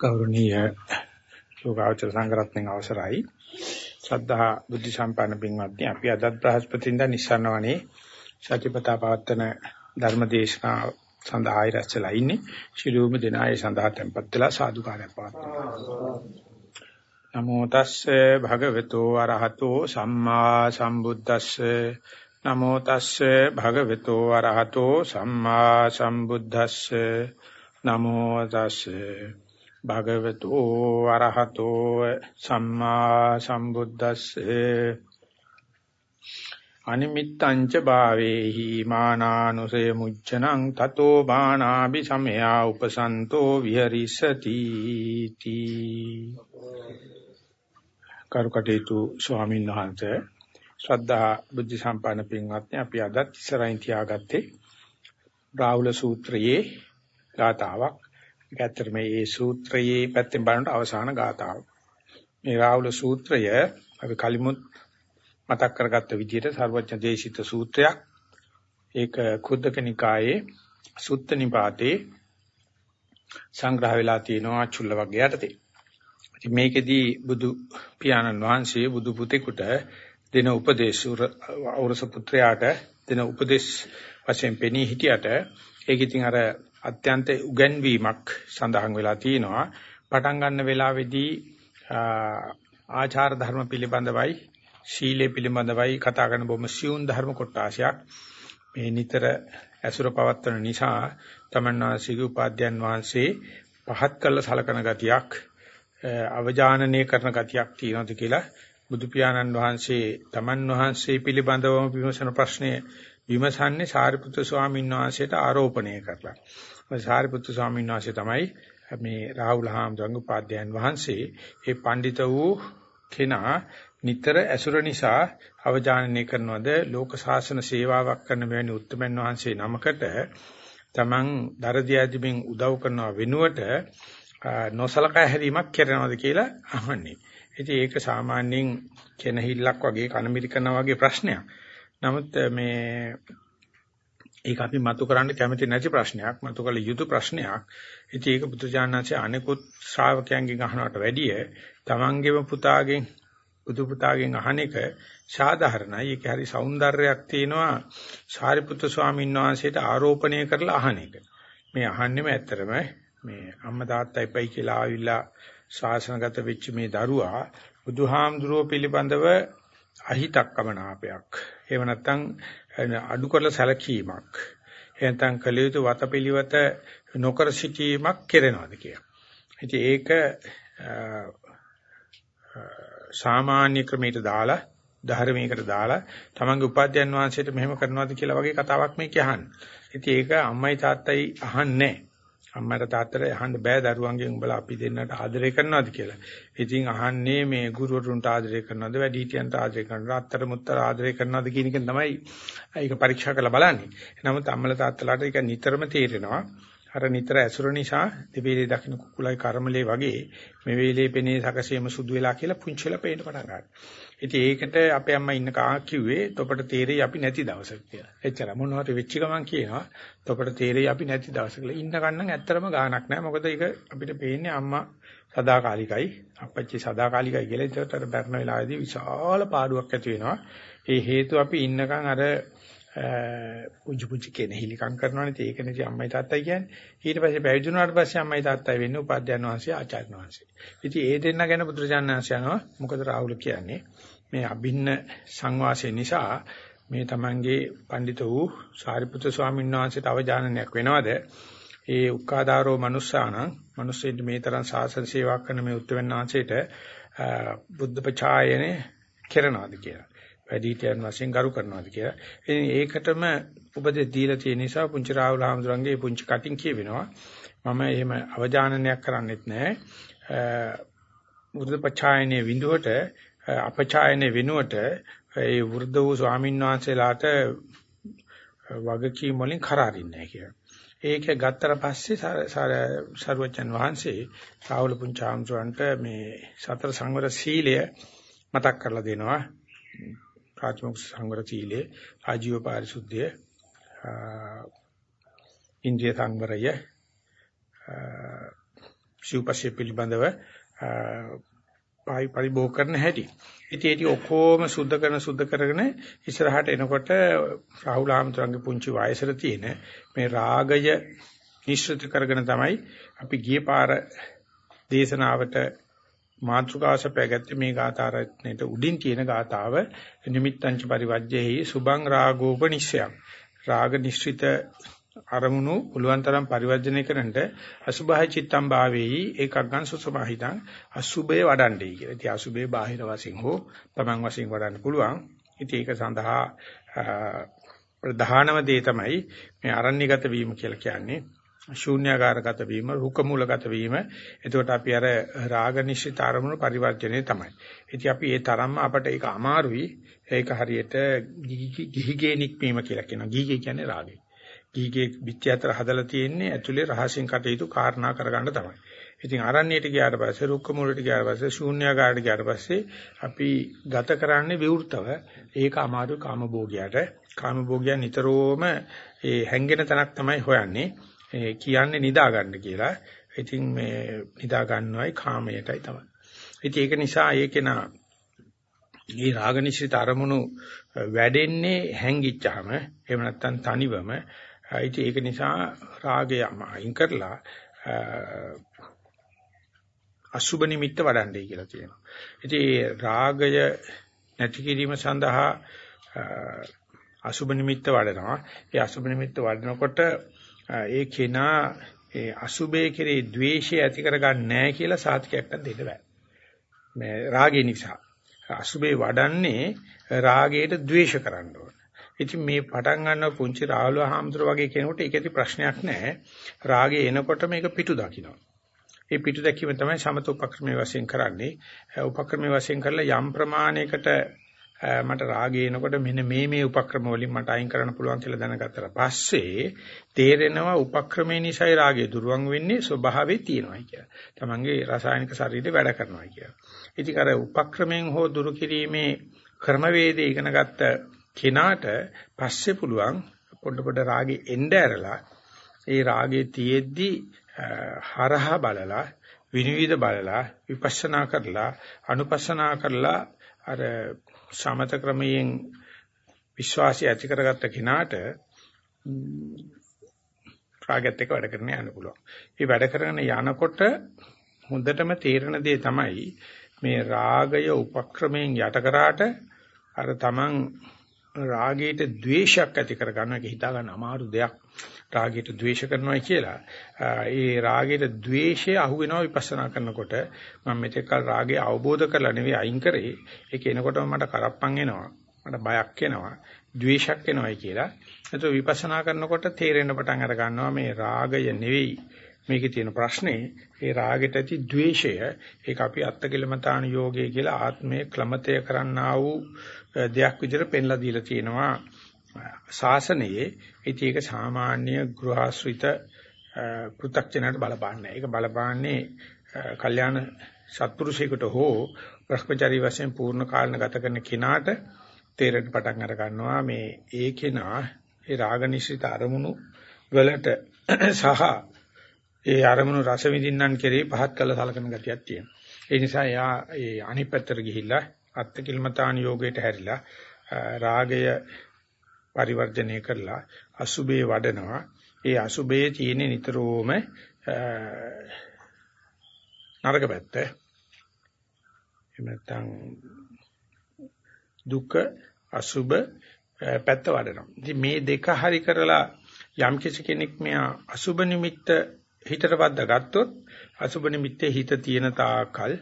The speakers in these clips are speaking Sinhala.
ගෞරවනීය යෝගාචර සංග්‍රහයෙන් අවසරයි. ශ්‍රද්ධා බුද්ධ සම්පන්න පින්වත්නි අපි අද බ්‍රහස්පතින්දා නිස්සාරණවනේ සතිපතා පවත්තන ධර්මදේශනා සඳහායි රැස්ලා ඉන්නේ. ශිළුම දිනායේ සඳහා tempත් වෙලා සාදුකාරයක් පවත්වනවා. නමෝ තස්සේ භගවතු අරහතෝ සම්මා සම්බුද්දස්සේ. නමෝ තස්සේ භගවතු අරහතෝ සම්මා සම්බුද්දස්සේ. නමෝ තස්සේ භගවතු අරහතෝ සම්මා සම්බුද්දස්සේ අනිමිත්තං ච භාවේහි මානානුසය මුච්ඡනං තතෝ බානාභි සමයා උපසන්තෝ විහරිසති තී කරුකටේතු ස්වාමීන් වහන්සේ ශ්‍රද්ධා බුද්ධ සම්පන්න පින්වත්නි අපි අදත් ඉස්සරහින් තියාගත්තේ රාහුල සූත්‍රයේ ගාතාවක්. ඒක ඇත්තට මේ සූත්‍රයේ පැත්තෙන් බලනකොට අවසාන ගාතාව. මේ රාහුල සූත්‍රය අපි කලිමුත් මතක් කරගත්ත විදිහට සර්වඥ දේශිත සූත්‍රයක්. ඒක කුද්දක නිකායේ සුත්ත නිපාතේ සංග්‍රහ වෙලා තියෙනවා චුල්ල වර්ගය යටතේ. ඉතින් මේකෙදී බුදු පියාණන් වහන්සේ බුදු පුතෙකුට දෙන උපදේශ ඖරස පුත්‍රයාට දෙන උපදේශ වශයෙන් පෙනී හිටියට ඒක ඉතින් අර අත්‍යන්ත උගන්වීමක් සඳහන් වෙලා තියෙනවා. පටන් ගන්න වෙලාවේදී ආචාර ධර්ම පිළිබඳවයි ශීලයේ පිළිබඳවයි කතා කරන බොහොම සියුම් ධර්ම කොටාශයක් මේ නිතර ඇසුර පවත්වන නිසා තමන්වාසීගේ උපාධ්‍යයන් වහන්සේ පහත් කළ සලකන ගතියක් අවජානනය කරන ගතියක් තියෙනවද කියලා බුදු පියාණන් වහන්සේ තමන් වහන්සේ පිළිබඳවම විමසන ප්‍රශ්නය විමසන්නේ සාරිපුත්‍ර ස්වාමීන් වහන්සේට ආරෝපණය කරලා. සාරිපුත්තු ස්වාමීන් වහන්සේ තමයි මේ රාහුල හාමුදුරන්ගේ උපාධ්‍යයන් වහන්සේ ඒ පඬිත වූ කෙනා නිතර ඇසුර නිසා අවජානනය කරනවද ලෝක ශාසන සේවාවක් කරන මෙවැනි උත්තමයන් වහන්සේ නමකට තමන් දරදියාදිමින් උදව් කරනව වෙනුවට නොසලකා හැරීමක් කරනවද කියලා අහන්නේ. ඉතින් ඒක සාමාන්‍යයෙන් කෙනහිල්ලක් වගේ කනමිරිකනා වගේ ප්‍රශ්නයක්. නමුත් මේ ඒක අපි මතු කරන්න කැමති නැති ප්‍රශ්නයක්, මතු කළ යුතු ප්‍රශ්නයක්. ඉතින් ඒක බුදුජානනාංශයේ අනෙකුත් ශ්‍රාවකයන්ගෙන් අහනවට වැඩිය තමන්ගේම පුතාගෙන් බුදු පුතාගෙන් අහන එක සාධාරණයි. ඒක හරි సౌందර්යයක් තියෙනවා. සාරිපුත්‍ර ස්වාමීන් වහන්සේට ආරෝපණය කරලා අහන එක. මේ අහන්නෙම ඇත්තරම මේ අම්මා තාත්තා ඉපයි කියලා ආවිල්ලා ශාසනගත වෙච්ච මේ දරුවා බුදුහාමුදුරුව පිළිබඳව අහිතක්කමනාපයක්. එහෙම නැත්නම් අඩු කරලා සැලකීමක් එහෙනම් කළ යුතු වතපිලිවත නොකර සිටීමක් කෙරෙනවාද කියලා. ඉතින් ඒක සාමාන්‍ය ක්‍රමයකට දාලා ධර්මයකට දාලා තමන්ගේ උපාධ්‍යයන් වහන්සේට මෙහෙම කරනවාද කියලා වගේ කතාවක් මේ කියහන්නේ. ඉතින් ඒක අම්මයි තාත්තයි අහන්නේ අම්මට තාත්තට අහන්න බෑ දරුවන්ගෙන් උඹලා අපි දෙන්නට ආදරය කරනවද කියලා. ඉතින් අහන්නේ මේ ගුරුවරුන්ට ආදරය කරනවද වැඩිහිටියන්ට ආදරය කරනවද අත්තර මුත්තර ආදරය කරනවද කියන එක තමයි ඒක පරීක්ෂා කරලා බලන්නේ. නමුත් අම්මලා තාත්තලාට ඒක නිතරම තේරෙනවා. අර නිතර ඇසුර නිසා දෙවිලේ දකින්න කුකුලයි කර්මලේ වගේ මේ වේලේ පෙනේ සකසීම සුදු වෙලා කියලා පුංචිලා පේන්න පටන් ගන්නවා. ඉතින් ඒකට අපේ අම්මා ඉන්න කා කිව්වේ තොපට තේරෙයි අපි නැති දවසක කියලා. එච්චර මොනවට වෙච්ච ගමන් කියනවා තොපට තේරෙයි අපි නැති දවසක කියලා. ඉන්න කන්නම් ඇත්තරම ගාණක් නැහැ. මොකද ඒක අපිට පේන්නේ අම්මා සදාකාලිකයි අපච්චි සදාකාලිකයි කියලා. ඒකට අර බැරන වෙලාවේදී විශාල පාඩුවක් ඇති වෙනවා. ඒ හේතුව අපි ඉන්නකන් අර පුංචි පුංචි කෙනෙහිලිකම් කරනවානේ. ඒක නෙති අම්මයි තාත්තයි කියන්නේ. ඊට පස්සේ පැවිදි වුණාට පස්සේ අම්මයි තාත්තයි වෙන්නේ උපාධ්‍යයන් වහන්සේ ආචාර්ය වහන්සේ. ඉතින් ඒ දෙන්න ගැන බුදුරජාණන් වහන්සේ යනවා මොකද රාහුල කියන්නේ? මේ අභින්න සංවාසය නිසා මේ Tamange පඬිත වූ සාරිපුත්‍ර ස්වාමීන් වහන්සේට අවජානනයක් වෙනවද? ඒ උක්කාදාරෝ මනුස්සානම් මිනිස්සෙන්ට මේ තරම් සාසන සේවා කරන මේ උත්තරවන් වහන්සේට බුද්ධ පචායනේ කරනවාද කියලා. වැඩිහිටියන් වශයෙන් ගරු කරනවාද කියලා. ඉතින් ඒකටම උපදෙස් දීලා තියෙන නිසා පුංචි රාහුල හාමුදුරන්ගේ පුංචි කටින් කියවෙනවා. මම එහෙම අවජානනයක් කරන්නෙත් නැහැ. වෘද්ධ පචායනේ විඳුවට අපචායනේ වෙනුවට ඒ වෘද්ධ වූ ස්වාමීන් වහන්සේලාට වගකීම් වලින් කරාරින්නේ කියලා. ඒක ගත්තට පස්සේ සර්වචන් වහන්සේ රාහුල පුංචාම්සුන්ට මේ සතර සංවර සීලය මතක් කරලා දෙනවා. ප්‍රාථමික සංවර සීලය, ආජීව පාරිශුද්ධිය, ඉන්ද්‍රිය සංවරය, සිව්පස්සේ පිළිබඳව පයි පරිභෝග කරන හැටි. ඉතින් ඒක ඔක්කොම සුද්ධ කරන සුද්ධ කරගෙන ඉස්සරහට එනකොට රාහුල ආමතුරුන්ගේ පුංචි වයසට තියෙන මේ රාගය නිශ්චිත කරගෙන තමයි අපි ගිය පාර දේශනාවට මාත්‍රකාශ පැගත්තේ මේ ගාථාරත්නේට උඩින් තියෙන ගාථාව නිමිත්තංච පරිවජ්ජේහි සුභං රාගෝපනිශ්චයං රාග නිශ්චිත අරමුණු පුළුවන් තරම් පරිවර්ජනය කරන්නට අසුභය චිත්තම් භාවේහි ඒකක් ගන්න සුසමාහිතං අසුභය වඩන්නේ කියලා. ඉතින් අසුභය බාහිර වශයෙන් හෝ තමන් වශයෙන් වඩන්න පුළුවන්. ඉතින් ඒක සඳහා ප්‍රධානම දේ තමයි මේ අරණ්‍යගත වීම කියලා කියන්නේ. ශූන්‍යාකාරගත වීම, රුක මූලගත වීම. එතකොට අපි අර රාග නිශ්චිත අරමුණු පරිවර්ජනය තමයි. ඉතින් අපි ඒ තරම්ම අපට ඒක අමාරුයි. ඒක හරියට ගිහිගේ නික්මීම කියලා කියනවා. ගිහිගේ කියන්නේ රාගය. ගීගේ පිටි අතර හදලා තියෙන්නේ ඇතුලේ රහසින් කටයුතු කාරණා කරගන්න තමයි. ඉතින් ආරණ්‍යයට ගියාට පස්සේ රුක්ක මූලයට ගියාට පස්සේ ශූන්‍යාකාරයට ගියාට පස්සේ අපි ගත කරන්නේ විවෘතව ඒක අමාරු කාමභෝගයට. කාමභෝගයන් නිතරම ඒ හැංගෙන තැනක් තමයි හොයන්නේ. ඒ කියන්නේ නිදා ගන්න කියලා. ඉතින් මේ නිදා ගන්නවයි කාමයටයි තමයි. ඉතින් ඒක නිසා ඒකේන මේ රාගනිශ්චිත අරමුණු වැඩෙන්නේ හැංගිච්චාම එහෙම නැත්නම් තනිවම ඉතින් ඒක නිසා රාගය අයින් කරලා අසුබ නිමිත්ත වඩන්නයි කියලා කියනවා. ඉතින් රාගය නැති කිරීම සඳහා අසුබ නිමිත්ත වඩනවා. ඒ අසුබ නිමිත්ත වඩනකොට ඒ කෙනා ඒ අසුබේ කෙරේ ද්වේෂය ඇති කරගන්නේ නැහැ කියලා සාතිකයක් දෙන්න බෑ. මේ රාගය නිසා. අසුබේ වඩන්නේ රාගයට ද්වේෂ කරන්න ඕන. ඉතින් මේ පටන් ගන්නව පුංචි රාහුල හාමුදුර වගේ කෙනෙකුට ඒකෙදි ප්‍රශ්නයක් නැහැ. රාගය එනකොට මේක පිටු දකින්න. ඒ පිටු දැකීම තමයි සමත උපක්‍රමයේ වශයෙන් කරන්නේ. උපක්‍රමයේ වශයෙන් කරලා යම් ප්‍රමාණයකට මට රාගය එනකොට මෙන්න මේ මේ උපක්‍රම වලින් මට අයින් කරන්න පුළුවන් කියලා දැනගත්තා පස්සේ තේරෙනවා උපක්‍රමේ නිසායි රාගය දුරවන් වෙන්නේ ස්වභාවයේ තියෙනවායි කියලා. තමන්ගේ රසායනික ශරීරය වැඩ කරනවා කියලා. ඉතින් අර උපක්‍රමෙන් හෝ දුරු කිරීමේ ක්‍රමවේදය ඉගෙන ගත්ත කෙනාට පස්සේ පුළුවන් පොඩ පොඩ රාගේ එන්න ඇරලා ඒ රාගේ තියෙද්දි හරහා බලලා විනිවිද බලලා විපස්සනා කරලා අනුපස්සනා කරලා අර සමත ක්‍රමයෙන් විශ්වාසය ඇති කරගත්ත කෙනාට රාගයත් එක්ක වැඩ කරන්න යන්න පුළුවන්. මේ වැඩ කරගෙන යනකොට හොඳටම තේරෙන දේ තමයි මේ රාගය උපක්‍රමයෙන් යට කරාට අර තමන් රාගයට ද්වේෂයක් ඇති කරගන්න එක හිතා ගන්න අමාරු දෙයක්. රාගයට ද්වේෂ කරනවා කියලා. ඒ රාගයට ද්වේෂය අහු වෙනවා විපස්සනා කරනකොට මම මෙතෙක් කල රාගය අවබෝධ කරලා නෙවෙයි අයින් කරේ. ඒක එනකොටම මට කරප්පන් එනවා. මට බයක් එනවා. ද්වේෂයක් එනවායි කියලා. ඒතකොට විපස්සනා කරනකොට තේරෙන්න පටන් අර ගන්නවා මේ රාගය නෙවෙයි මේකේ තියෙන ප්‍රශ්නේ ඒ රාගෙට ඇති ද්වේෂය ඒක අපි අත්කලමතාන යෝගය කියලා ආත්මයේ ක්ලමතය කරන්නා වූ දෙයක් විදිහට පෙන්ලා දීලා තියෙනවා ශාසනයේ ඉතින් ඒක සාමාන්‍ය ගෘහාශ්‍රිත පෘ탁ජනට බලපාන්නේ. ඒක බලපාන්නේ කල්යාණ සත්පුරුෂයෙකුට හෝ භ්‍රමචාරී වශයෙන් පූර්ණ කාලන ගත කරන කෙනාට තේරෙන්න පටන් අර ගන්නවා මේ ඒ කෙනා ඒ රාගනිශ්චිත අරමුණු වලට සහ ඒ අරමුණු රස විඳින්නන් කෙරේ පහත් කළ සලකන ගතියක් තියෙනවා. ඒ නිසා එයා ඒ අනිත් පැත්තට ගිහිල්ලා අත්කිලමතාන යෝගයට හැරිලා රාගය පරිවර්ජනය කරලා අසුබේ වඩනවා. ඒ අසුබේ තියෙන නිතරම නරක පැත්ත. එහෙම නැත්නම් දුක අසුබ පැත්ත වඩනවා. ඉතින් මේ දෙක හරි කරලා යම් කෙනෙක් මෙයා අසුබ නිමිත්ත හිතට වද්දා ගත්තොත් අසුබ නිමිත්තේ හිත තියෙන තාකල්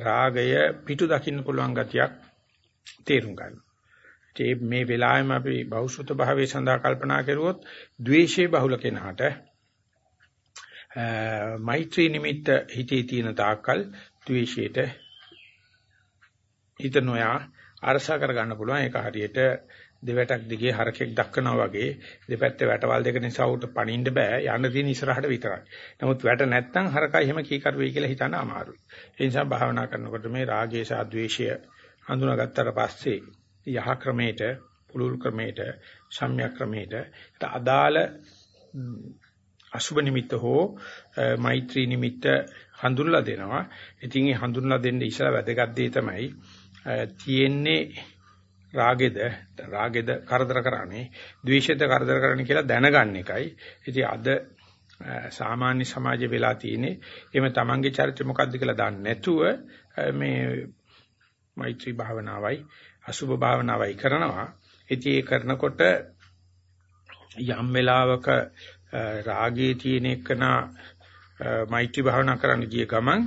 රාගය පිටු දකින්න පුළුවන් ගතියක් තේරුම් ගන්න. ඒ මේ වෙලාවෙම අපි බෞද්ධ භාවයේ සඳහා කල්පනා කරුවොත් ද්වේෂයේ බහුල කෙනාට මෛත්‍රී නිමිත්ත හිතේ තියෙන තාකල් ද්වේෂයට හිත නොයා අරසා කර ගන්න පුළුවන් ඒක හරියට දෙවැටක් දිගේ හරකෙක් දක්කනවා වගේ දෙපැත්තේ වැටවල් දෙක නිසා උට පණින්න බෑ යන්න තියෙන ඉස්සරහට විතරයි. නමුත් වැට නැත්තම් හරකා එහෙම කීකරු වෙයි කියලා හිතන්න අමාරුයි. ඒ නිසා භාවනා කරනකොට මේ රාගය සහ ද්වේෂය හඳුනාගත්තට පස්සේ යහ ක්‍රමයට, පුලුල් ක්‍රමයට, සම්‍යක් ක්‍රමයට අදාළ අසුබ නිමිත්ත හෝ මෛත්‍රී නිමිත්ත හඳුන්ලා දෙනවා. ඉතින් මේ හඳුන්ලා දෙන්න ඉස්සලා වැදගත් දේ තමයි තියෙන්නේ රාගෙද රාගෙද කරදර කරන්නේ ද්වේෂෙද කරදර කරන්නේ කියලා දැනගන්න එකයි. ඉතින් අද සාමාන්‍ය සමාජයේ වෙලා තියෙන්නේ එහෙම තමන්ගේ චරිතය මොකක්ද කියලා දන්නේ නැතුව මේ මෛත්‍රී භාවනාවයි අසුභ භාවනාවයි කරනවා. ඉතින් ඒ කරනකොට යම් වෙලාවක රාගයේ තියෙන එකන මෛත්‍රී භාවනා කරන්න ගිය ගමන්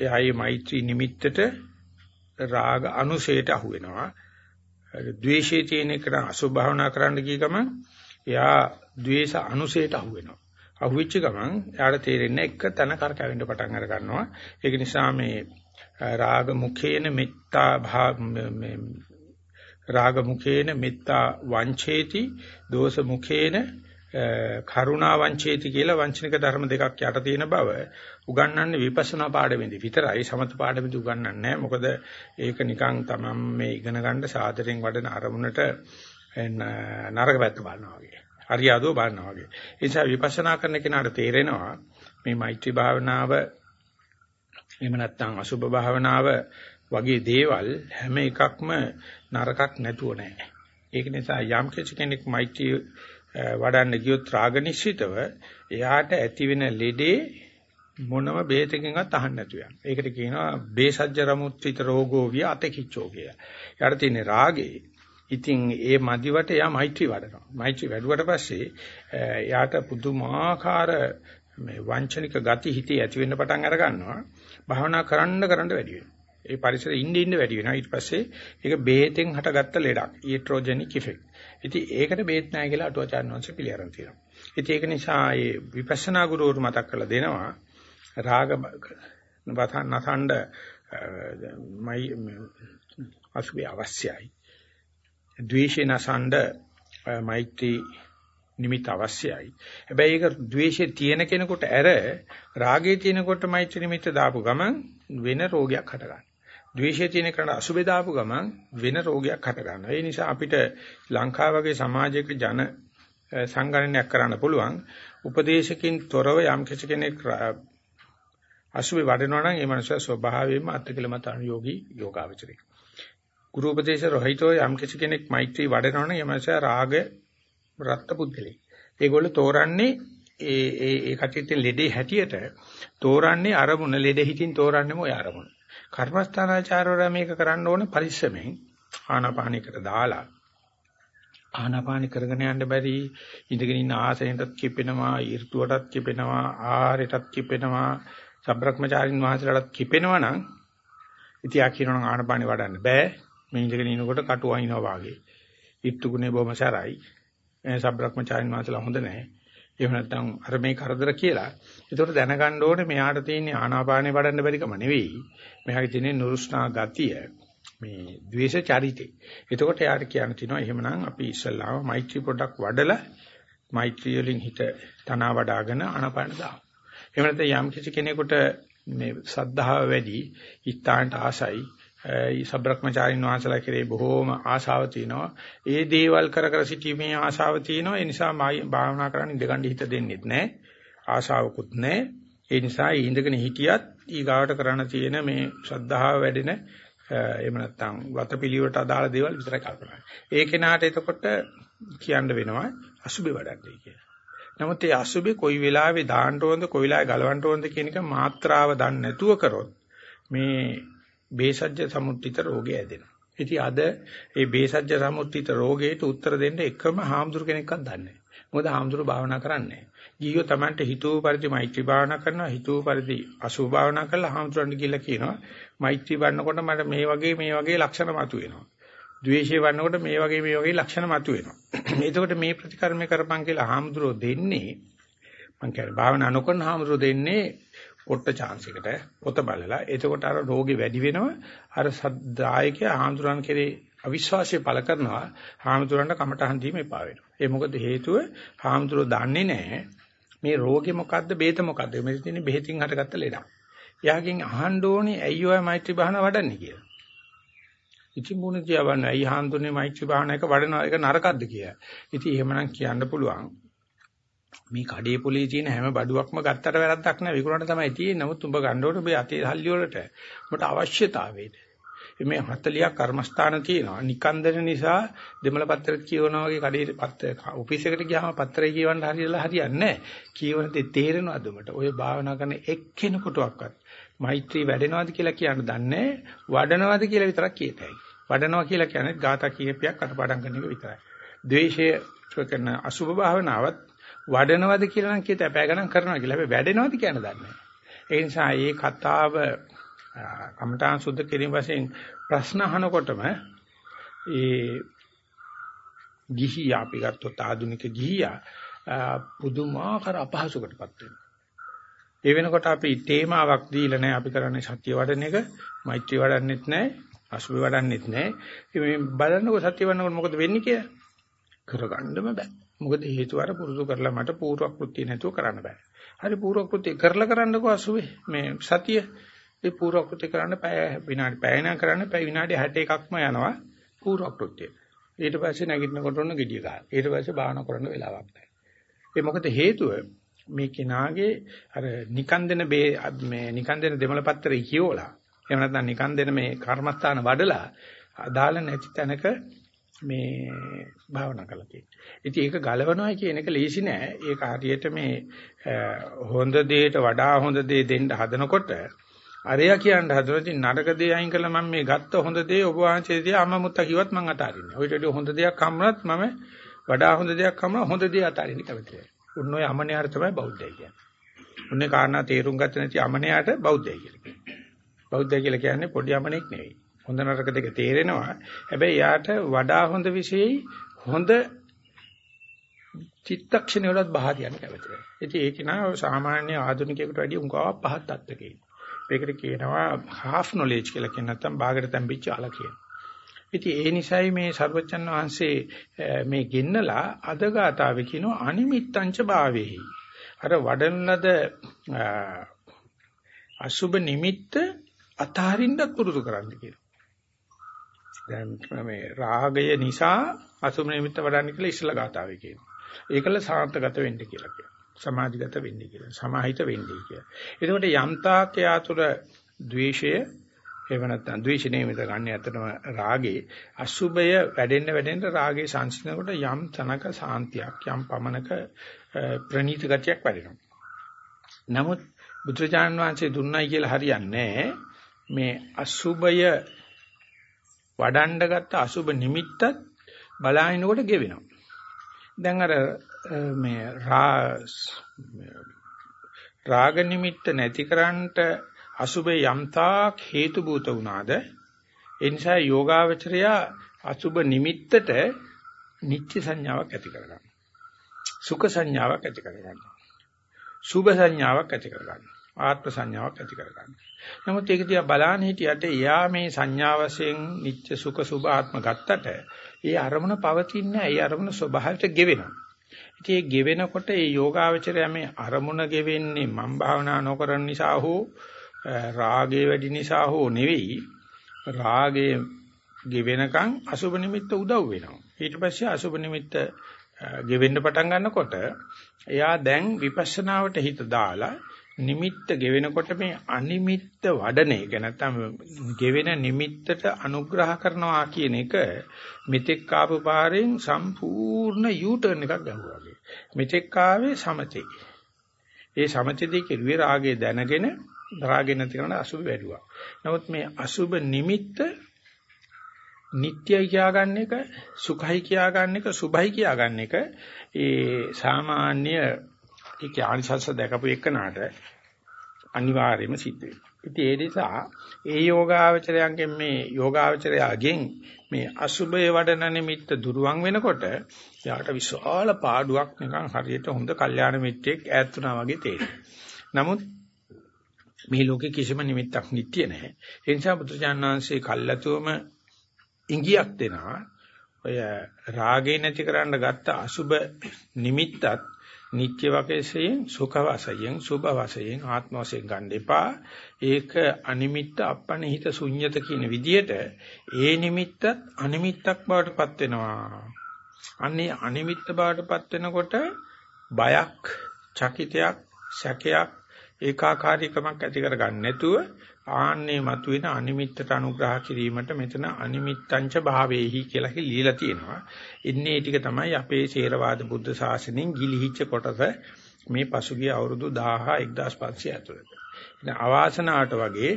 එයාගේ මෛත්‍රී නිමිත්තට රාග අනුශේට අහු වෙනවා. ද්වේෂයේ තියෙන එකන අසුභ භාවනා කරන්න ගිය ගමන් එයා ද්වේෂ අනුශේට අහු වෙනවා. අහුවෙච්ච ගමන් එයාට තේරෙන්නේ එක තැන කරකැවෙන්න පටන් අර ගන්නවා. ඒක නිසා මේ රාග මුඛේන මෙත්තා මේ රාග මුඛේන මෙත්තා වංචේති දෝෂ මුඛේන කරුණා වංචේති කියලා වංචනික ධර්ම දෙකක් යට තියෙන බව උගන්වන්නේ විපස්සනා පාඩමේදී. විතරයි සමත පාඩමේදී උගන්වන්නේ නැහැ. මොකද ඒක නිකන් තමන් මේ ඉගෙන ගන්න සාදරයෙන් වඩන අරමුණට නරක පැත්ත බලනවා වගේ. හරියාදෝ බලනවා වගේ. ඒ නිසා විපස්සනා කරන කෙනාට තේරෙනවා මේ මෛත්‍රී භාවනාව එහෙම නැත්නම් අසුභ භාවනාව වගේ දේවල් හැම එකක්ම නරකක් නැතුව නෑ. ඒක නිසා යම් කෙනෙක් මෛත්‍රී වඩන්න ගියොත් රාග නිශ්චිතව එයාට ඇති වෙන ලෙඩේ මොනම බේතකින්වත් අහන්න නැතු යන. ඒකට කියනවා බේසජ්ජ රමුත්‍රිත රෝගෝ විය අතකිච්චෝ කිය. යාට තියෙන රාගේ ඉතින් ඒ මදිවට එයා මෛත්‍රී වඩනවා. මෛත්‍රී වැඩුවට පස්සේ එයාට පුදුමාකාර මේ වංචනික ගති හිතේ ඇති වෙන්න පටන් අර ගන්නවා. භාවනා කරන්න කරන්න වැඩි වෙනවා. ඒ පරිසරෙ ඉන්න ඉන්න වැඩි වෙනවා. ඊට පස්සේ ඒක බේතෙන් හටගත්ත ලෙඩක්. Iatrogenic effect. ඉතින් ඒකට බේත් නැහැ කියලා අටුවාචාර්ය වංශ පිළිඅරන් තියෙනවා. ඉතින් ඒක නිසා මේ විපස්සනා ගුරුවරු මතක් කරලා දෙනවා රාග නසණ්ඩ මයි අසුබේ අවශ්‍යයි. ද්වේෂේ නසණ්ඩ මෛත්‍රී නිමිත් අවශ්‍යයි. හැබැයි ඒක ද්වේෂයේ තියෙන කෙනෙකුට ඇර රාගයේ තියෙනකොට මෛත්‍රී නිමිත්ත දාපු ගමන් වෙන රෝගයක් හට ගන්නවා. ද්වේෂයේ තියෙන කෙනාට අසුබේ දාපු ගමන් වෙන රෝගයක් හට ගන්නවා. ඒ නිසා අපිට ලංකාව වගේ සමාජයක ජන සංගණනයක් කරන්න පුළුවන්. උපදේශකින් තොරව යම් කෙනෙක් අසුබේ වඩනවා නම් ඒ මනුස්සයා ස්වභාවයෙන්ම අත්කලමත අනුയോഗී යෝගාවචරයි. ගුරු උපදේශ රහිතව යම් කෙනෙක් මෛත්‍රී වඩනවා නම් ඒ මනුස්සයා රාග රත්ත පුද්ගලෙක්. ඒගොල්ලෝ තෝරන්නේ ඒ ඒ ඒ කටිට ලෙඩේ හැටියට තෝරන්නේ අරමුණ ලෙඩ හිතින් තෝරන්නේම ඔය අරමුණ. කර්මස්ථානාචාරවල මේක කරන්න ඕනේ පරිස්සමෙන් ආනාපානිකට දාලා ආනාපානි කරගෙන යන්න බැරි ඉඳගෙන ඉන්න ආසනෙටත් කිපෙනවා ඍතුවටත් කිපෙනවා ආහාරයටත් කිපෙනවා සබ්‍රක්‍මචාරින් වහන්සේලාටත් කිපෙනවා නම් ඉතින් ආ කියනවා ආනාපානි වඩන්න බෑ මේ ඉඳගෙන ඉනකොට කටු වහිනවා වාගේ ඊත්තුගුණේ බොම සරයි සබ්‍රක්‍මචාරින් වහන්සේලා හොඳ නැහැ. එහෙම නැත්නම් අර මේ කරදර කියලා. ඒකට දැනගන්න ඕනේ මෙයාට තියෙන ආනාපානේ වඩන්න බැරිකම නෙවෙයි. මෙයාගේ තියෙන නුරුස්නා ගතිය මේ ද්වේෂ චරිතේ. එතකොට යාට කියන්න තියෙනවා එහෙමනම් අපි ඉස්සල්ලාම මෛත්‍රී පොඩක් වඩලා මෛත්‍රී වලින් හිත තනවා වඩාගෙන ආනාපාන දාමු. එහෙම නැත්නම් යම් කිසි කෙනෙකුට මේ සද්ධාව වැඩි, ඊත්තාන්ට ආසයි, සබ්‍රක්‍මචාරින් වහන්සේලා කෙරේ බොහෝම ආශාව තියෙනවා. ඒ දේවල් කර කර සිටීමේ ආශාව තියෙනවා. ඒ නිසා භාවනා කරන්න ඉඳගන්න හිත දෙන්නෙත් නැහැ. ආශාවකුත් නැහැ. ඒ නිසා ඉඳගෙන හිටියත් ඊගාවට කරන්න තියෙන මේ ශ්‍රද්ධාව වැඩෙන එහෙම නැත්නම් වතපිලිවට අදාළ දේවල් විතරයි කල්පනා කරන්නේ. ඒ කෙනාට එතකොට කියන්න වෙනවා අසුබේ වඩන්නේ කියලා. නමුත් ඒ අසුබේ කොයි වෙලාවෙ දාන්න ඕනද කොයි වෙලාවෙ ගලවන්න ඕනද කියන එක මාත්‍රාව දන්නේ නැතුව කරොත් මේ බේසජ්‍ය සමුත්‍තිත රෝගය ඇදෙනවා. ඉතින් අද මේ බේසජ්‍ය සමුත්‍තිත රෝගයට උත්තර දෙන්න එකම හාමුදුරු කෙනෙක්වත් දන්නේ නැහැ. මොකද හාමුදුරු භාවනා කරන්නේ නැහැ. ගියෝ Tamante හිතුව පරිදි මෛත්‍රී භාවනා කරනවා හිතුව පරිදි අසුභ භාවනා කරලා හාමුදුරන්ට කියලා කියනවා මෛත්‍රී වඩනකොට මට මේ වගේ මේ වගේ ලක්ෂණ මතුවෙනවා. ද්වේෂය වඩනකොට මේ වගේ මේ වගේ ලක්ෂණ මතුවෙනවා. එතකොට මේ ප්‍රතිකර්ම කරපන් කියලා හාමුදුරෝ දෙන්නේ මං කියන්නේ භාවනා නොකරන හාමුදුරෝ දෙන්නේ පොට්ට chance එකට පොත බලලා. එතකොට අර රෝගේ වැඩි වෙනවා. අර සද්දායකයා හාමුදුරන් කෙරේ අවිශ්වාසය පළ කරනවා. හාමුදුරන්ට කමටහන් දීම එපා වෙනවා. ඒ මොකද හේතුව? හාමුදුරෝ දන්නේ නැහැ මේ රෝගේ මොකද්ද බේත මොකද්ද? මෙතන තියෙන බෙහෙතින් හටගත්ත ලෙඩක්. එයාගෙන් අහන්න ඕනේ ඇයි ඔය මෛත්‍රී භාවනා වඩන්නේ කියලා. ඉතින් මොන කියවන්න? ඇයි හාමුදුරනේ මෛත්‍රී භාවනා එක වඩනවා? එක නරකද්ද කියලා. ඉතින් එහෙමනම් කියන්න පුළුවන් මේ කඩේ පොලේ තියෙන හැම බඩුවක්ම ගත්තට වැරද්දක් නැහැ විකුණන්න තමයි තියෙන්නේ. නමුත් උඹ ගන්න ඕනේ ඔබේ අතේ සල්ලි වලට. උඹට අවශ්‍යතාවයට. මේ 40ක් කර්මස්ථාන තියෙනවා. නිකන්දන නිසා දෙමළ පත්‍ර කියවනවා වගේ කඩේ පත්‍ර ඔෆිස් එකට ගියාම පත්‍රය කියවන්න හරියලා හරියන්නේ නැහැ. කියවන දේ තේරෙනවද උඹට? ඔය භාවනා කරන එක්කෙනෙකුටවත් මෛත්‍රී වැඩෙනවද කියලා කියන්න දන්නේ වඩනවද කියලා විතරක් කියතයි. වඩනවා කියලා කියන්නේ ગાතා කීපයක් අටපාඩම් කරන එක විතරයි. ද්වේෂය කරන අසුභ භාවනාවත් වඩනවද කියලා නම් කියත අපෑ ගණන් කරනවා කියලා. හැබැයි වැඩෙනවද කියන දන්නේ නැහැ. ඒ නිසා මේ කතාව කමඨාන් සුද්ධ කිරීම වශයෙන් ප්‍රශ්න අහනකොටම ඒ ගිහියා අපි ගත්තොත් ආධුනික ගිහියා පුදුමාකාර අපහසුකටපත් වෙනවා. ඒ වෙනකොට අපි තේමාවක් දීලා නැහැ අපි කරන්නේ සත්‍ය වඩන එක, මෛත්‍රී වඩන්නෙත් නැහැ, අසුභ වඩන්නෙත් නැහැ. මේ බලන්නකො සත්‍ය වඩනකොට මොකද වෙන්නේ කියලා කරගන්නම බෑ. මොකද හේතුව අර පුරුදු කරලා මට පූර්ව කෘත්‍ය නැතුව කරන්න බෑ. හරි පූර්ව කෘත්‍ය කරලා කරන්නකෝ අසුභේ මේ සතිය ඒ පූර්ව කෘත්‍ය කරන්න පැය විනාඩි පැය නා කරන්න පැය විනාඩි 61ක්ම යනවා පූර්ව කෘත්‍ය. ඊට පස්සේ නැගිටිනකොට ඔන්න gediya ගන්න. ඊට පස්සේ භාවනා කරන්න වෙලාවක් නැහැ. ඒ මොකද හේතුව මේ කෙනාගේ අර නිකන් දෙන මේ නිකන් දෙන දෙමළ පත්‍රය කියවලා එහෙම නැත්නම් නිකන් දෙන මේ කර්මස්ථාන වඩලා අදාළ නැති තැනක මේ භාවනා කරලා තියෙනවා. ඉතින් ඒක ගලවනවා කියන එක ලේසි නෑ. ඒක හරියට මේ හොඳ දෙයට වඩා හොඳ දේ දෙන්න හදනකොට අරයා කියන්න හදනවා ඉතින් නරක දේ අයින් කළා මම මේ ගත්ත හොඳ දේ ඔබ වහන්සේ දිහා අම්මා මුත්තා කිව්වත් මම අතාරින්නේ. ඔයිට වඩා හොඳ දෙයක් හම්බුනත් මම වඩා හොඳ දෙයක් හම්බුනා හොඳ දේ අතාරින්න කැමතියි. උන් ඔය අමනයාට තමයි බෞද්ධය කියන්නේ. උන්නේ කාරණා තේරුම් ගත්ත නැති අමනයාට බෞද්ධය කියලා කියනවා. බෞද්ධය කියලා කියන්නේ පොඩි අමනෙක් නෙවෙයි. හොඳ නරක දෙක තේරෙනවා. හැබැයි යාට වඩා හොඳ විශේෂයි හොඳ චිත්තක්ෂණ වලත් බහරියන්න කැමතියි. ඉතින් ඒක නා සාමාන්‍ය ආධුනිකයෙකුට වැඩිය උංගාවක් පහත් තත්ත්වකේ. මේකට කියනවා half knowledge කියලා කියන නැත්නම් බාගට තැම්පිච්ච අල කියන. ඉතින් ඒ නිසයි මේ සර්වචන් වහන්සේ මේ ගෙන්නලා අද ගාතාවේ කියනවා අනිමිත්තංච භාවේහි. අර වඩන්නද අසුබ නිමිත්ත අතහරින්නත් පුරුදු කරන්න කියලා. දැන් මේ රාගය නිසා අසුබ නිමිත්ත වඩන්න කියලා ඉස්සලා ගාතාවේ කියනවා. ඒකල සාන්තගත වෙන්න කියලා කියනවා. සමාධිගත වෙන්නේ කියලා. සමාහිත වෙන්නේ කියලා. එතකොට යම්තාක් යාතුර ද්වේෂය එහෙම නැත්නම් ද්වේෂ නිමිත ගන්න ඇත්තටම රාගේ අසුබය වැඩෙන්න වැඩෙන්න රාගේ සංසිඳනකොට යම් තනක සාන්තියක් යම් පමනක ප්‍රණීත ගතියක් වැඩෙනවා. නමුත් බුදුරජාණන් වහන්සේ දුන්නයි කියලා හරියන්නේ මේ අසුබය වඩන්න ගත්ත අසුබ නිමිත්තත් බලාිනකොට ගෙවෙනවා. දැන් අර මේ රාග නිමිත්ත නැතිකරන්නට අසුබේ යම්තාක් හේතු භූත වුණාද ඒ නිසා යෝගාවචරය අසුබ නිමිත්තට නිත්‍ය සංඥාවක් ඇති කරගන්නවා. සුඛ සංඥාවක් ඇති කරගන්නවා. සුභ සංඥාවක් ඇති කරගන්නවා. ආත්ම සංඥාවක් ඇති කරගන්නවා. නමුත් ඒක දිහා බලන්න හිටියට එයා මේ සංඥා වශයෙන් නිත්‍ය සුඛ සුභ ආත්ම ගත්තට ඒ අරමුණ පවතින්නේ නැහැ. ඒ අරමුණ ස්වභාවයට ගෙවෙනවා. ඉතින් ඒ ගෙවෙනකොට ඒ යෝගාවචරය මේ අරමුණ ගෙවෙන්නේ මම් භාවනා නොකරන නිසා හෝ රාගය වැඩි නිසා හෝ නෙවෙයි. රාගය ගෙවෙනකන් අසුබ නිමිත්ත උදව් වෙනවා. ඊට පස්සේ අසුබ නිමිත්ත ගෙවෙන්න පටන් ගන්නකොට එයා දැන් විපස්සනාවට හිත දාලා නිමිත්ත ගෙවෙනකොට මේ අනිමිත්ත වඩන එක නැත්නම් ගෙවෙන නිමිත්තට අනුග්‍රහ කරනවා කියන එක මෙතෙක් ආපු පාරෙන් සම්පූර්ණ U-turn එකක් ගහුවා වගේ. මෙතෙක් ආවේ සමතේ. ඒ සමතේදී කෙරුවේ රාගය දැනගෙන රාගය නැති කරන අසුබ වැඩුවා. නමුත් මේ අසුබ නිමිත්ත නිට්ටයයි කියාගන්න එක සුඛයි කියාගන්න එක සුභයි කියාගන්න එක ඒ සාමාන්‍ය ඒකේ ආනිසංස දැකපු එකනට අනිවාර්යයෙන්ම සිද්ධ වෙනවා. ඉතින් ඒ නිසා ඒ යෝගාවචරයන්ගෙන් මේ යෝගාවචරයගෙන් මේ අසුභය වඩන නිමිත්ත දුරවන් වෙනකොට යාට විශාල පාඩුවක් නිකන් හරියට හොඳ කල්යාණ මිත්‍රෙක් ඈත් වුණා වගේ තේරෙනවා. නමුත් මේ ලෝකේ කිසිම නිමිත්තක් නිට්ටිය නැහැ. ඒ නිසා බුදුජානනාංශයේ කල්ැතුවම ඉංගියක් දෙනවා. ඔය රාගේ නැති කරන්න ගත්ත අසුබ නිමිත්තත් නිත්‍ය වශයෙන් සුඛ වශයෙන් සුභ වශයෙන් ආත්ම වශයෙන් ගන්න එපා. ඒක අනිමිත්ත අපනිහිත ශුන්්‍යත කියන විදිහට ඒ නිමිත්තත් අනිමිත්තක් බවට පත් වෙනවා. අන්නේ අනිමිත්ත බවට පත් වෙනකොට බයක්, චකිතයක්, සැකයක්, ඒකාකාරීකමක් ඇති කරගන්න නැතුව ආන්නේ මතුවෙන අනිමිත්තට අනුග්‍රහ කිරීමට මෙතන අනිමිත්තංච භාවේහි කියලා ලියලා තියෙනවා. ඉන්නේ ටික තමයි අපේ ශේරවාද බුද්ධ ශාසනයෙන් ගිලිහිච්ච කොටස මේ පසුගිය අවුරුදු 1000 1500 ඇතුළත. ඉතින් අවාසනාවට වගේ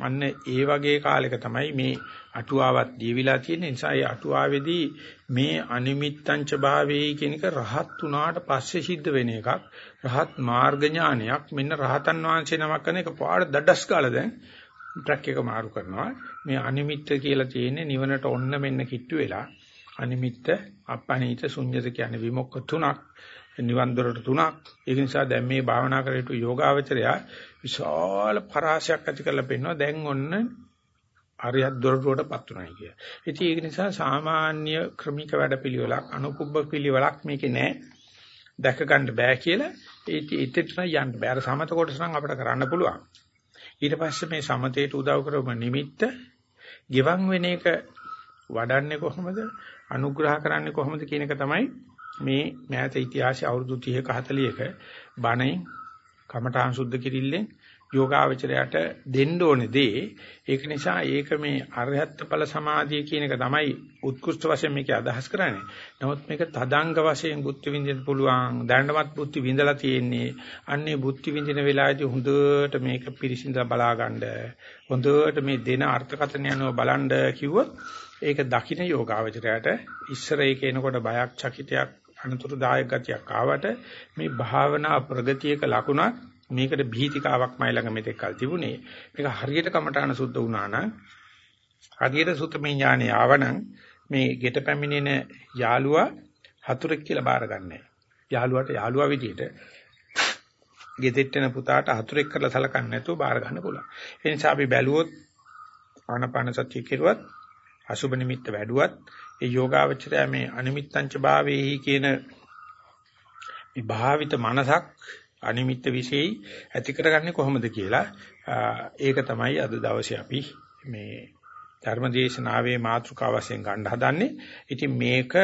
අන්න ඒ වගේ කාලයක තමයි මේ අටුවාවත් දීවිලා තියෙන නිසා ඒ අටුවාවේදී මේ අනිමිත්තංච භාවේහි කියන එක රහත් උනාට පස්සේ සිද්ධ වෙන එකක්. රහත් මාර්ග ඥානයක් මෙන්න රහතන් වහන්සේ නමක් කරන එක පාඩ දඩස් කාලා දැන් ට්‍රැක් එක මාරු කරනවා. මේ අනිමිත්ත කියලා තියෙන්නේ නිවනට ඔන්න මෙන්න කිට්ටු වෙලා අනිමිත්ත අපණීත ශුන්‍යත කියන්නේ විමුක්ඛ තුනක් නිවන් දොරට තුනක්. ඒක නිසා දැන් මේ භාවනා කරේට යෝගාවචරය විශාල පරාසයක් ඇති කරලා පෙන්නවා. දැන් ඔන්න අරියත් දොරටුවටපත් උනායි කිය. ඉතින් ඒක නිසා සාමාන්‍ය ක්‍රමික වැඩපිළිවෙලක් අනුකුබ්බ පිළිවෙලක් මේකේ නැහැ. දැක ගන්න බෑ කියලා ඒ ඉතින් යන්න බෑ. අර සමත කොටස නම් අපිට කරන්න පුළුවන්. ඊට පස්සේ මේ සමතේට උදව් කරව නිමිත්ත ගිවන් වෙන එක වඩන්නේ කොහොමද? අනුග්‍රහ කරන්නේ කොහොමද කියන එක තමයි මේ මෑත ඉතිහාසයේ අවුරුදු 30ක 40ක බණෙන් කමඨාන් සුද්ධ කිරිල්ලෙන් යෝගාවචරයට දෙන්න ඕනේ දේ ඒක නිසා ඒක මේ අරහත් ඵල සමාධිය කියන එක තමයි උත්කෘෂ්ඨ වශයෙන් මේක අදහස් කරන්නේ. නමුත් මේක තදංග වශයෙන් බුද්ධ විඳින්න පුළුවන්. දැනටමත් බුද්ධ විඳලා තියෙන්නේ. අන්නේ බුද්ධ විඳින වෙලාවේදී හොඳට මේක පිරිසිඳලා බලාගන්න. හොඳට මේ දෙන අර්ථකථන යනවා බලන්න කිව්වොත් ඒක දකින්න යෝගාවචරයට ඉස්සර ඒක එනකොට බයක් චකිතයක් අනතුරුදායක ගතියක් ආවට මේ භාවනා ප්‍රගතියක ලකුණක් මේකට බීතිකාවක් මයි ළඟ මෙතෙක් කල් තිබුණේ. මේක හරියට කමඨාන සුද්ධ වුණා නම් හරියට සුතමේ ඥානෙ ආවනම් මේ ගෙට පැමිණෙන යාළුවා හතුරෙක් කියලා බාරගන්නේ යාළුවාට යාළුවා විදියට ගෙදෙට්ට යන පුතාට හතුරෙක් කරලා සලකන්නේ නැතුව බාර ගන්න පුළුවන්. ඒ නිසා අපි බැලුවොත් ආනපාන සතිය කෙරුවත් අසුබ නිමිත්ත වැඩුවත් ඒ යෝගාවචරය මේ අනිමිත්තංච භාවේහි කියන මේ භාවිත මනසක් අනිමිත්ත විශේෂයි ඇති කරගන්නේ කොහොමද කියලා ඒක තමයි අද දවසේ අපි මේ ධර්මදේශනාවේ මාතෘකාව වශයෙන් ගන්න හදන්නේ. ඉතින් මේක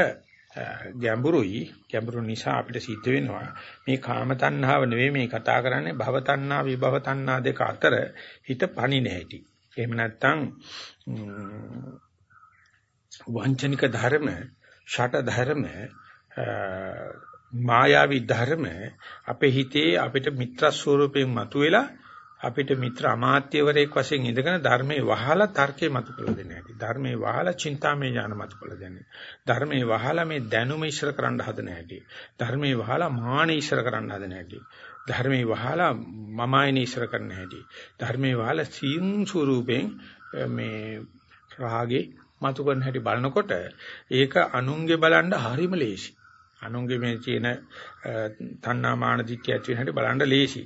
ගැඹුරුයි ගැඹුරු නිසා අපිට සිද්ධ වෙනවා මේ කාම තණ්හාව නෙවෙයි මේ කතා කරන්නේ භව තණ්හා විභව තණ්හා දෙක අතර හිත පණින හැටි. එහෙම නැත්නම් වංචනික ධර්ම, ෂට ධර්ම මායාවී ධර්ම අපේ හිතේ අපිට මිත්‍ර ස්වරූපයෙන් මතුවෙලා අපිට මිත්‍ර අමාත්‍යවරයෙක් වශයෙන් ඉඳගෙන ධර්මයේ වහලා තර්කේ මතු කළ දෙන්නේ නැති. ධර්මයේ වහලා චින්තාමය ඥාන මතු කළ දෙන්නේ. ධර්මයේ වහලා මේ දැනුම ඉස්සර කරන්න හදන හැටි. ධර්මයේ වහලා මාන ඉස්සර කරන්න හදන හැටි. ධර්මයේ වහලා මමයින ඉස්සර කරන්න හැටි. ධර්මයේ වහලා සීන් ස්වරූපයෙන් මේ රාගේ මතු කරන හැටි බලනකොට ඒක අනුන්ගේ බලන්න හරිම ලේසි. අනුන්ගේ මේ තියෙන තණ්හා මාන දික්ක ඇති වෙන හැටි බලන්න ලේසි.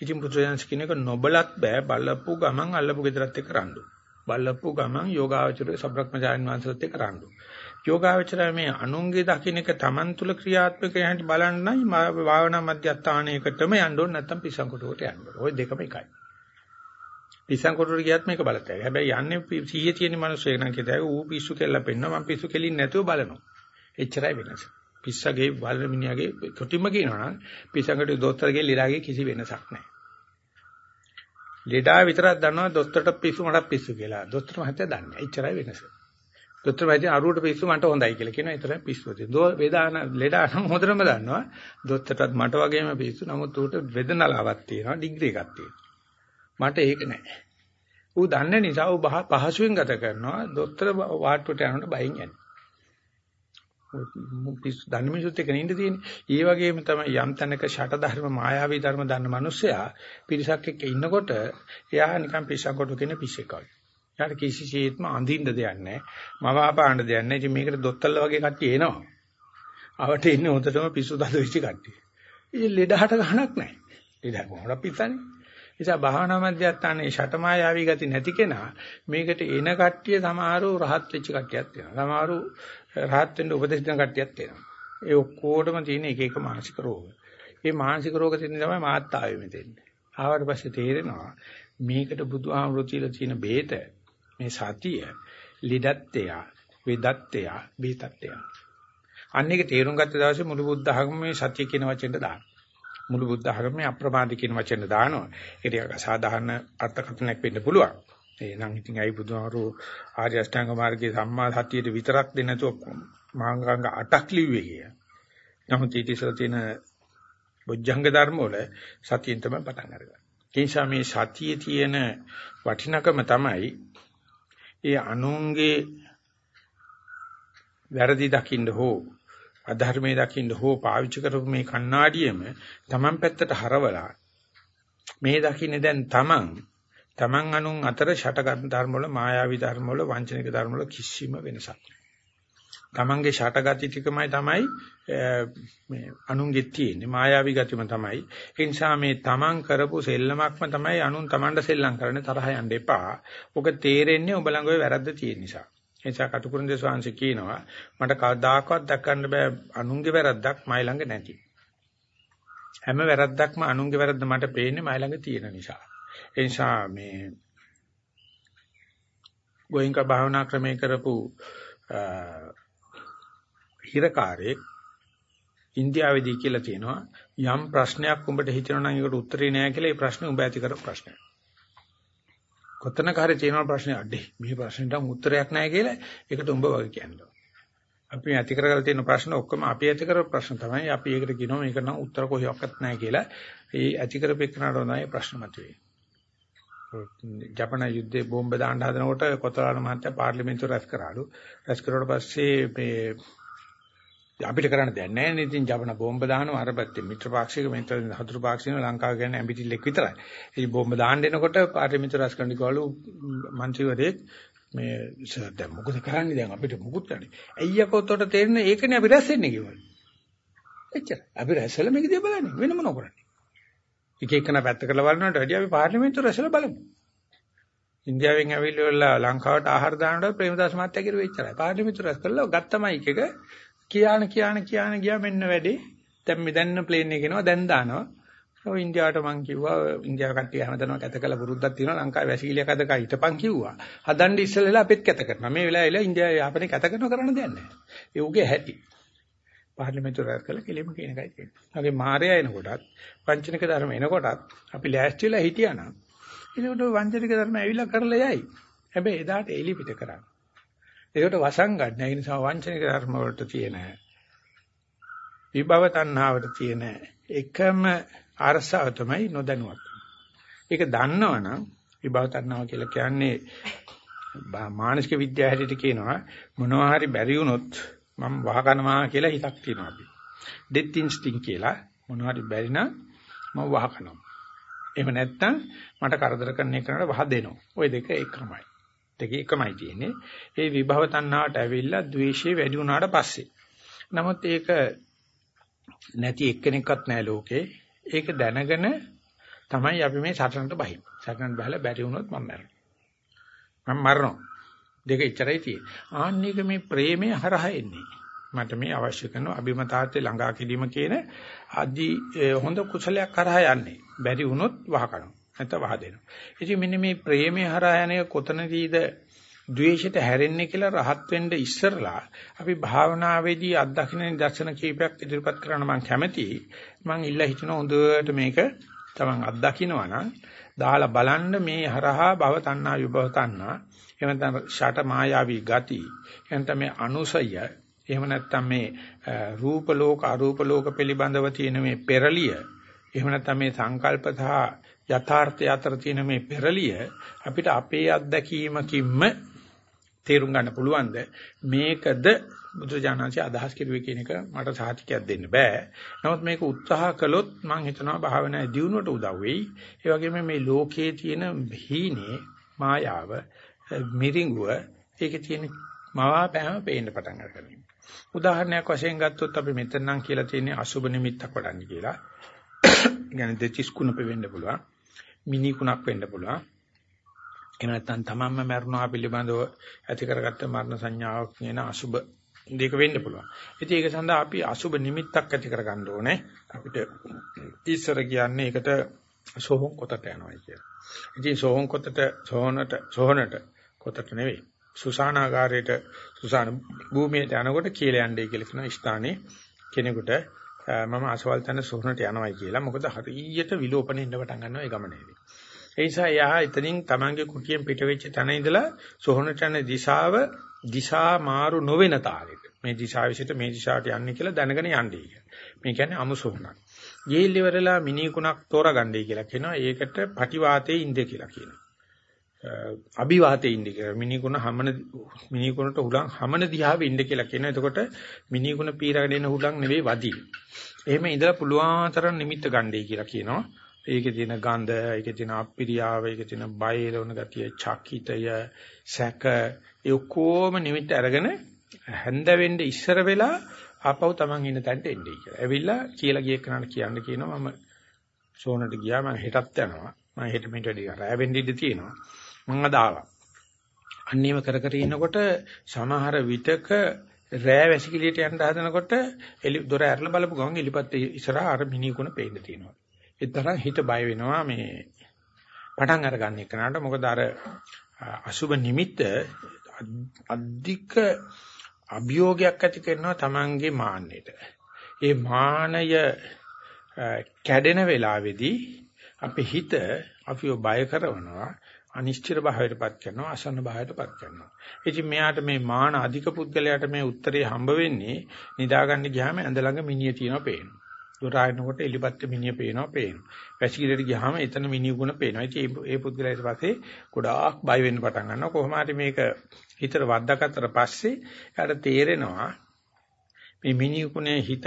ඉතින් පුත්‍රයන්ස් කියන එක නොබලත් බෑ බලපු ගමන් අල්ලපු ගෙදරත් එක්ක රණ්ඩු. බලපු ගමන් යෝගාවචරයේ සබ්‍රක්‍මජායන් වංශයත් එක්ක රණ්ඩු. යෝගාවචරය මේ අනුන්ගේ දකින්න එක Taman තුල ක්‍රියාත්මක හැටි බලන්නයි භාවනා මධ්‍යස්ථානයකටම යන්න ඕනේ නැත්නම් පිසංකොටුවට යන්න ඕනේ. ওই දෙකම එකයි. පිසංකොටුවට ගියත් මේක බලතයි. හැබැයි යන්නේ 100 තියෙන මිනිස්සු එක නම් කියතයි ඌ පිස්සු කෙල්ල පෙන්නවා මම පිස්සු කෙලින් නැතුව බලනවා. එච්චරයි වෙනස. පිස්සගේ වල මිනිහාගේ තොටිම කියනවා නම් පිස්සඟට දොස්තරගේ ලෙඩාගේ කිසි වෙනසක් නැහැ. ලෙඩා විතරක් දන්නවා දොස්තරට පිස්සු මට පිස්සු කියලා. දොස්තර මහත්තයා දන්නේ. එච්චරයි වෙනස. දොස්තර මහත්තයා අරුවට පිස්සු මට හොඳයි කියලා කියනවා. ඒතරයි පිස්සු තියෙන්නේ. වේදාන ලෙඩා නම් හොඳටම දන්නවා. දොස්තරටත් මට වගේම පිස්සු. නමුත් ඌට වේදනාවක් තියෙනවා. ඩිග්‍රී එකක් තියෙනවා. මට ඒක නැහැ. ඌ දන්නේ නිසා ඌ පහසුවෙන් ගත කරනවා. දොස්තර වාට්ටුවට යනකොට බයින් යන්නේ. පිස්සු දන්නේ මිනිස්සුත් එක්ක නින්ද තියෙන්නේ. ඒ වගේම තමයි යම් තැනක ෂට ධර්ම මායාවී ධර්ම දන්න මිනිස්සයා පිරිසක් එක්ක ඉන්නකොට එයා නිකන් පිස්සන්කොට කියන පිස්සෙක් වගේ. එයාට කිසිසේත්ම අඳින්න දෙයක් නැහැ. මව ආපාන්න දෙයක් නැහැ. ඉතින් මේකට දොත්තල්ල වගේ කට්ටිය එනවා. අවට ඉන්නේ හොඳටම පිස්සු දද වෙච්ච කට්ටිය. ඉතින් ලෙඩහට ගහනක් නැහැ. ලෙඩ කොහොමද පිස්සන්නේ? නිසා භාවනා මධ්‍යස්ථානයේ ෂටමායාවී ගති නැති කෙනා මේකට එන කට්ටිය සමහරව රහත් වෙච්ච කට්ටියක් තියෙනවා. සමහරව රහත් වෙන්න උපදෙස් දෙන කට්ටියක් තියෙනවා. ඒ ඔක්කොටම තියෙන එක එක මානසික රෝග. මේ මානසික රෝග තියෙන තමයි මාත් ආවේ මෙතෙන්. ආවට පස්සේ තේරෙනවා මේකට බුදුහාමුදුරු තියලා තියෙන බේත මේ සතිය ලිඩත්තය වෙදත්තය බේතත්තය. අන්න ඒක තේරුම් ගත්ත දවසේ මුළු බුද්ධ ධර්මයේ සත්‍ය කියන වචෙන්ට දානවා. මුළු බුද්ධ ධර්මයේ අප්‍රමාද කියන වචෙන්ට දානවා. ඒක ටිකක් සාධාරණ අර්ථකථනයක් වෙන්න පුළුවන්. එහෙනම් ඉතින් අයි බුදුහාරු ආර්ය අෂ්ටාංග මාර්ගයේ සම්මා සතියට විතරක් දෙන්න නැතුව මාංගාංග 8ක් ලිව්වේ කිය. නමුත් ඊට ඉස්සර තියෙන බොජ්ජංග ධර්ම වල සතියෙන් තමයි පටන් අරගන්නේ. ඒ නිසා මේ සතියේ තියෙන වටිනකම තමයි ඒ අනුන්ගේ වැරදි දකින්න හෝ අධර්මයේ දකින්න හෝ පාවිච්චි කරපු මේ කණ්ණාඩියෙම Taman පැත්තට හරවලා මේ දකින්නේ දැන් Taman Taman අනුන් අතර ෂටගත් ධර්ම වල මායාවී ධර්ම වල වංචනික ධර්ම වල කිසිම වෙනසක් නැහැ. Tamanගේ ෂටගති ටිකමයි තමයි මේ අනුන්ගේ තියෙන්නේ මායාවී ගතියම තමයි. ඒ නිසා මේ Taman කරපු සෙල්ලමක්ම තමයි අනුන් Tamanට සෙල්ලම් කරන්නේ තරහ යන්න එපා. ඔක තේරෙන්නේ ඔබ ළඟ ඔය වැරද්ද තියෙන නිසා. ඒ නිසා කටුකුරුන් දේශවාංශ කියනවා මට කවදාකවත් දක්වන්න බෑ අනුන්ගේ වැරද්දක් මයි ළඟ නැති. හැම වැරද්දක්ම අනුන්ගේ වැරද්ද මට පේන්නේ මයි ළඟ තියෙන නිසා. ඒ නිසා මේ ගෝයන්ක භාවනා ක්‍රමයේ කරපු හිරකාරයෙක් ඉන්දියාවේදී කියලා තියෙනවා යම් ප්‍රශ්නයක් උඹට හිතෙනවා නම් ඒකට උත්තරේ නෑ කියලා ඒ ප්‍රශ්නේ උඹ ඇති කරපු ප්‍රශ්නයක්. කොතනක හරි තියෙන ප්‍රශ්නේ අඩේ මේ ප්‍රශ්නෙට උත්තරයක් නෑ කියලා ඒකට උඹ වගේ කියනවා. අපි ඇති කරගලා තියෙන ප්‍රශ්න ඔක්කොම අපි ඇති කරපු ප්‍රශ්න තමයි. අපි ඒකට කියනවා මේක නම් උත්තර කොහොක්වත් නෑ කියලා. ඒ ඇති කරපෙන්නට උනායි ප්‍රශ්න මතුවේ. ජපන යුද්ධේ බෝම්බ දාන්න හදනකොට කොතලාන මහත්තයා පාර්ලිමේන්තුව රැස් කරාලු. රැස් කරුවට පස්සේ මේ අපිට කරන්න දෙයක් නැහැ නේද? ඉතින් ජපන බෝම්බ දානවා අර පැත්තේ මිත්‍ර පාක්ෂික මිත්‍ර හතුරු පාක්ෂිකන ලංකාව ගැන ඇඹිටිල්ලෙක් විතරයි. ඉතින් බෝම්බ දාන්න එනකොට පාර්ලිමේන්තු රාජකරණ ගාලු മന്ത്രിවරයෙක් මේ දැන් මොකද කරන්නේ දැන් අපිට මොකුත් නැහැ. අයියකෝ උතෝට තේරෙන්නේ ඒකනේ අපි රැස් වෙන්නේ කිව්වලු. එච්චර. අපි රැස්වල මේක දිහා බලන්නේ වෙන මොනව කරන්නේ. එක එකන පැත්ත කරලා බලනකොට වැඩි අපි පාර්ලිමේන්තු රැස්වල බලමු. ඉන්දියාවෙන් ඇවිල්ලා ලංකාවට ආහාර දානකොට ප්‍රේමදාස මහත්තයා කිරුවේ එච්චරයි. පාර්ලිමේන්තු රැස් කළා ගත්තමයි එක එක කියාන කියාන කියාන ගියා මෙන්න වැඩි. දැන් මේ දැන්න ප්ලේන් එක එනවා දැන් දානවා. ඔය ඉන්දියාවට මං කිව්වා ඉන්දියාව කට්ටිය හැමදැනම කැත කළ පුරුද්දක් තියෙනවා ලංකාවේ වැසිකිළිය කැත කා හිටපන් කිව්වා. හදන්න ඉස්සෙල්ලා අපිත් කැත කරනවා. මේ වෙලාවේ ඉන්දියාව යාපනයේ කැත කරනව කරන්න දෙයක් නැහැ. ඒ උගේ හැටි. පාර්ලිමේන්තුව රැස් කළ කෙලිම කියන එකයි තියෙන්නේ. අපි මායя එනකොටත් වංචනික ධර්ම එනකොටත් අපි ලෑස්ති වෙලා හිටියානම් ඒකට වංචනික ධර්ම ඇවිල්ලා කරලා යයි. හැබැයි එදාට එලි පිට කරන්නේ. ඒකට වසංගන්න. ඒ නිසා වංචනික ධර්ම වලට තියෙන විභව තණ්හාවට තියෙන එකම අරසාව තමයි නොදැනුවත්. ඒක දන්නවනම් විභව තණ්හාව කියලා කියන්නේ මානසික විද්‍යාව හැටියට කියනවා මොනවා හරි බැරි වුණොත් මම වහකනවා කියලා හිතක් තියෙනවා අපි. ඩෙත් ඉන්ස්ටින්ක් කියලා මොනවා හරි බැරි නම් මම වහකනවා. එහෙම නැත්නම් මට කරදර කරන එකනට වහ දෙනවා. ওই දෙක එකමයි. දෙකේ එකමයි තියෙන්නේ. ඒ විභව තණ්හාවට ඇවිල්ලා ද්වේෂය වැඩි වුණාට පස්සේ. නමුත් ඒක නැති එක්කෙනෙක්වත් නැහැ ලෝකේ. ඒක දැනගෙන තමයි අපි මේ සටනට බහින්නේ. සටනට බහලා බැරි වුණොත් මම මැරෙනවා. මම මරනවා. දෙක ඉච්චරයි තියෙන්නේ. ආන්නේක මේ ප්‍රේමය හරහා එන්නේ. මට මේ අවශ්‍ය කරන අභිමතාර්ථය ළඟා කිරීම කියන අදි හොඳ කුසලයක් කරහා යන්නේ. බැරි වුණොත් වහකනවා. නැත්නම් වහ දෙනවා. ඉතින් මෙන්න මේ ප්‍රේමයේ හරහා යන්නේ කොතනදීද ද්වේෂයට හැරෙන්නේ කියලා රහත් වෙන්න ඉස්සරලා අපි භාවනාවේදී අත්දකින්න දර්ශන කීපයක් ඉදිරිපත් කරන්න මම කැමතියි. මම ඉල්ලා හිටින හොඳට මේක තමන් අත්දකින්නවා නම් දාලා බලන්න මේ හරහා භව තණ්හා විභව තණ්හා එහෙම නැත්නම් ෂට මායාවී ගති එහෙම නැත්නම් මේ අනුසය එහෙම නැත්නම් මේ රූප ලෝක අරූප ලෝක පිළිබඳව තියෙන මේ පෙරලිය එහෙම නැත්නම් මේ සංකල්ප සහ යථාර්ථය අතර තියෙන මේ පෙරලිය අපිට අපේ අත්දැකීමකින්ම තේරුම් ගන්න පුළුවන්ද මේකද බුදුජානන්සේ අදහස් කෙරුවේ කියන එක මට සාහිතිකයක් දෙන්න බෑ. නමුත් මේක උත්සාහ කළොත් මම හිතනවා භාවනායේ දියුණුවට උදව් වෙයි. ඒ වගේම මේ ලෝකයේ තියෙන හීනේ මායාව මිරිඟුව ඒකේ තියෙන මවාපෑම පේන්න පටන් ගන්නවා. උදාහරණයක් වශයෙන් ගත්තොත් අපි මෙතන නම් කියලා තියෙන්නේ අසුබ නිමිත්තක් වඩන්න කියලා. يعني දෙතිස් කුණප වෙන්න පුළුවන්. මිනි කුණක් වෙන්න පුළුවන්. එහෙම නැත්නම් තමන්ම මරණා පිළිබඳව ඇති කරගත්ත මරණ සංඥාවක් කියන අසුබ දෙක වෙන්න පුළුවන්. ඉතින් ඒක සඳහා අපි අසුබ නිමිත්තක් ඇති කරගන්න ඕනේ. අපිට ඉස්සර කියන්නේ ඒකට සෝහොන් කොටට යනවා කියලා. ඉතින් සෝහොන් කොටට සෝහනට සෝහනට කොටට නෙවෙයි. සුසානාගාරයට සුසාන භූමියට යනකොට කියලා යන්නේ කියලා කියන ස්ථානේ කෙනෙකුට මම අසවල් තැන සොහනට යනවායි කියලා. මොකද හරියට විලෝපණය ඉන්න පටන් ගන්නවා ඒ ගමනේදී. ඒ නිසා එයා එතනින් Tamange කුටියෙන් පිට වෙච්ච තැන ඉඳලා සොහනට යන දිශාව දිශා මාරු නොවන තාලෙට. මේ දිශාව විසිට මේ දිශාවට යන්නේ කියලා දැනගෙන යන්නේ කියලා. මේ කියන්නේ අමුසොහනක්. ගිහිල්ල ඉවරලා මිනිකුණක් තෝරගන්නයි කියලා කියනවා. ඒකට පටිවාතයේ ඉඳ කියලා කියනවා. අභිවාතයේ ඉන්න කියලා. මිනිකුණ හමන මිනිකුණට හුලං හමන දිහාවේ ඉන්න කියලා කියනවා. එතකොට මිනිකුණ පීරගෙන එන හුලං නෙවෙයි වදී. එහෙම ඉඳලා පුළුවන් තරම් නිමිත්ත ගන්නයි කියලා කියනවා. ඒකේ තියෙන ගඳ, ඒකේ තියෙන අප්පිරියාව, ඒකේ තියෙන බයලවන ගතිය, චකිතය, සැක, ඒ ඔක්කොම නිමිත්ත අරගෙන හැඳ වෙන්න ඉස්සර වෙලා ආපහු Taman ඉන්න තැනට එන්නේ කියලා. ඇවිල්ලා කියලා ගිය කෙනාට කියන්න කියනවා මම සෝනට ගියා මම හෙටත් යනවා. මම හෙට මෙට වැඩි රැ වෙන්න ඉඩ තියෙනවා. මම අද ආවා. අන්නේම කර කර ඉන්නකොට සමහර විටක රෑ වැසිකිළියට යන්න හදනකොට එලි දොර ඇරලා බලපු ගමන් එලිපත් ඉස්සරහා අර මිනිකුණ පේන්න තියෙනවා. ඒ තරම් හිත බය වෙනවා මේ පටන් අරගන්න එකනට මොකද අර අසුබ නිමිත්ත අධික අභියෝගයක් ඇති කරනවා Tamange මාන්නයට. ඒ මානය කැඩෙන වෙලාවේදී අපේ හිත අපිව බය කරනවා අනිශ්චිත භාවයටපත් කරනවා අසන්න භාවයටපත් කරනවා. ඉතින් මෙයාට මේ මාන අධික පුද්ගලයාට මේ උත්තරේ හම්බ වෙන්නේ නිදාගන්න ගියාම ඇඳ ළඟ මිනිය තියෙනවා පේනවා. දොර ආයනකොට එලිපත්ත මිනිය පේනවා පේනවා. වැසිකිළියට ගියාම එතන මිනිය ගුණ පේනවා. ඉතින් ඒ පුද්ගලයාට පස්සේ ගොඩාක් බය වෙන්න පටන් ගන්නවා. කොහොම හරි මේක හිතට වද්දාගත්තට පස්සේ යාට තේරෙනවා මේ මිනිය ගුණේ හිත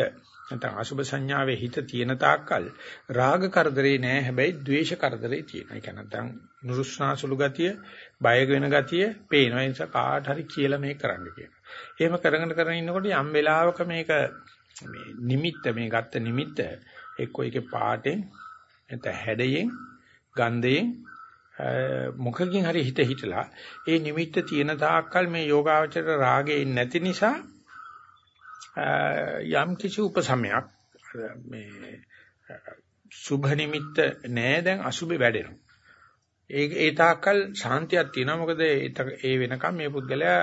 නැත්නම් අසුබ සංඥාවේ හිත තියෙන තාක්කල් රාග කරදරේ නෑ හැබැයි ද්වේෂ කරදරේ තියෙනවා. ඒ කියන්නේ නැත්නම් නුරුස්නාසුළු ගතිය, බය වෙන ගතිය පේනවා. ඒ නිසා කාට හරි කියලා මේක කරන්න කියනවා. එහෙම කරගෙන කරගෙන ඉන්නකොට යම් වෙලාවක මේක මේ නිමිත්ත මේ ගත්ත නිමිත්ත එක්කෝ ඒකේ පාටෙන් නැත්නම් හැඩයෙන් ගන්ධයෙන් මොකකින් හරි හිත හිටලා ඒ නිමිත්ත තියෙන තාක්කල් මේ යෝගාවචර රාගේ නැති නිසා යම් කිසි උපසමයක් මේ සුභ නිමිත්ත නෑ දැන් අසුභේ වැඩෙනවා. ඒ ඒ තාක්කල් ශාන්තියක් තියෙනවා මොකද ඒ වෙනකම් මේ පුද්ගලයා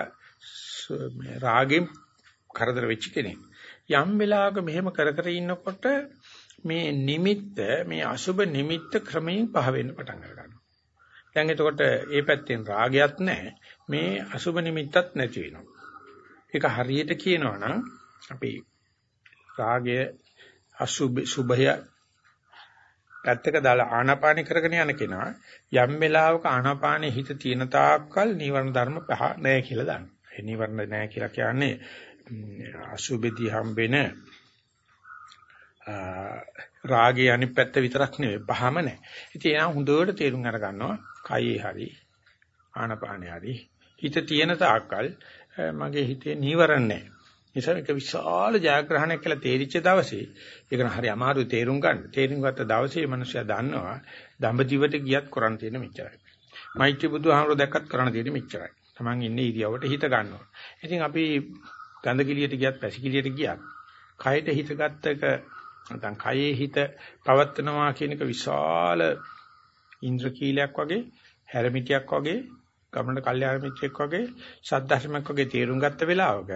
රාගෙන් කරදර වෙච්ච කෙනෙක්. යම් වෙලාවක මෙහෙම කර කර ඉන්නකොට මේ නිමිත්ත මේ අසුබ නිමිත්ත ක්‍රමයෙන් පහ වෙන්න පටන් ගන්නවා. දැන් එතකොට ඒ පැත්තෙන් රාගයක් නැහැ මේ අසුබ නිමිත්තත් නැති වෙනවා. ඒක හරියට කියනවා නම් අපි රාගය අසුභ සුභය පැත්තක දාලා ආනාපානි කරගෙන යන කෙනා යම් වෙලාවක ආනාපානයේ හිත තියෙන තාක්කල් නිවර්ණ ධර්ම පහ නැහැ කියලා දන්නවා. ඒ නිවර්ණ නැහැ කියලා කියන්නේ අසුභෙදී හම්බෙන රාගයේ අනිත් පැත්ත විතරක් නෙවෙයි පහම නැහැ. ඉතින් එයා හොඳට තේරුම් අර ගන්නවා කයේ හරි ආනාපානයේ හරි හිත තියෙන තාක්කල් මගේ හිතේ නීවරණ නැහැ. නිසා මේක විශාල ජයග්‍රහණයක් කියලා තේරිච්ච දවසේ ඒක නම් හරි අමාරුයි තේරුම් ගන්න. තේරුම් ගත්ත දවසේ මිනිස්සයා දන්නවා දඹදිවට ගියත් කරන්න තියෙන මෙච්චරයි. මෛත්‍රී බුදුහාමරෝ දැක්කත් කරන්න තියෙන මෙච්චරයි. Taman ඉන්නේ ඉරියවට හිත ගන්නවා. ඉතින් අපි ගඳ කිලියට ගියත් පැසි කිලියට ගියත් කයට හිත ගත්තක නැත්නම් කයේ හිත පවත්නවා කියන එක විශාල ඉන්ද්‍රකීලයක් වගේ හැරමිටියක් වගේ ගමන කල්යාණ මිත්‍රෙක් වගේ සද්ධර්මයක් වගේ තේරුම් ගත්ත වෙලාවක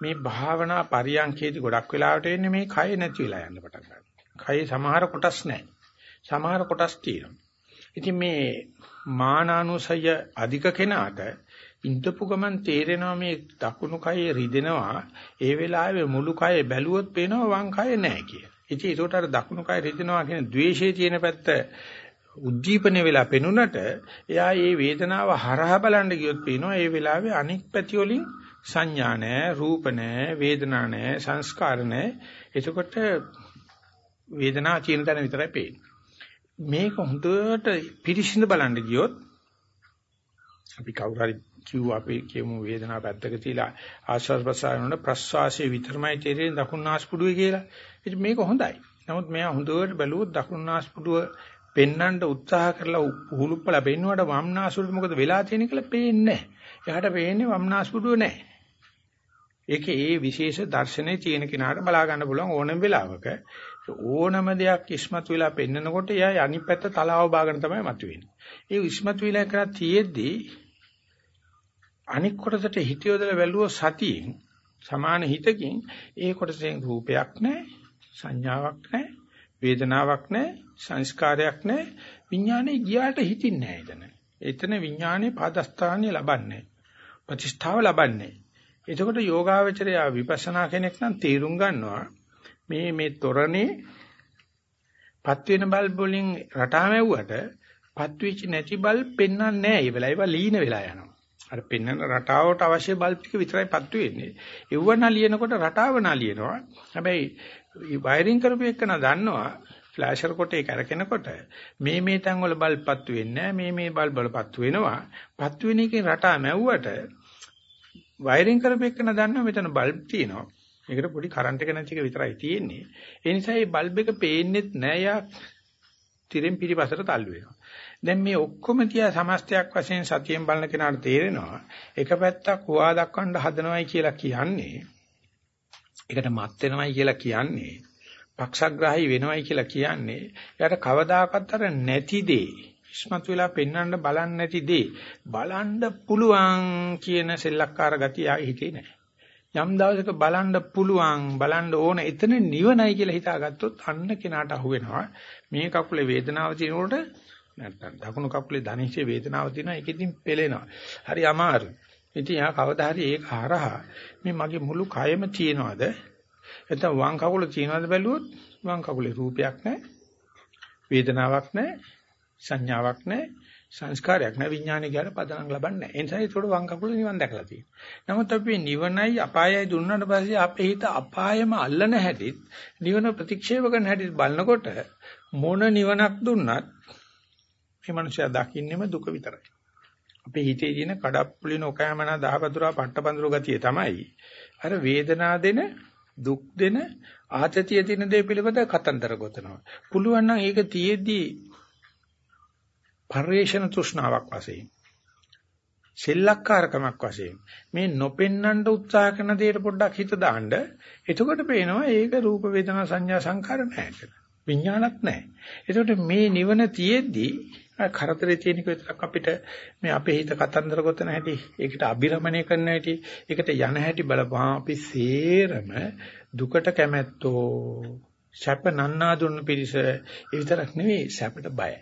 මේ භාවනා පරියන්කේදී ගොඩක් වෙලාවට එන්නේ මේ කය නැති වෙලා යන්න පටන් ගන්නවා. කයේ සමහර කොටස් නැහැ. සමහර කොටස් තියෙනවා. ඉතින් මේ මානානුසය අධික කෙනාට ඉඳපු ගමන් තේරෙනවා මේ දකුණු කයේ රිදෙනවා. ඒ වෙලාවේ මුළු කය බැලුවොත් පේනවා වම් කය නැහැ කියලා. ඉතින් ඒකට අර දකුණු කය රිදෙනවා කියන द्वේෂයේ තියෙන පැත්ත උද්දීපන වෙලා පෙනුනට එයා මේ වේදනාව හරහා බලන්න ගියොත් පේනවා ඒ වෙලාවේ අනික් පැති වලින් සංඥා නැහැ, රූප නැහැ, වේදනා නැහැ, සංස්කාර නැහැ. එතකොට වේදනාව තියෙන තැන විතරයි පේන්නේ. මේක හොඳට පිරිසිදු බලන්න ගියොත් අපි කවුරු හරි කිව්ව අපි කියමු වේදනාව පැත්තක තියලා ආශ්වාස ප්‍රශ්වාසන ප්‍රශ්වාසයේ විතරමයි තේරෙන්නේ දකුණුනාස්පුඩුවේ කියලා. ඉතින් මේක හොඳයි. නමුත් මෙයා හොඳට බැලුවොත් දකුණුනාස්පුඩුව පෙන්වන්න උත්සාහ කරලා උහුලුප්පලා පෙන්නුවට වම්නාසුඩුව මොකද වෙලා තියෙන්නේ කියලා පේන්නේ නැහැ. එයාට පේන්නේ වම්නාස්පුඩුව නැහැ. ඒකේ ඒ විශේෂ දර්ශනේ තියෙන කෙනාට බලා ගන්න පුළුවන් ඕනම වෙලාවක ඕනම දෙයක් ඉස්මතු වෙලා පෙන්නකොට එයා අනිත් පැත්ත තලාව බාගෙන තමයි මතුවෙන්නේ. ඒ ඉස්මතු වෙලා කරා තියෙද්දි අනික් කොටසට හිත යොදලා බැලුවොත් සතියෙන් සමාන හිතකින් ඒ කොටසෙන් රූපයක් නැහැ සංඥාවක් නැහැ වේදනාවක් නැහැ සංස්කාරයක් නැහැ විඥානේ ගියාට හිතින්නේ නැහැ එතන. එතන විඥානේ පාදස්ථානිය ලබන්නේ ප්‍රතිස්ථාව ලබන්නේ. එතකොට යෝගාවචරය විපස්සනා කෙනෙක් නම් තීරුම් ගන්නවා මේ මේ තොරණේ පත් වෙන බල්බ් වලින් රටා මැව්වට පත් වෙච්ච නැති බල්බ් පෙන්වන්නේ නැහැ. ඒ වෙලාව ඒවා ලීන වෙලා යනවා. අර පෙන්වන රටාවට අවශ්‍ය බල්බ් ටික විතරයි පත් වෙන්නේ. ඒව නාලියනකොට රටාව නාලියනවා. හැබැයි වයරින් කරපු එකන දන්නවා ෆ්ලෑෂර් කොටේ කරකිනකොට මේ මේ තැන් වල බල්බ් පත්තු වෙන්නේ මේ මේ බල්බ් වල පත්තු වෙනවා. පත්තු වෙන එකේ රටා මැව්වට වයරින් කරපෙන්න දන්නවා මෙතන බල්බ් තියෙනවා. ඒකට පොඩි කරන්ට් එක නැති එක විතරයි තියෙන්නේ. ඒ නිසා මේ බල්බ් එක පේන්නේත් නෑ යා තිරෙන් පිටිපසට තල්ලු වෙනවා. දැන් මේ ඔක්කොම තියා සමස්තයක් වශයෙන් සතියෙන් බලන කෙනාට තේරෙනවා එක පැත්තක් හොවා දක්වන්න හදනවයි කියලා කියන්නේ ඒකට මත් වෙනවයි කියලා කියන්නේ පක්ෂග්‍රාහී වෙනවයි කියලා කියන්නේ එයාට කවදාකවත් අර නැති දේ ඉස්මතු වෙලා පෙන්වන්න බලන්න නැති දේ බලන්න පුළුවන් කියන සෙල්ලක්කාර ගතිය ආයේ හිතේ නැහැ. යම් දවසක බලන්න පුළුවන් බලන්න ඕන එතන නිවනයි කියලා හිතාගත්තොත් අන්න කෙනාට අහු වෙනවා මේ කකුලේ වේදනාව තියෙනකොට නැත්තම් දකුණු කකුලේ ධනිෂේ වේදනාව තියෙනවා ඒකෙදින් පෙලෙනවා හරි අමාරු ඉතින් යා කවදා හරි ඒක හරහා මේ මගේ මුළු කයම තියෙනවද නැත්නම් වම් කකුල තියෙනවද බැලුවොත් වම් කකුලේ රූපයක් නැහැ වේදනාවක් නැහැ සංඥාවක් නැහැ සංස්කාරයක් නැහැ විඥානය කියලා පදනම් ලබන්නේ නැහැ. ඒ නිසා ඒකට වම් කකුල නිවන් දැකලා තියෙනවා. නමුත් අපි නිවනයි අපායයි දුන්නාට පස්සේ අපේ හිත අපායම අල්ලන හැටිත් නිවන ප්‍රතික්ෂේප කරන හැටිත් බලනකොට මොන නිවනක් දුන්නත් මේ මනුස්සයා දකින්නෙම දුක විතරයි. අපේ හිතේ තියෙන කඩප්පුලින ඔකෑමන දහවතුරා පට්ටපඳුරු ගතිය තමයි අර වේදනා දෙන දුක් දෙන ආතතිය දෙන දේ පිළිබඳ කතන්දර ගොතනවා. පුළුවන් නම් ඒක තියේදී පරිේශන තෘෂ්ණාවක් වශයෙන් සෙල්ලක්කාරකමක් වශයෙන් මේ නොපෙන්නන්න උත්සාහ කරන දෙයට පොඩ්ඩක් හිත දාන්න එතකොට පේනවා ඒක රූප වේදනා සංඥා සංකාර නැහැ විඥානත් නැහැ. එතකොට මේ නිවන තියෙද්දි කරදරේ තියෙන එක විතරක් අපිට මේ අපේ හිත කතන්දර ගොතන හැටි ඒකට අබිරමණය කරන හැටි ඒකට යන හැටි බලපහා අපි සේරම දුකට කැමැත්තෝ සැප නන්නා දුන්න පිරිස ඒ විතරක් නෙවෙයි සැපට බයයි.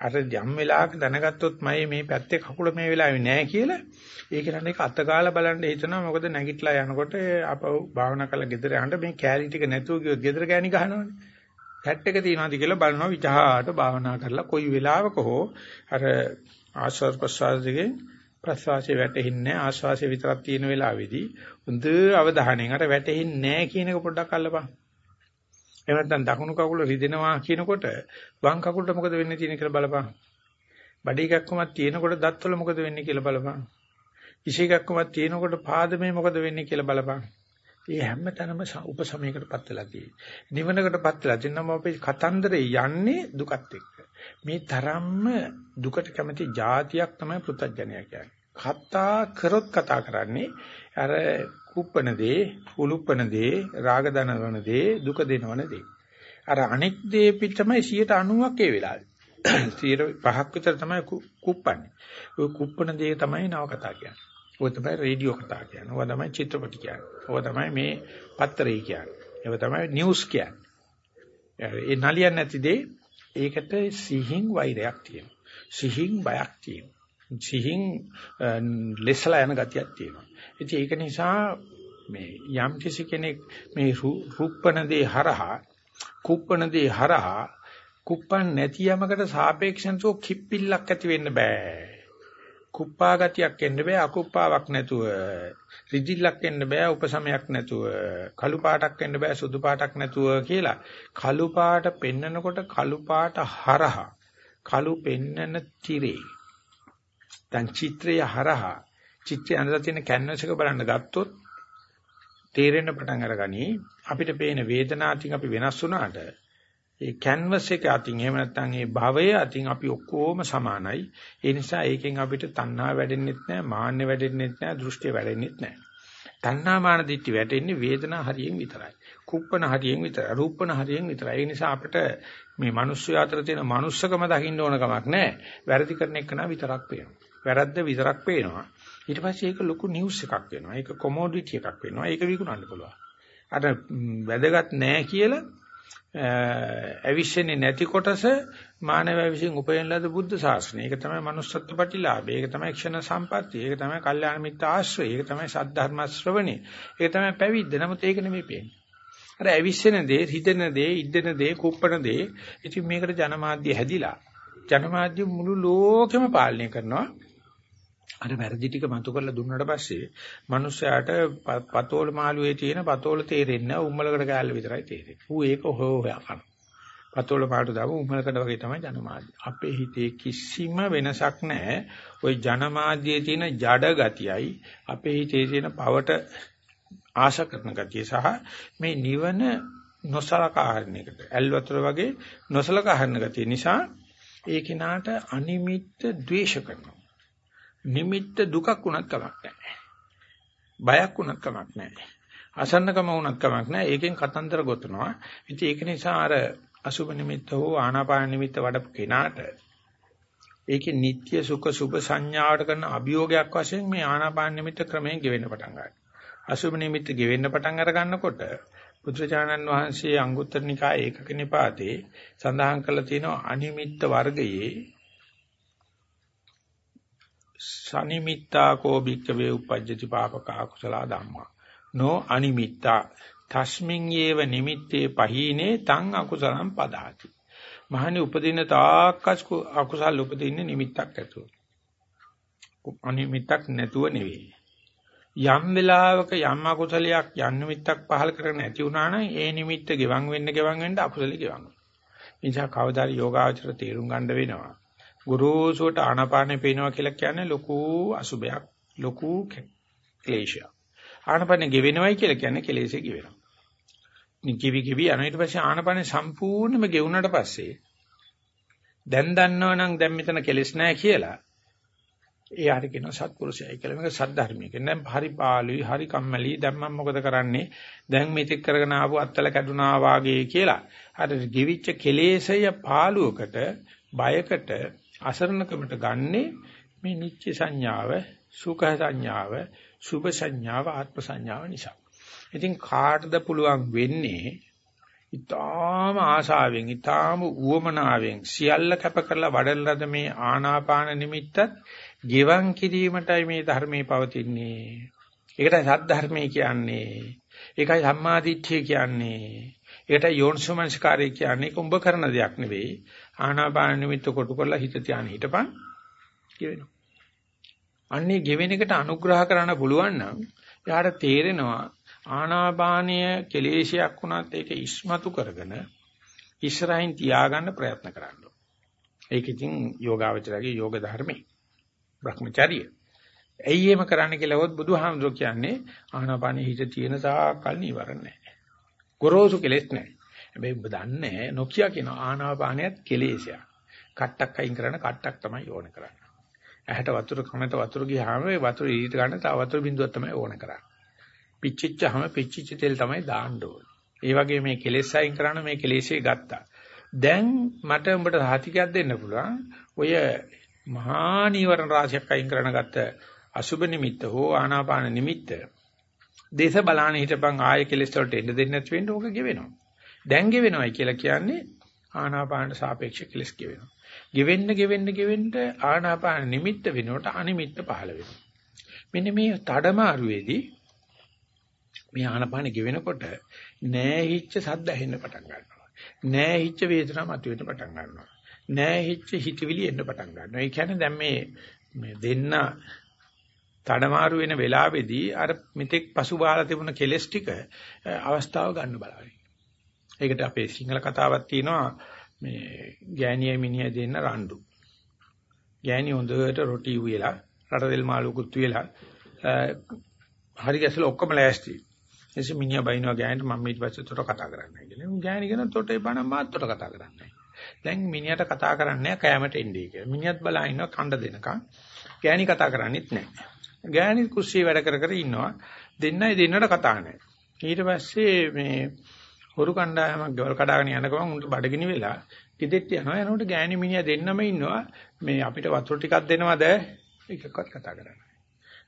අර යම් වෙලාවක දැනගත්තොත් මම මේ පැත්තේ කකුල මේ වෙලාවේ නෑ කියලා ඒක නේද? ඒක අතගාලා බලන්න හිතනවා මොකද නැගිටලා යනකොට අපව භාවනා කරලා ගෙදර යන්න මේ කෑලි ටික නැතුව ගියොත් ගෙදර ගෑණි ගහනවනේ. පැට් එක තියනවාද කියලා බලනවා විචාට භාවනා කරලා කොයි වෙලාවක හෝ අර ආශ්වාස ප්‍රශ්වාසයේ ප්‍රශ්වාසයේ වැටෙන්නේ ආශ්වාසයේ විතරක් තියෙන වෙලාවේදී හොඳ අවධානයෙන් අර වැටෙන්නේ නැහැ කියන එක පොඩ්ඩක් අල්ලපන් එහෙම නැත්නම් දකුණු කකුල රිදෙනවා කියනකොට වම් කකුලට මොකද වෙන්නේ තියෙන කියලා බලපන්. බඩේ කැක්කමක් තියෙනකොට දත්වල මොකද වෙන්නේ කියලා බලපන්. ඉෂේ කැක්කමක් තියෙනකොට පාදමේ මොකද වෙන්නේ කියලා බලපන්. ඒ හැම තැනම උපසමයකටපත් වෙලා තියෙන්නේ. නිවනකටපත් වෙලා තියෙනම අපේ කතන්දරේ යන්නේ දුකත් එක්ක. මේ තරම්ම දුකට කැමති જાතියක් තමයි පෘථග්ජනය කියන්නේ. කතා කරොත් කතා කරන්නේ අර කුප්පන දේ, කුලුප්පන දේ, රාග දනවන දේ, දුක දෙනවන දේ. අර අනෙක් දේ පිටමයි 90ක් ඒ වෙලාවේ. 105ක් විතර තමයි කුප්පන්නේ. ওই කුප්පන දේ තමයි නව කතා කියන්නේ. ඔය තමයි රේඩියෝ කතා කියන්නේ. ඔය තමයි චිත්‍රපට කියන්නේ. ඔය තමයි මේ පත්තරේ කියන්නේ. ඒව තමයි නිවුස් කියන්නේ. ඒ නලියන්නේ නැති දේ ඒකට සිහින් වෛරයක් තියෙනවා. සිහින් බයක් තියෙනවා. සිහින් ලෙසලා යන ගතියක් තියෙනවා. ඉතින් ඒක නිසා මේ යම් කිසි කෙනෙක් මේ රුප්පන දේ හරහා කුප්පන දේ හරහා කුප්පන් නැති යමකට සාපේක්ෂව කිප්පිල්ලක් ඇති වෙන්න බෑ. කුප්පා ගතියක් එන්න බෑ අකුප්පාවක් නැතුව. රිදිල්ලක් එන්න බෑ උපසමයක් නැතුව. කළු පාටක් එන්න බෑ සුදු පාටක් නැතුව කියලා. කළු පාට පෙන්නකොට කළු පාට හරහා කළු පෙන්නන tire. දැන් චිත්‍රය හරහා චිත්‍රය අඳලා තියෙන කැන්වස් එක බලන්න ගත්තොත් තේරෙන්න පටන් අරගනි අපිට පේන වේදනාටින් අපි වෙනස් වුණාට ඒ කැන්වස් එක අතින් එහෙම නැත්නම් ඒ භවය අතින් අපි ඔක්කොම සමානයි. ඒ නිසා ඒකෙන් අපිට තණ්හා වැඩෙන්නෙත් නැහැ මාන්න වැඩෙන්නෙත් නැහැ දෘෂ්ටි වැඩෙන්නෙත් නැහැ තණ්හා මාන දිට්ඨි වැටෙන්නේ වේදනා හරියෙන් විතරයි. කුප්පන හරියෙන් විතරයි රූපන හරියෙන් විතරයි. ඒ නිසා අපිට මේ මිනිස්සු අතර තියෙන manussකම දකින්න ඕන කමක් නැහැ වැරදි කරන එක නා විතරක් පේනවා. වැරද්ද විතරක් පේනවා. ඊට පස්සේ ඒක ලොකු නිවුස් එකක් වෙනවා. ඒක කොමෝඩිටි එකක් වෙනවා. ඒක විකුණන්න පුළුවන්. අර වැදගත් නෑ කියලා ඇවිස්සෙන්නේ නැති කොටස මානවය විසින් උපයන ලද බුද්ධ ශාසනය. ඒක තමයි manussත්ව ප්‍රතිලාභය. ඒක තමයි ක්ෂණ සම්පත්තිය. ඒක තමයි කල්යාණ මිත්‍ර ආශ්‍රය. ඒක තමයි සද්ධර්ම ශ්‍රවණය. ඒක තමයි පැවිද්ද. නමුත් ඒක නෙමෙයි පේන්නේ. අර ඇවිස්සෙන දේ, හිතෙන දේ, ඉද්දෙන දේ, කුප්පන දේ. ඉතින් මේකට ජනමාධ්‍ය හැදිලා. ජනමාධ්‍ය මුළු ලෝකෙම පාලනය කරනවා. අර වැරදි ටික මතු කරලා දුන්නාට පස්සේ මිනිස්සයාට පතෝල මාළුවේ තියෙන පතෝල තේරෙන්නේ නැහැ උම්මලකට කෑල්ල විතරයි තේරෙන්නේ. ඌ ඒක හොය හොයා කන. පතෝල මාළු දාපු උම්මලකට වගේ තමයි ජනමාධ්‍ය. අපේ හිතේ කිසිම වෙනසක් නැහැ. ওই ජනමාධ්‍යයේ තියෙන ජඩ ගතියයි අපේ හිතේ තියෙන පවට ආශා කරන ගතිය සහ මේ නිවන නොසලකා හරින එකට. ඇල් වතුර වගේ නොසලකා හරින ගතිය නිසා ඒ කෙනාට අනිමිත්ත ද්වේෂ කරනවා. නිමිත්ත දුකක් වුණත් කමක් නැහැ. බයක් වුණත් කමක් නැහැ. අසන්නකම වුණත් කමක් නැහැ. ඒකෙන් කතන්දර ගොතනවා. ඉතින් ඒක නිසා අර අසුබ නිමිත්ත හෝ ආනාපාන නිමිත්ත වඩපු කෙනාට ඒකේ නিত্য සුඛ සුභ සංඥාවට කරන අභියෝගයක් වශයෙන් මේ ආනාපාන නිමිත්ත ක්‍රමයෙන් ගෙවෙන්න පටන් ගන්නවා. අසුබ නිමිත්ත ගෙවෙන්න පටන් අර ගන්නකොට බුදුචානන් වහන්සේ අංගුත්තර නිකායේ ඒකක නිපාතේ සඳහන් කරලා තියෙනවා අනිමිත්ත වර්ගයේ සනිමිත්තා කෝ භික්කවේ උපජ්ජති පාපක අකුසල ධම්මා. නෝ අනිමිත්තා. තස්මින් යේව නිමිත්තේ පහීනේ තං අකුසලං පදාති. මහණි උපදින තාක්කස් අකුසල උපදින්නේ නිමිත්තක් ඇතුව. අනිමිත්තක් නැතුව නෙවෙයි. යම් වෙලාවක යම් අකුසලයක් යම් නිමිත්තක් පහල කරගෙන නැති වුණා නම් ඒ නිමිත්ත ගෙවන් වෙන්න ගෙවන් වෙන්න අකුසලෙ ගෙවන් වෙනවා. නිසා කවදාරි යෝගාචර තේරුම් ගන්න වෙනවා. ගුරුසුවට ආනාපානෙ පේනවා කියලා කියන්නේ ලොකු අසුබයක් ලොකු ක්ලේශයක්. ආනාපානෙ ගෙවෙනවයි කියලා කියන්නේ කෙලෙසේ ගෙවෙනවා. නිකිවි කිවි යන ඊට පස්සේ ආනාපානෙ සම්පූර්ණයෙන්ම ගෙවුනට පස්සේ දැන් දන්නවනම් දැන් මෙතන කෙලෙස් නැහැ කියලා ඒ හරි කියන සත්පුරුෂයයි කියලා. මේක සද්ධර්මයේ කියන දැන් හරි පාළුයි හරි කම්මැලි. දැන් මම මොකද කරන්නේ? දැන් මෙතෙක් කරගෙන ආපු අත්තල කැඩුනා වාගේ කියලා. අර ගෙවිච්ච කෙලෙසය පාළුවකට බයකට අසරණකමට ගන්නේ මේ නිච්ච සංඥාව, සුඛ සංඥාව, සුභ සංඥාව, ආත්ම සංඥාව නිසා. ඉතින් කාටද පුළුවන් වෙන්නේ ඊටාම ආශාවෙන්, ඊටාම උවමනාවෙන් සියල්ල කැප කරලා වඩන ලද මේ ආනාපාන නිමිත්තත් ගෙවන් කිරීමටයි මේ ධර්මයේ පවතින්නේ. ඒකටයි සද්ධර්මයේ කියන්නේ. ඒකයි සම්මාදිට්ඨිය කියන්නේ. ඒකට යෝනිසෝමනස්කාරය කියන්නේ ඒක උඹ කරන දෙයක් නෙවෙයි. ආනාපාන නිමිත්ත කොටු කරලා හිත තියාන හිටපන් කියවෙනවා. අන්නේ ගෙවෙන එකට අනුග්‍රහ කරන්න පුළුවන් නම් එයාට තේරෙනවා ආනාපානීය කෙලේශයක් වුණත් ඒක ඉස්මතු කරගෙන ඉස්සරහින් තියාගන්න ප්‍රයත්න කරන්න. ඒක ඉතින් යෝගාවචරගේ යෝග ධර්මේ. Brahmacharya. ඇයි එහෙම කරන්න කියලා වොත් බුදුහාමුදුරුවෝ කියන්නේ ආනාපානීය හිත තියෙන තාකල් නිවරණ නැහැ. ගොරෝසු කෙලෙස් නැහැ. හැබැයි ඔබ දන්නේ නොකිය කියන ආනාපානියත් කෙලෙසයක්. කට්ටක් අයින් කරන කට්ටක් තමයි ඕන කරන්නේ. ඇහැට වතුර කනට වතුර ගියාම ඒ වතුර ඊට ගන්න තව වතුර බිඳුවක් තමයි ඕන කරන්නේ. පිච්චිච්චාම පිච්චිච්ච තෙල් තමයි දාන්න ඕනේ. ඒ වගේ මේ කෙලෙස් අයින් කරන මේ කෙලෙස්ේ ගත්තා. දැන් මට උඹට සාතිකයක් දෙන්න පුළුවන්. ඔය මහා නීවරණ රාශියක් අයින් කරන ගත්ත අසුබ නිමිත්ත හෝ ආනාපාන නිමිත්ත දේශ බලාන හිටපන් ආයෙ කෙලස් වලට එන්න දෙන්නේ නැති වෙන්න ඕක ගෙවෙනවා. දැන් ගෙවෙනවයි කියලා කියන්නේ ආනාපානට සාපේක්ෂ කෙලස් ගෙවෙනවා. ගෙවෙන්න ගෙවෙන්න ගෙවෙන්න ආනාපාන නිමිත්ත වෙනකොට අනිමිත්ත පහළ වෙනවා. මෙන්න මේ තඩමාරුවේදී මේ ආනාපාන ගෙවෙනකොට නෑහිච්ච සද්ද ඇහෙන්න පටන් ගන්නවා. නෑහිච්ච වේදනා මතුවෙන්න පටන් ගන්නවා. නෑහිච්ච හිතවිලි එන්න පටන් ගන්නවා. ඒ කියන්නේ දැන් මේ මේ දෙන්න තඩමාරු වෙන වෙලාවේදී අර මෙතෙක් පසුබාලා තිබුණ කෙලස් ටික අවස්ථාව ගන්න බලයි. ඒකට අපේ සිංහල කතාවක් තියෙනවා මේ ගෑණිය මිනිහ දෙන්න රණ්ඩු. ගෑණි හොඳට රොටි උයලා රටදෙල් මාළුකුත් උයලා හරි ගැසල ඔක්කොම ලෑස්ති. එසේ මිනිහා බයිනවා ගෑණිට මම ඊට පස්සේ තොට කතා කරන්නයි කියලා. උන් ගෑණි කියන තොටේ බණ මාත් තොට කතා කරන්නයි. දැන් මිනිහට කතා කරන්නේ කෑමට එන්නේ කියලා. මිනිහත් බලා ඉන්නවා කණ්ඩ දෙනකන්. ගෑණි කතා කරන්නේත් නැහැ. ගෑණි කුස්සියේ වැඩ කර කර ඉන්නවා. දෙන්නයි දෙන්නට කතා නැහැ. ඊට පස්සේ මේ හොරු කණ්ඩායමක් ගෙවල් කඩාගෙන යන ගමන් උන්ට බඩගිනි වෙලා කිදෙට්ට යනවා. යනකොට ගෑණි මිනිහා දෙන්නම ඉන්නවා. මේ අපිට වතුර ටිකක් දෙනවද? එකක්වත් කතා කරන්නේ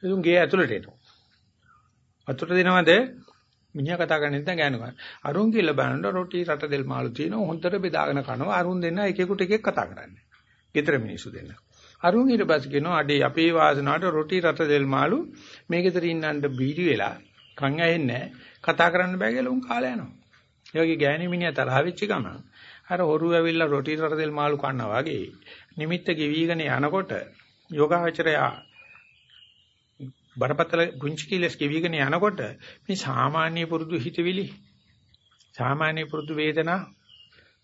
එතුන් ගේ ඇතුළට එනවා. වතුර දෙනවද? මිනිහා කතා කරන්නේ නැත්නම් ගෑනු ගන්න. අරුන් කියලා බලනකොට රොටි රට දෙල් මාළු තියෙනවා. හොන්දට බෙදාගෙන කනවා. අරුන් දෙන්න එකෙකුට එකෙක් කතා කරන්නේ. ගෙදර මිනිස්සු දෙන්න. අරුන් ඊට පස්සේ කියනවා අඩේ අපේ වාසනාවට රොටි රට දෙල් මාළු මේ ගෙදර ඉන්නන්න බීඩි වෙලා කන් ඇහෙන්නේ කතා කරන්න බෑ කියලා උන් කාලය යනවා. ඒ වගේ ගෑණි මිනිහා තරහ වෙච්ච ගමන් අර හොරු ඇවිල්ලා රොටි රට දෙල් මාළු කන්නා වගේ නිමිත්ත ගෙවිගෙන යනකොට යෝගාචරයා බරපතල පුංචි කිලස් ගෙවිගෙන යනකොට මේ සාමාන්‍ය පුරුදු හිතවිලි සාමාන්‍ය පුරුදු වේදනා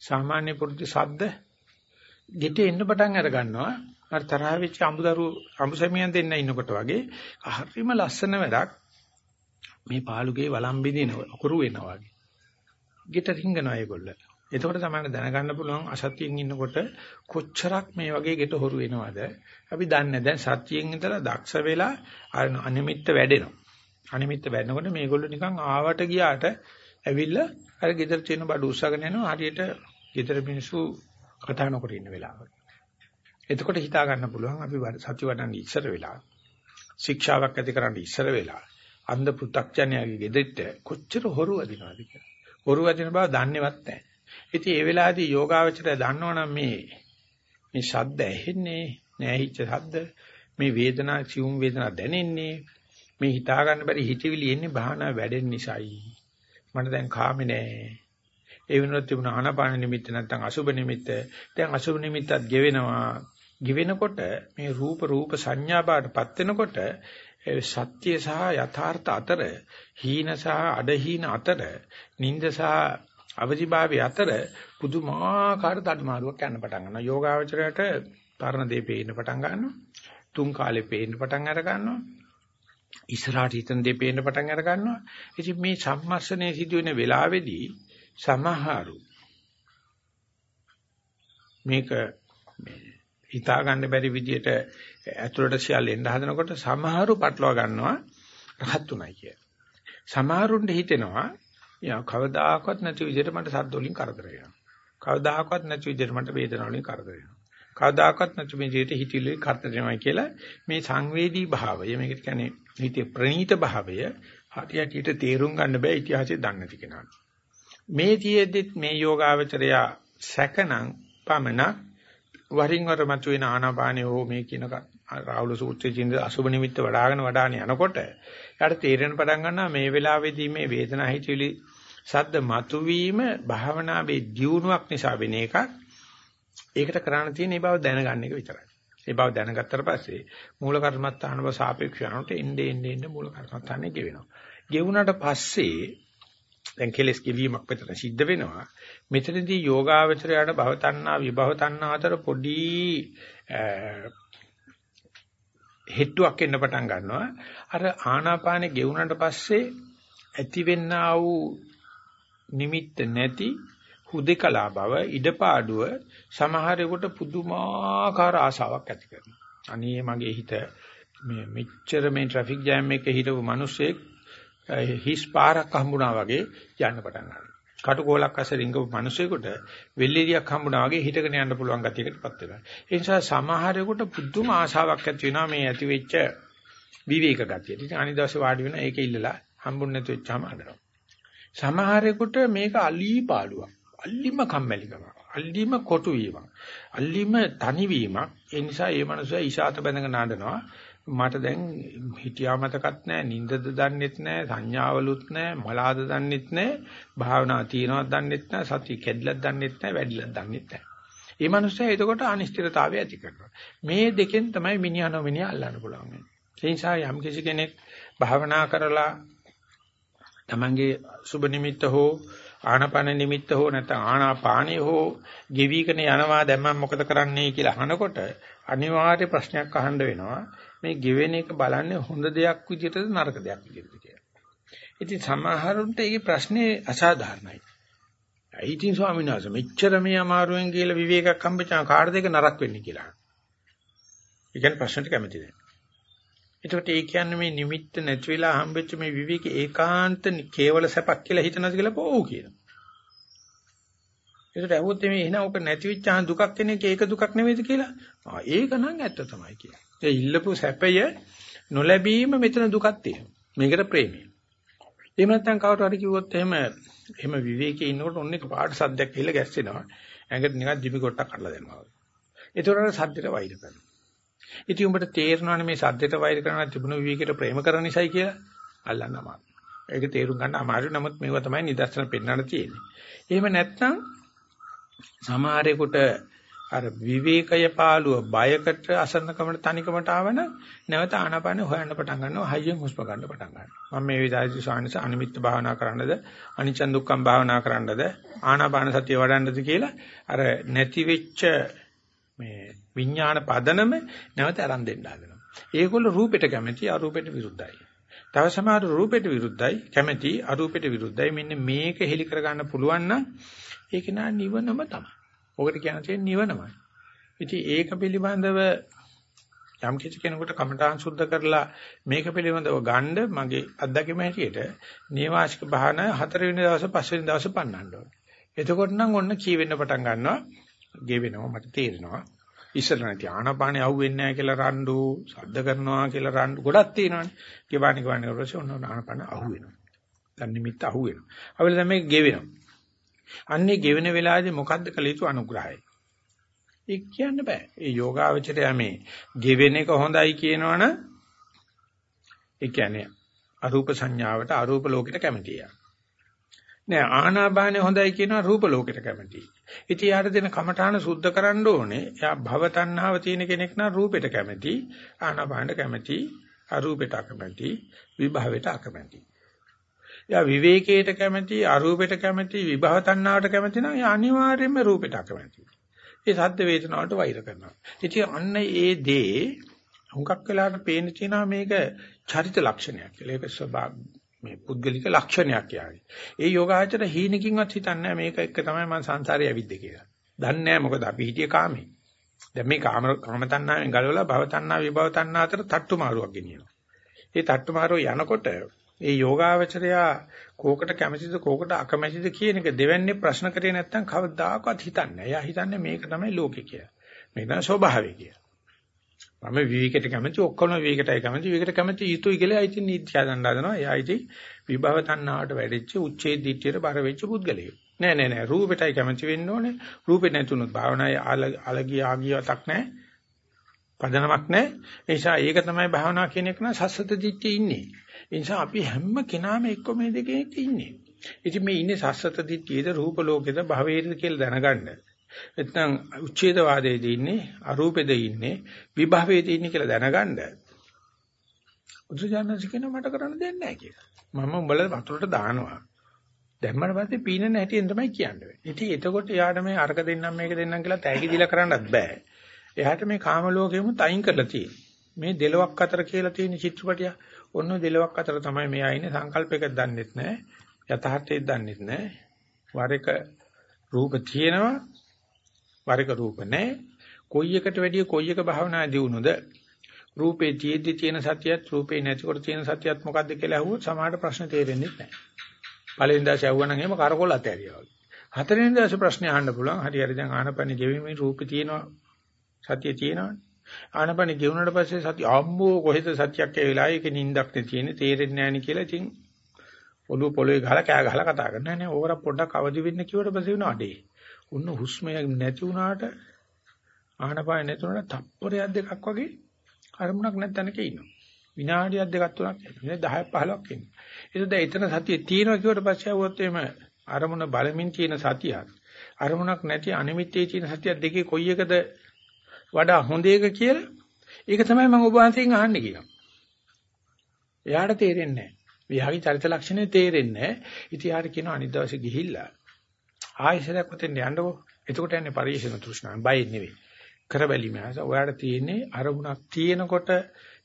සාමාන්‍ය පුරුදු ශබ්ද ගෙට එන්න පටන් අර ගන්නවා. අර තරහ වෙච්ච අඹදරු අඹසැමියන් දෙන්න ඉන්නකොට වගේ හරිම ලස්සන වැඩක් මේ පාළුගේ වළම් බින්දින අකුරු වෙනවා වගේ. ගෙට රිංගනවා ඒගොල්ලෝ. එතකොට තමයි දැනගන්න පුළුවන් අසත්‍යයෙන් ඉන්නකොට කොච්චරක් මේ වගේ ගෙට හොරු වෙනවද? අපි දන්නේ දැන් සත්‍යයෙන් ඉඳලා දක්ෂ වෙලා අනිමිත්ත වැඩෙනවා. අනිමිත්ත වැඩනකොට මේගොල්ලෝ නිකන් ආවට ගියාට ඇවිල්ලා අර ගෙදර තියෙන බඩු උස්සගෙන යනවා. හරියට ගෙදර මිනිස්සු කතා නොකර ඉන්න වෙලාවට එතකොට හිතා ගන්න පුළුවන් අපි සත්‍ය වඩන්න ඉස්සර වෙලා ශික්ෂාවක් ඇති කරන්න ඉස්සර වෙලා අන්ධ පු탁ඥයාගේ ගෙදෙට්ට කොච්චර හොරු අදිනවද කියලා. හොරු අදින බව දන්නේවත් නැහැ. ඉතින් ඒ වෙලාවේදී යෝගාවචරය දන්නවනම් මේ මේ ශබ්ද ඇහෙන්නේ නැහිච්ච ශබ්ද මේ වේදනා සිවුම් වේදනා දැනෙන්නේ මේ හිතා ගන්න බැරි හිතවිලි එන්නේ බහනා වැඩෙන නිසායි. මට දැන් කාමේ නෑ ඒ වෙනුවට තිබුණ ආනාපාන නිමිත්ත නැත්නම් අසුබ නිමිත්ත. දැන් අසුබ නිමිත්තත් ගෙවෙනවා. ගෙවෙනකොට මේ රූප රූප සංඥා බාටපත් වෙනකොට සත්‍ය සහ යථාර්ථ අතර හීන සහ අඩහීන අතර නිନ୍ଦ සහ අවදිභාවය අතර පුදුමාකාර තඩමාරුවක් යන්න පටන් ගන්නවා. යෝගාවචරයට පරණ දේ පේන්න පටන් ගන්නවා. තුන් කාලේ පේන්න පටන් අර ගන්නවා. ඉස්සරහට හිතන දේ පේන්න පටන් අර ගන්නවා. ඉතින් මේ සම්මර්ෂණය සිදුවෙන වෙලාවේදී සමහරු මේක හිතා ගන්න බැරි විදියට ඇතුළට සියල්ල එන්න හදනකොට සමහරු පටලවා ගන්නවා රහත් උනායි කිය. සමහරුන්ට හිතෙනවා යා කවදාකවත් නැති විදිහට මට සද්ද වලින් කරදර වෙනවා. කවදාකවත් නැති විදිහට මට වේදනාව වලින් කරදර වෙනවා. කවදාකවත් නැති විදිහට හිතිලි කරදර වෙනවා කියලා මේ සංවේදී භාවය මේකට කියන්නේ හිතේ ප්‍රණීත භාවය හරියට තේරුම් ගන්න බෑ ඉතිහාසයේ දන්නේ නැති කෙනාට. මේ තියේද්දිත් මේ යෝගාවචරය සැකනම් පමණක් වරින් වර මතුවෙන ආනාපානිය හෝ මේ කියන රාහුල සූත්‍රයේ කියන අසුබ නිමිත්ත වඩ아가න වඩාන යනකොට යාට තේරෙන පටන් ගන්නවා මේ වෙලාවේදී මේ වේදනා හිතවිලි සද්ද මතුවීම භාවනාවේ දියුණුවක් නිසා වෙන එකක්. ඒකට කරන්න තියෙන මේ බව දැනගන්න එක විතරයි. ඒ බව දැනගත්තට පස්සේ මූල කර්මත්තාන බව සාපේක්ෂ යනකොට එන්නේ එන්නේ එන්නේ මූල කර්මත්තානේ ගෙවෙනවා. ගෙවුනට පස්සේ දැන් කෙලස් ගෙවීමක් මෙතන සිද්ධ වෙනවා. මෙතනදී යෝගාවචරයට භව තණ්හා විභව තණ්හා අතර පොඩි හෙට්ටුවක් එන්න පටන් ගන්නවා. අර ආනාපානෙ ගෙවුනට පස්සේ ඇතිවෙන්නා වූ නිමිත්ත නැති හුදේකලා බව ඉඩපාඩුව සමහරෙකුට පුදුමාකාර ආශාවක් ඇති කරනවා. අනේ මගේ හිත මේ මෙච්චර මේ ට්‍රැෆික් ජෑම් එකේ හිටපු මිනිස්සෙක් හිස් පාරක් හම්බුණා වගේ යන්න පටන් ගන්නවා. කටුකෝලක් අස්සේ රිංගපු මිනිස්සෙකුට වෙල්ලිරියක් හම්බුණා වගේ හිටගෙන යන්න පුළුවන් ගතියකටපත් වෙනවා. ඒ නිසා සමහරෙකුට පුදුම ආශාවක් ඇති වෙනවා මේ ඇති වෙච්ච විවේක ගතිය. ඉතින් අනිදාසේ වාඩි වෙන ඒක ඉල්ලලා හම්බුනේ නැතු වෙච්චාම අඬනවා. සමහරෙකුට මේක අලී පාළුවක්. අල්ලිම කම්මැලිකම. අල්ලිම කොටු වීමක්. අල්ලිම තනි වීමක්. ඒ නිසා මේ මනුස්සයා ඊශාත බැඳගෙන නාඩනවා. මට දැන් හිතියා මතකත් නැහැ, නිින්දද දන්නෙත් නැහැ, සංඥාවලුත් නැහැ, මලාද දන්නෙත් නැහැ, භාවනා තියනවත් දන්නෙත් නැහැ, සතිය කැඩලත් දන්නෙත් නැහැ, වැඩිලත් දන්නෙත් නැහැ. මේ මනුස්සයා එතකොට අනිශ්චිතතාවය ඇති කරනවා. මේ දෙකෙන් තමයි මිනිහා නොමිනිහා අල්ලන්න පුළුවන්. ඒ නිසා යම් කෙනෙක් භාවනා කරලා තමන්ගේ සුබ නිමිත්ත හෝ ආනාපාන නිමිත්ත හෝ නැත්නම් ආනාපානිය හෝ ගෙවිකන යනවා දැන් මම මොකද කරන්නේ කියලා අහනකොට අනිවාර්ය ප්‍රශ්නයක් අහන්න වෙනවා මේ ගෙවෙන එක බලන්නේ හොඳ දෙයක් විදිහටද නරක දෙයක් විදිහටද කියලා. ඉතින් සමහරුන්ට මේ ප්‍රශ්නේ අසාධාරණයි. අයිතින් ස්වාමීන් වහන්සේ මෙච්චර මේ අමාරුවෙන් කියලා විවේකයක් හම්බෙච්චා කාටද ඒක නරක වෙන්නේ කියලා. ඒ කියන්නේ ප්‍රශ්නට කැමති නැහැ. එතකොට ඒ කියන්නේ මේ නිමිත්ත නැති වෙලා හම්බෙච්ච මේ විවේක ඒකාන්ත කේවල සැපක් කියලා හිතනවාද කියලා පොව් කියනවා. ඒකට ඇහුවොත් මේ එහෙනම් ඔක නැති වෙච්චාන් දුකක් කෙනෙක් ඒක දුකක් නෙවෙයිද කියලා. ආ ඒක නම් ඇත්ත තමයි කියලා. ඒ ඉල්ලපු සැපය නොලැබීම මෙතන දුකක් තියෙනවා. මේකට ප්‍රේමය. එහෙම නැත්නම් කවුරු හරි කිව්වොත් එහෙම එහෙම විවේකයේ ඉන්නකොට ඔන්න එක පාට සද්දයක් කියලා ගැස්සෙනවා. ඇඟට නිකන් දිමි කොටක් කඩලා දෙනවා. ඒතරට සද්දෙට වෛර කරනවා. ඉතින් උඹට තේරෙනවනේ මේ සද්දෙට වෛර කරනවා තිබුණු විවේකයට ප්‍රේම කරන නිසායි කියලා අල්ලන්න අමාරුයි. ඒක තේරුම් ගන්න අමාරුයි. නමුත් මේවා තමයි නිදර්ශන පෙන්වන්න තියෙන්නේ. එහෙම නැත්නම් සමහරෙකුට අර විවේකය පාළුව බයකට අසන්නකමට තනිකමට ආවන නැවත ආනාපාන හොයන්න පටන් ගන්නවා හයියෙන් හුස්ම ගන්න පටන් ගන්නවා. මම මේ විදායති ස්වාමීන් අනිමිත්ත භාවනා කරන්නද අනිච්ච දුක්ඛම් භාවනා කරන්නද ආනාපාන සතිය වඩන්නද කියලා අර නැති වෙච්ච මේ විඥාන පදනම නැවත අරන් දෙන්න හදනවා. ඒගොල්ලෝ රූපෙට කැමති අරූපෙට විරුද්ධයි. තව සමහර රූපෙට විරුද්ධයි කැමැති අරූපෙට විරුද්ධයි. මෙන්න මේක හෙලි කරගන්න පුළුවන් නම් ඒක නා නිවනම තමයි ඔකට කියන්නේ නිවනමයි. ඉතින් ඒක පිළිබඳව යම් කිසි කෙනෙකුට කමඨාන් සුද්ධ කරලා මේක පිළිබඳව ගන්න මගේ අත්දැකීම හැටියට නේවාසික බහන හතරවෙනි දවසේ පස්වෙනි දවසේ පන්නන්න ඕනේ. එතකොට නම් ඔන්න කීවෙන්න පටන් ගන්නවා. ගෙවෙනවා මට තේරෙනවා. ඉස්සර නැති ආනපානේ අහුවෙන්නේ නැහැ කියලා රණ්ඩු, සද්ද කරනවා කියලා රණ්ඩු ගොඩක් තියෙනවානේ. ගෙවාණි ගෙවාණි කරලා ඔන්න ආනපාන අහුවෙනවා. දැන් නිමිත්ත අහුවෙනවා. අවල තමයි ගෙවෙනවා. අන්නේ ගෙවෙන වෙලාවේදී මොකද්ද කළ යුතු අනුග්‍රහය? ඒක කියන්න බෑ. ඒ යෝගාවචරය මේ ගෙවෙන එක හොඳයි කියනවනම් ඒ කියන්නේ අරූප සංඥාවට අරූප ලෝකෙට කැමතියි. නෑ ආනාපානෙ හොඳයි කියනවා රූප ලෝකෙට කැමතියි. ඉතින් යාට දෙන කමඨාන සුද්ධ කරන්න ඕනේ. එයා භව තණ්හාව තියෙන කෙනෙක් නම් රූපෙට කැමතියි. ආනාපානට කැමතියි. අරූපෙට අකමැතියි. විභවයට අකමැතියි. එයා විවේකයට කැමති, අරූපයට කැමති, විභව තණ්හාවට කැමති නම් එයා අනිවාර්යයෙන්ම රූපයට අකමැති. ඒ සද්ද වේදනාවට වෛර කරනවා. ඉතින් අන්න ඒ දේ හුඟක් වෙලාවට පේන තියෙනවා මේක චරිත ලක්ෂණයක් කියලා. ඒක ස්වභාව මේ පුද්ගලික ලක්ෂණයක් යාවි. ඒ යෝගාචර හීනකින්වත් හිතන්නේ මේක එක තමයි මම සංසාරේ ඇවිද්ද කියලා. දන්නේ නැහැ මොකද අපි හිටියේ කාමේ. දැන් මේ කාම කාම තණ්හාවෙන් ගලවලා භව තණ්හා විභව තණ්හා අතර තට්ටු මාරුවක් ගෙනියනවා. ඒ තට්ටු මාරුව යනකොට ඒ යෝගාවචරයා කෝකට කැමැතිද කෝකට අකමැතිද කියන එක දෙවන්නේ ප්‍රශ්න කරේ නැත්නම් කවදාකවත් හිතන්නේ නැහැ. එයා හිතන්නේ මේක තමයි ලෝකේ කියලා. මේක තමයි ස්වභාවය කියලා. මම විවේකයට කැමති ඔක්කොම විවේකයටයි කැමති විවේකයට කැමති යුතුයි කියලා ඉතින් නීති හදන්න හදනවා. එයා ඉතින් විභව තණ්හාවට වැඩිච්ච උච්චේ දිට්ඨියට බර වෙච්ච පුද්ගලයෙක්. නෑ නෑ නෑ රූපෙටයි කැමති වෙන්න ඕනේ. රූපේ නැතුනොත් භාවනාවේ අලගිය ආගියවතක් නෑ. පදනමක් නෑ. ඒ නිසා ඒක තමයි භාවනාව කියන එක නම් සස්සත දිට්ඨිය ඉන්නේ. ඒ නිසා අපි හැම කෙනාම එක්ක මේ දෙකේ ඉන්නේ. ඉතින් මේ ඉන්නේ සස්සත දිට්ඨියද රූප ලෝකෙද භවයේද කියලා දැනගන්න. නැත්නම් උච්ඡේදවාදයේද ඉන්නේ අරූපෙද ඉන්නේ විභවයේද ඉන්නේ කියලා දැනගන්න. බුදුජානක කියන මට කරන්න දෙයක් නැහැ කියලා. මම උඹලා වතුරට දානවා. දැම්මම පස්සේ පීනන හැටියෙන් තමයි කියන්නේ. ඉතින් එතකොට යාට මේ අරක දෙන්නම් මේක දෙන්නම් කියලා තෑගි දීලා කරන්නත් බෑ. එයාට මේ කාම ලෝකෙම තයින් කරලා තියෙන්නේ. මේ දෙලොක් අතර කියලා තියෙන චිත්‍රපටිය ඔන්න දෙලොක් අතර තමයි මෙයා ඉන්නේ සංකල්පයක දන්නෙත් නැහැ. යථාර්ථයක් දන්නෙත් නැහැ. වර එක රූප තියෙනවා වර එක රූප නැහැ. කොයි එකට වැඩිය කොයි එක භාවනා දියුණුද? රූපේ තියෙද්දි තියෙන සතියත් රූපේ නැතිකොට තියෙන සතියත් මොකද්ද කියලා අහුවොත් සමහරට ප්‍රශ්න තේරෙන්නේ නැහැ. පළවෙනි දවසේ අහුවනම් එහෙම කරකොල අතෑරියා වගේ. හතරවෙනි දවසේ ප්‍රශ්නේ අහන්න පුළුවන්. හරි හරි දැන් ආනපන ගෙවීමේ රූපේ තියෙනවා සතිය තියෙනවනේ. ආනපන ගෙවුනට පස්සේ සතිය අම්මෝ කොහෙද සතියක් ඒ වෙලාවේ ඒක නිින්දක් නේ තියෙන්නේ තේරෙන්නේ නැහැ නේ කියලා ඉතින් ඔළුව පොළවේ ගහලා කෑ ගහලා කතා කරනවා නේ ඕවර පොඩ්ඩක් අවදි වෙන්න කිව්වට පස්සේ වෙනවා අඩේ. උන්න හුස්ම නැති වුණාට ආනපාන නැතුණාට තප්පරයක් දෙකක් වගේ අරමුණක් නැත්නම්ක ඉන්නවා. විනාඩියක් දෙකක් තුනක් ඉන්නේ 10ක් 15ක් ඉන්නේ. ඒක දැන් එතන සතිය තියෙනවා කිව්වට පස්සේ આવුවොත් එහෙම අරමුණ බලමින් තියෙන සතියක් අරමුණක් නැති අනිමිත්තේ තියෙන සතියක් දෙකේ කොයි එකද වඩා හොඳ එක කියලා ඒක තමයි මම ඔබ වහන්සේගෙන් අහන්නේ කියනවා. එයාට තේරෙන්නේ නැහැ. එයාගේ චරිත ලක්ෂණේ තේරෙන්නේ නැහැ. ඉතින් යාට කියනවා අනිත් දවසේ ගිහිල්ලා ආයෙසරක් උතෙන් යන්නකෝ. එතකොට යන්නේ පරිශන තෘෂ්ණාව. බය නෙවෙයි. කරබැලීම ආස. ඔයාට තියෙන්නේ අරමුණක් තියෙනකොට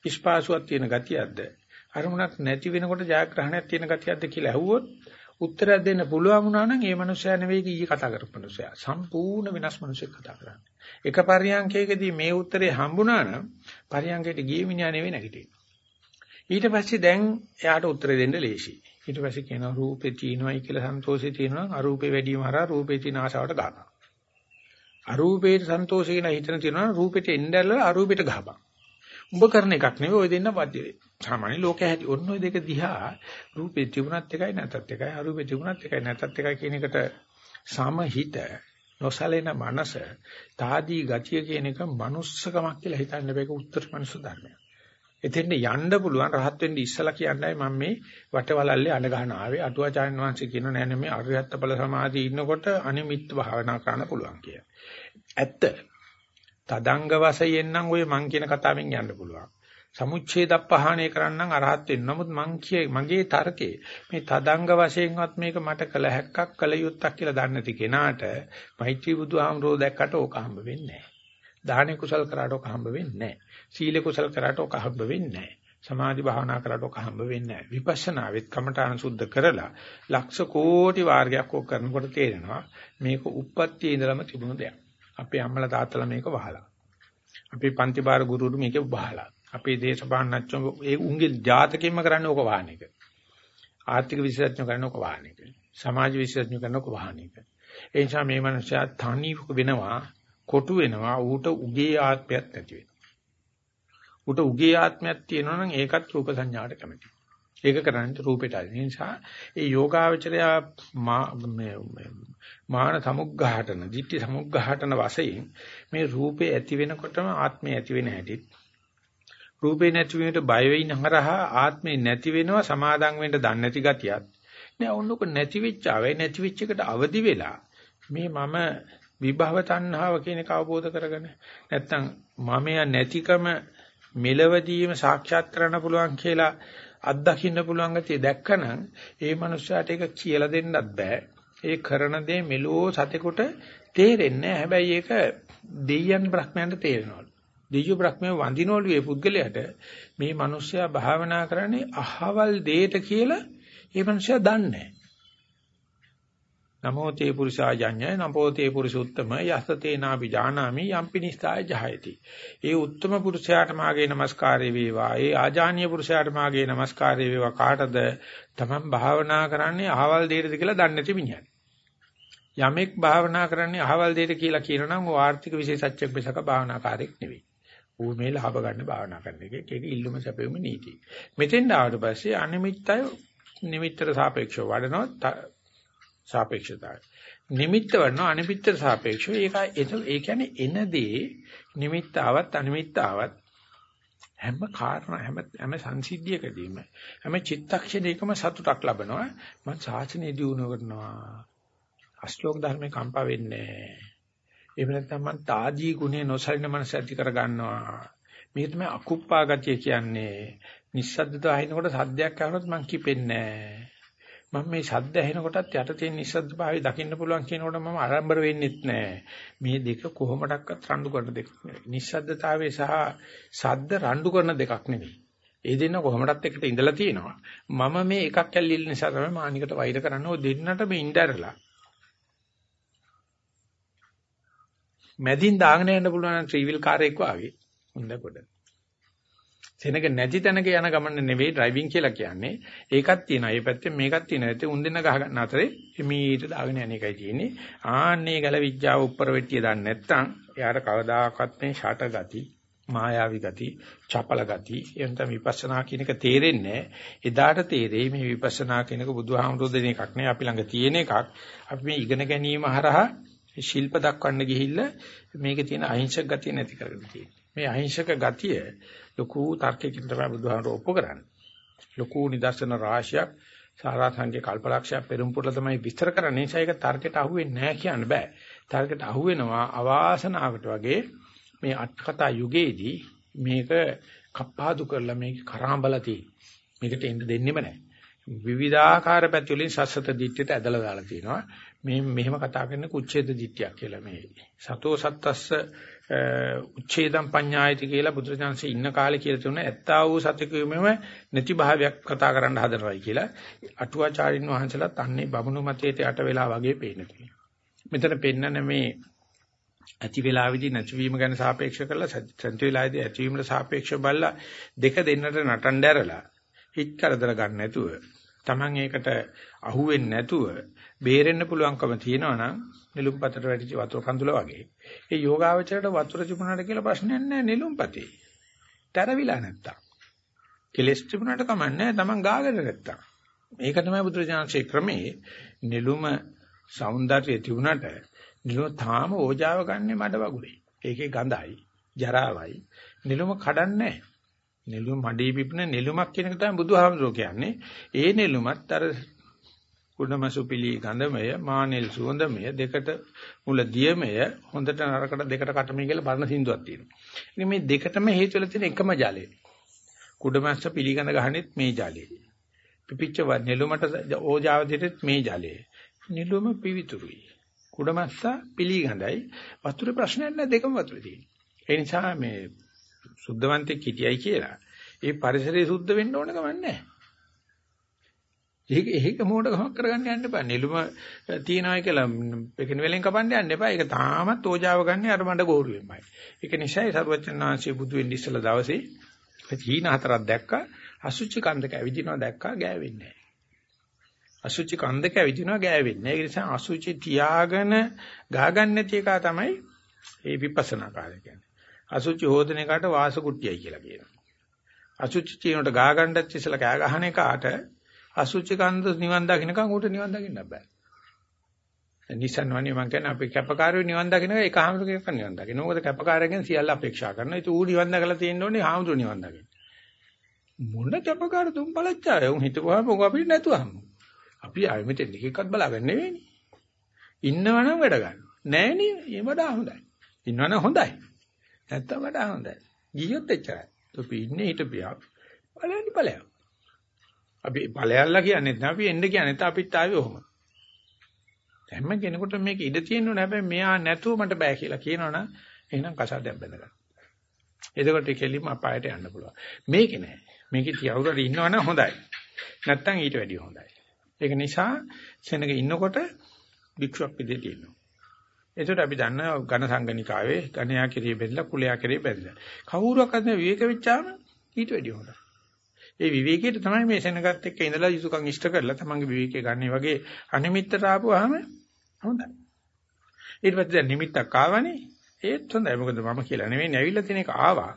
ඉස්පාසුවක් තියෙන ගතියක්ද? අරමුණක් නැති වෙනකොට ජයග්‍රහණයක් තියෙන ගතියක්ද කියලා ඇහුවොත් උත්තරයක් දෙන්න පුළුවන් වුණා නම් ඒ මනුස්සයා නෙවෙයි ඊයේ කතා කරපු මනුස්සයා. සම්පූර්ණ වෙනස් මනුස්සයෙක් කතා කරන්නේ. එක පරියන්කයකදී මේ උත්තරේ හම්බුණා නම් පරියන්කයට ගියේ මිනිහා නෙවෙයි නැගිටින්නේ. ඊට පස්සේ දැන් එයාට උත්තරේ දෙන්න ලේසි. ඊට පස්සේ කියනවා රූපේ තියෙනවායි කියලා සන්තෝෂේ තියෙනවා අරූපේ වැඩිම හරහා රූපේ තියෙන ආශාවට ගන්නවා. අරූපේ සන්තෝෂේ කියන හිතන තියෙනවා රූපෙට එන්නදලා අරූපෙට ගහපන්. උඹ කරන එකක් නෙවෙයි ඔය දෙන්න වද්‍ය සාමාන්‍ය ලෝකයේ හැටි ඔන්න ඔය දෙක දිහා රූපේ තිබුණත් එකයි නැතත් එකයි අරූපේ තිබුණත් එකයි නැතත් එකයි කියන එකට සමහිත නොසලෙන මනස තාදී ගතිය කියන එක manussකමක් කියලා හිතන්න බෑක උත්තර මනුස්ස ධර්මයක්. එතෙන්ට යන්න පුළුවන් රහත් වෙන්න ඉස්සලා කියන්නයි මම මේ වටවලල්ලේ අඬ ගන්න ආවේ අටුවාචාර්ය වංශය කියන නෑ නේ මේ අරියත් බල සමාධිය ඉන්නකොට අනිමිත් භාවනා කරන්න පුළුවන් කිය. ඇත්ත. තදංග වශයෙන් නම් ඔය මං කියන කතාවෙන් යන්න පුළුවන්. සමුච්ඡේදප්පහානය කරන්නම් අරහත් වෙන්න. නමුත් මං කියේ මගේ තර්කේ මේ තදංග වශයෙන්වත් මේක මට කළ හැක්කක් කළ යුත්තක් කියලා දන්නේ නැති කෙනාට මෛත්‍රී බුදුහාමරෝ දැක්කට ඕක හම්බ වෙන්නේ නැහැ. දාන කුසල් කරාට ඔක හම්බ වෙන්නේ නැහැ. සීල කුසල් කරාට ඔක හම්බ වෙන්නේ නැහැ. සමාධි භාවනා කරාට ඔක හම්බ වෙන්නේ නැහැ. විපස්සනාවෙත් කමඨාන සුද්ධ කරලා ලක්ෂ කෝටි වාර්ගයක් ඔක් කරනකොට තේරෙනවා මේක උප්පත්තියේ ඉඳලම තිබුණු දෙයක්. අපේ අම්මලා තාත්තලා මේක වහලා. අපේ පන්ති බාර ගුරුතුරු මේක වහලා. අපේ දේශපාලනඥයෝ ඒ උන්ගේ ජාතකෙම කරන්නේ ඕක වහන එක. ආර්ථික විශේෂඥ කරන්නේ ඕක වහන එක. සමාජ විශේෂඥ කරන්නේ ඕක වහන එක. ඒ නිසා මේ මනුස්සයා තනි වෙනවා කොටු වෙනවා ඌට උගේ ආත්මයක් නැති වෙනවා. ඌට උගේ ආත්මයක් තියෙනවා නම් ඒකත් රූප සංඥාට කැමතියි. ඒක කරන්නේ රූපෙට අදින නිසා ඒ යෝගාවචරය මාන සමුග්ඝාටන, ditthi සමුග්ඝාටන වශයෙන් මේ රූපේ ඇති වෙනකොටම ආත්මය ඇති වෙන හැටිත් රූපේ නැති වීමට බය වෙයින් හරහා ආත්මේ නැති වෙනවා සමාදම් වෙන්න දන්නේ නැති ගතියක්. නෑ ඔන්නක නැති වෙච්ච ආවේ නැති වෙච්ච එකට අවදි වෙලා මේ මම විභව තණ්හාව කියන එක අවබෝධ කරගෙන නැත්තම් මමයා නැතිකම මෙලවදීම සාක්ෂාත් කරන්න පුළුවන් කියලා අත්දකින්න පුළුවන් ගතිය දැක්කනම් ඒ මනුස්සයාට ඒක කියලා දෙන්නත් බෑ. ඒ කරන දේ මෙලෝ සතෙකුට තේරෙන්නේ නැහැ. හැබැයි ඒක දෙයයන් බ්‍රහ්මයන්ට තේරෙනවලු. දිව්‍ය බ්‍රහ්මයේ වඳිනවලු ඒ පුද්ගලයාට මේ මිනිස්සයා භාවනා කරන්නේ අහවල් දෙයට කියලා ඒ මිනිස්සයා දන්නේ නමෝ තේ පුරුෂා යඤ්ඤය නමෝ තේ පුරුෂෝත්තම යස්තේ නාපි ජානාමි යම්පි නිස්සාය ජහයති. ඒ උත්තම පුරුෂයාට මාගේ নমස්කාරය වේවා. ඒ ආජානීය පුරුෂයාට මාගේ নমස්කාරය වේවා. කාටද තමන් භාවනා කරන්නේ අහවල් දෙයටද කියලා දන්නේ නැති මිනිහා. යමෙක් භාවනා කරන්නේ අහවල් දෙයට කියලා කියනනම් ਉਹ ආර්ථික විශේෂඥයෙක් මිසක භාවනාකාරයෙක් නෙවෙයි. ඌ මේ ලාභ ගන්න භාවනා කරන එක. ඒක ඉල්ලුම සැපෙම නීති. මෙතෙන් ආවට පස්සේ අනිමිත්තය නිමිත්තට සාපේක්ෂව වඩනවා සාපේක්ෂතාවය. නිමිත්ත වඩනවා අනිමිත්තට සාපේක්ෂව. ඒක ඒ කියන්නේ එනදී නිමිත්ත ආවත් අනිමිත්ත ආවත් හැම කාරණා හැම හැම සංසිද්ධියකදීම හැම චිත්තක්ෂණයකම සතුටක් ලබනවා. මම සාසනය දියුණුව කරනවා. අශ්ලෝක ධර්මේ කම්පා වෙන්නේ නැහැ. එහෙම නැත්නම් මං తాජී ගුණේ නොසලින මනස ඇති කර ගන්නවා. මේක තමයි අකුප්පා ගතිය කියන්නේ. නිස්සද්දතාව ඇහෙනකොට සද්දයක් අහනොත් මං කිපෙන්නේ මම මේ ශබ්ද ඇහෙනකොටත් යට තියෙන නිස්සද්දභාවය දකින්න පුළුවන් කියනකොට මම ආරම්භර වෙන්නෙත් නෑ. මේ දෙක කොහොමඩක්වත් රණ්ඩු කරන දෙකක් නෙවෙයි. නිස්සද්දතාවය සහ ශබ්ද රණ්ඩු කරන දෙකක් නෙවෙයි. ඒ දෙන්න කොහොමඩත් එකට ඉඳලා තියෙනවා. මම මේ එකක් ඇල්ලිල්ල නිසා තමයි මානිකට වෛර කරන්නේ. ඔය දෙන්නට මේ ඉnderලා මැදින් දාගෙන යන්න පුළුවන් නම් ත්‍රිවිල් කාර් එකක් වාගේ හොඳ කොට. සෙනග නැති තැනක යන ගමන නෙවෙයි ඩ්‍රයිවිං කියලා කියන්නේ. ඒකක් තියෙනවා. මේ පැත්තෙන් මේකක් තියෙනවා. ඒත් උන් දෙන්න ගහ ගන්න අතරේ මීට දාගෙන යන එකයි තියෙන්නේ. ආන්නේ ගල විඥාව උඩර වෙට්ටිය දාන්න නැත්නම් එයාට කවදාකවත් මේ ෂට ගති, මායාවි ගති, චපල ගති, එතන විපස්සනා කියන එක තේරෙන්නේ එදාට තේරෙයි මේ විපස්සනා කියන එක බුදුහාමුදුරු දෙන එකක් නෙවෙයි අපි ළඟ තියෙන එකක්. අපි මේ ඉගෙන ගැනීම හරහා ශිල්ප දක්වන්න ගිහිල්ලා මේකේ තියෙන අහිංසක ගතිය නැති කරගෙන තියෙනවා. මේ අහිංසක ගතිය ලොකු තර්කයකින් තමයි බුදුහාමර ඔප්පු කරන්නේ. ලොකු නිදර්ශන රාශියක් සාරාංශික කල්පලක්ෂයක් පෙරම්පුරල තමයි විස්තර කරන්නේ. ඒ නිසා ඒක තර්කයට අහුවෙන්නේ නැහැ කියන්න බෑ. තර්කයට අහුවෙනවා අවාසනාවකට වගේ මේ අටකතා යුගයේදී මේක කප්පාදු කරලා මේක කරාඹලා තියෙන. මේකට එන්න දෙන්නෙම නැහැ. විවිධාකාර පැති වලින් සස්සත දිට්ඨියට ඇදලා දාලා තියෙනවා. මේ මෙහෙම කතා කරන කුච්ඡේද දිට්ඨියක් කියලා මේ. සතෝ සත්තස්ස උච්ඡේදම් පඤ්ඤායති කියලා බුදුරජාන්සේ ඉන්න කාලේ කියලා තුන ඇත්තා වූ සතිකෙමෙම නැති භාවයක් කතා කරන්න හදනවායි කියලා අටුවාචාරින් වහන්සේලාත් අන්නේ බමුණු මතයට යට වෙලා වගේ පේන මෙතන පෙන්නන මේ ඇති වෙලාවේදී නැතිවීම ගැන සාපේක්ෂ කරලා සත්‍ය වෙලාවේදී ඇතිවීමට සාපේක්ෂව බලලා දෙක දෙන්නට නටන්න ඇරලා හිත කරදර ගන්න නැතුව Taman ඒකට අහුවෙන්නේ නැතුව බේරෙන්න පුළුවන්කම තියෙනවා නම් නිලුම්පතට වැටිච්ච වතුර කඳුල වගේ. ඒ යෝගාවචරයට වතුර තිබුණාට කියලා ප්‍රශ්නයක් නැහැ නිලුම්පතේ. තරවිලා නැත්තම්. කෙලස් තිබුණාට කමන්නේ තමන් ගාගෙන නැත්තම්. මේක තමයි බුදුරජාණන්සේ ක්‍රමේ නිලුම సౌందර්යය තිබුණාට නිලුම තාම ඕජාව ගන්නෙ මඩ වගුරේ. ඒකේ ගඳයි, ජරාවයි. නිලුම කඩන්නේ නිලුම මඩේ පිපෙන නිලුමක් කියන එක තමයි බුදුහාමුදුරුවෝ කියන්නේ. ඒ නිලුමත් අර කුඩමසුපිලි ගඳමය, මානෙල් සුවඳමය, දෙකට මුල දියමය, හොඳට නරකට දෙකට කටමයි කියලා බරණ සින්දුවක් තියෙනවා. ඉතින් මේ දෙකටම හේතු වෙලා තියෙන එකම ජලය. කුඩමස්ස පිළිගඳ ගහනෙත් මේ ජලය. පිපිච්ච නෙළුමට ඕජාව දෙටෙත් මේ ජලය. නෙළුම පිවිතුරුයි. කුඩමස්ස පිළිගඳයි. වතුරේ ප්‍රශ්නයක් නැහැ දෙකම වතුරේ තියෙනවා. ඒ නිසා මේ සුද්ධවන්තෙක් හිටියයි කියලා ඒ පරිසරය සුද්ධ වෙන්න ඕන ගමන් නැහැ. ඒක ඒක මොඩකමක් කරගන්න යන්න එපා. නිලුම තියනවා කියලා පෙකින වෙලෙන් කපන්න යන්න එපා. ඒක තාමත් ඕජාව ගන්න අර මඩ ගෝරුවෙන්මයි. ඒක නිසායි සරුවචනාංශයේ බුදු වෙන්න ඉස්සලා දවසේ හීන හතරක් දැක්කා. අසුචි කන්දක ඇවිදිනවා දැක්කා ගෑවෙන්නේ නැහැ. අසුචි කන්දක ඇවිදිනවා ගෑවෙන්නේ නැහැ. ඒ නිසා අසුචි තියාගෙන ගා ගන්න නැති එක තමයි ඒ විපස්සනා කාර්ය කියන්නේ. අසුචි හොදන එකට වාසකුට්ටියයි කියලා කියනවා. අසුචි චීනට ගා ගන්නත් ඉස්සලා කෑ ගහන එකට අසුචි කන්ද නිවන් දකින්නකම් ඌට නිවන් දකින්න බෑ. නිසන් වනේ මම කියන්නේ අපි කැපකාරයෝ නිවන් දකින්න එක හාමුදුරුවෝ නිවන් දකින්න. මොකද කැපකාරයෙන් සියල්ල අපේක්ෂා කරනවා. ඒක ඌ නිවන් දකලා තියෙන්න ඕනේ හාමුදුරුවෝ නිවන් දකින්න. මොන කැපකාර තුන් බලච්චාය. උන් හිතපුවාම මොකක් අපිට නැතුවම. අපි ආයෙ මෙතෙන් එකක්වත් බලාගන්න නෙවෙයිනේ. ඉන්නවනම් වැඩ ගන්න. නෑනේ ඒ වඩා හොඳයි. ඉන්නවනම් හොඳයි. නැත්තම් වඩා හොඳයි. ගියොත් එච්චරයි. අපි ඉන්නේ හිටපියා. බලන්න බලයක්. අපි ඵලයල්ලා කියන්නේ නැහැ අපි එන්න කියන්නේ අපිත් ආවේ ඔහොම. හැම කෙනෙකුට මේක ඉඩ තියෙන්න ඕනේ හැබැයි මෙයා නැතුව මට බෑ කියලා කියනවනම් එහෙනම් කසාදයක් බැඳගන්න. එතකොට කෙලින්ම අපායට යන්න පුළුවන්. මේකේ නෑ. මේකේ තියවුරට ඉන්නවනම් හොඳයි. නැත්තම් ඊට වැඩිය හොඳයි. ඒක නිසා සෙනග ඉන්නකොට භික්ෂුවක් විදිහට ඉන්නවා. එතකොට අපි දන්න ඝන සංගණිකාවේ ඝනයා කෙරේ බෙදලා කුලයා කෙරේ බෙදලා. කවුරුවක්වත් මේ විවේක වෙච්චාම ඊට වැඩිය හොඳයි. ඒ විවේකයට තමයි මේ සෙනගත් එක්ක ඉඳලා යුතුයකම් ඉෂ්ට කරලා තමන්ගේ විවේකය ගන්න වගේ අනිමිත්තට ආපුවාම හොඳයි. ඊට පස්සේ දැන් නිමිත්තක් ආවනේ ඒත් හොඳයි. මොකද මම කියලා නෙවෙයි ඇවිල්ලා තියෙන එක ආවා.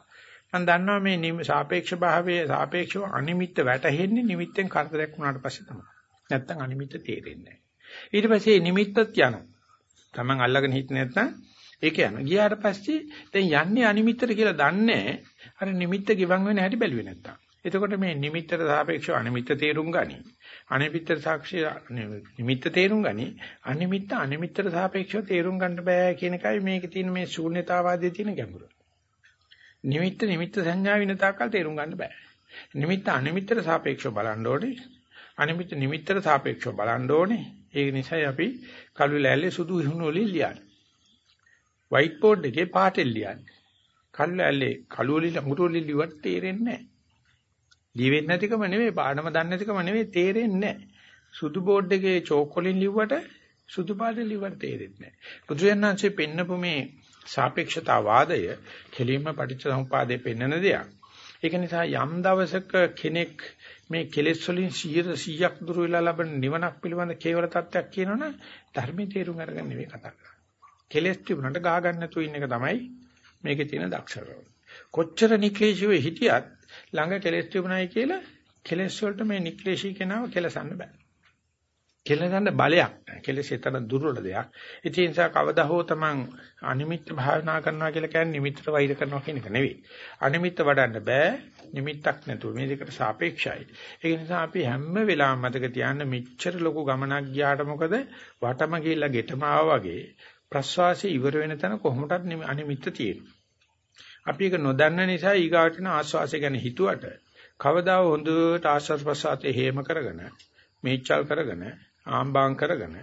මම දන්නවා මේ සාපේක්ෂ භාවයේ සාපේක්ෂව අනිමිත්ත වැටහෙන්නේ නිමිත්තෙන් කරදරයක් වුණාට පස්සේ තමයි. නැත්තම් අනිමිත්ත තේරෙන්නේ නැහැ. ඊට පස්සේ නිමිත්තත් යනවා. Taman අල්ලගෙන හිටියේ නැත්නම් ඒක යනවා. ගියාට පස්සේ දැන් යන්නේ අනිමිත්තට කියලා දන්නේ අර නිමිත්ත ගිවන් වෙන හැටි බැලුවේ නැත්තම්. එතකොට මේ නිමිත්තට සාපේක්ෂව අනිමිත්ත තේරුම් ගනි. අනිමිත්තට සාක්ෂි නිමිත්ත තේරුම් ගනි. අනිමිත්ත අනිමිත්තට සාපේක්ෂව තේරුම් ගන්න බෑ කියන එකයි මේකේ තියෙන මේ ශූන්‍යතාවාදයේ තියෙන ගැඹුර. නිමිත්ත නිමිත්ත සංඥා වින තාක්කල් තේරුම් ගන්න බෑ. නිමිත්ත අනිමිත්තට සාපේක්ෂව බලන්න ඕනේ. අනිමිත්ත නිමිත්තට සාපේක්ෂව බලන්න ඕනේ. ඒ නිසායි අපි කළු ලෑල්ලේ සුදු හිණු වලින් ලියන්නේ. white board එකේ පාටෙන් ලියන්නේ. කළු ලෑල්ලේ කළු වලින් අඟුරු වලින් ලියුවට තේරෙන්නේ නැහැ. ලියෙන්නේ නැතිකම නෙවෙයි පාඩම දන්නේ නැතිකම නෙවෙයි තේරෙන්නේ නැහැ. සුදු බෝඩ් එකේ චෝක් වලින් ලිව්වට සුදු පාටෙන් ලිව්වට තේරෙන්නේ නැහැ. බුදුරජාණන්සේ පෙන්නපු මේ සාපේක්ෂතාවාදය කෙලින්ම පටිච්චසමුපාදයේ පෙන්වන දෙයක්. ඒක නිසා යම් දවසක කෙනෙක් මේ කෙලෙස් වලින් 100ක් දුර වෙලා ලබන නිවනක් පිළිබඳ කේවල තත්ත්වයක් කියනවනම් ධර්මයේ තේරුම් අරගෙන නෙවෙයි කතා කරන්නේ. කෙලෙස් තිබුණාට ගා ගන්න නැතුව ඉන්න එක තමයි මේකේ තියෙන දක්ෂකම. කොච්චර නික්ලේශීව හිටියත් ළඟ කෙලෙස් තිබුණයි කියලා කෙලෙස් වලට මේ නික්ලේශී කෙනාව කෙලසන්න බෑ. කෙලසන්න බලයක් නැහැ. කෙලෙස් එතන දුර්වල දෙයක්. ඒ නිසා කවදා හෝ තමන් අනිමිත්ත භාවනා කරනවා කියලා කියන්නේ නිමිත්තට වෛර කරනවා කියන එක නෙවෙයි. අනිමිත්ත වඩන්න බෑ. නිමිත්තක් නැතුව මේ දෙකට සාපේක්ෂයි. ඒ නිසා අපි හැම වෙලාවෙම මතක තියාගන්න මෙච්චර ලොකු ගමනක් ගියාට මොකද වටම ගිහිල්ලා ගෙටම වගේ ප්‍රස්වාසය ඉවර වෙන තැන කොහොමදත් අනිමිත්ත තියෙනවා. අපි ඒක නොදන්න නිසා ඊගාටන ආස්වාසය ගැන හිතුවට කවදා හොඳට ආස්වාස් ප්‍රසආතේ හේම කරගෙන මේචල් කරගෙන ආම්බාම් කරගෙන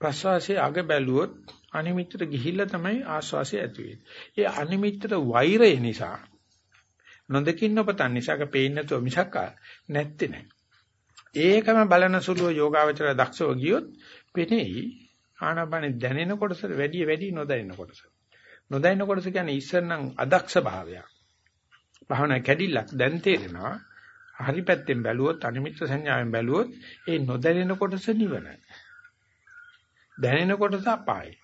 ප්‍රසවාසයේ අග බැලුවොත් අනිමිත්තට ගිහිල්ලා තමයි ආස්වාසය ඇති වෙන්නේ. ඒ අනිමිත්තට වෛරය නිසා නොදකින්න පතන් නිසාක පේන්නේ නැතුව මිසක් නැත්තේ නෑ. ඒකම බලන සුළුව යෝගාවචර දක්ෂව ගියොත් පෙනෙයි ආනාපානෙ දැනෙන කොටස වැඩි වැඩි නොදැනෙන කොටස. නොදැන්න කොටස කියන්නේ ඉස්සරනම් අදක්ෂ භාවයක්. භාවනා කැඩිල්ලක් දැන් තේරෙනවා. හරි පැත්තෙන් බැලුවොත් අනිමිත්‍ර සංඥාවෙන් බැලුවොත් ඒ නොදැනෙන කොටස නිවන. දැනෙන කොටස අපායයි.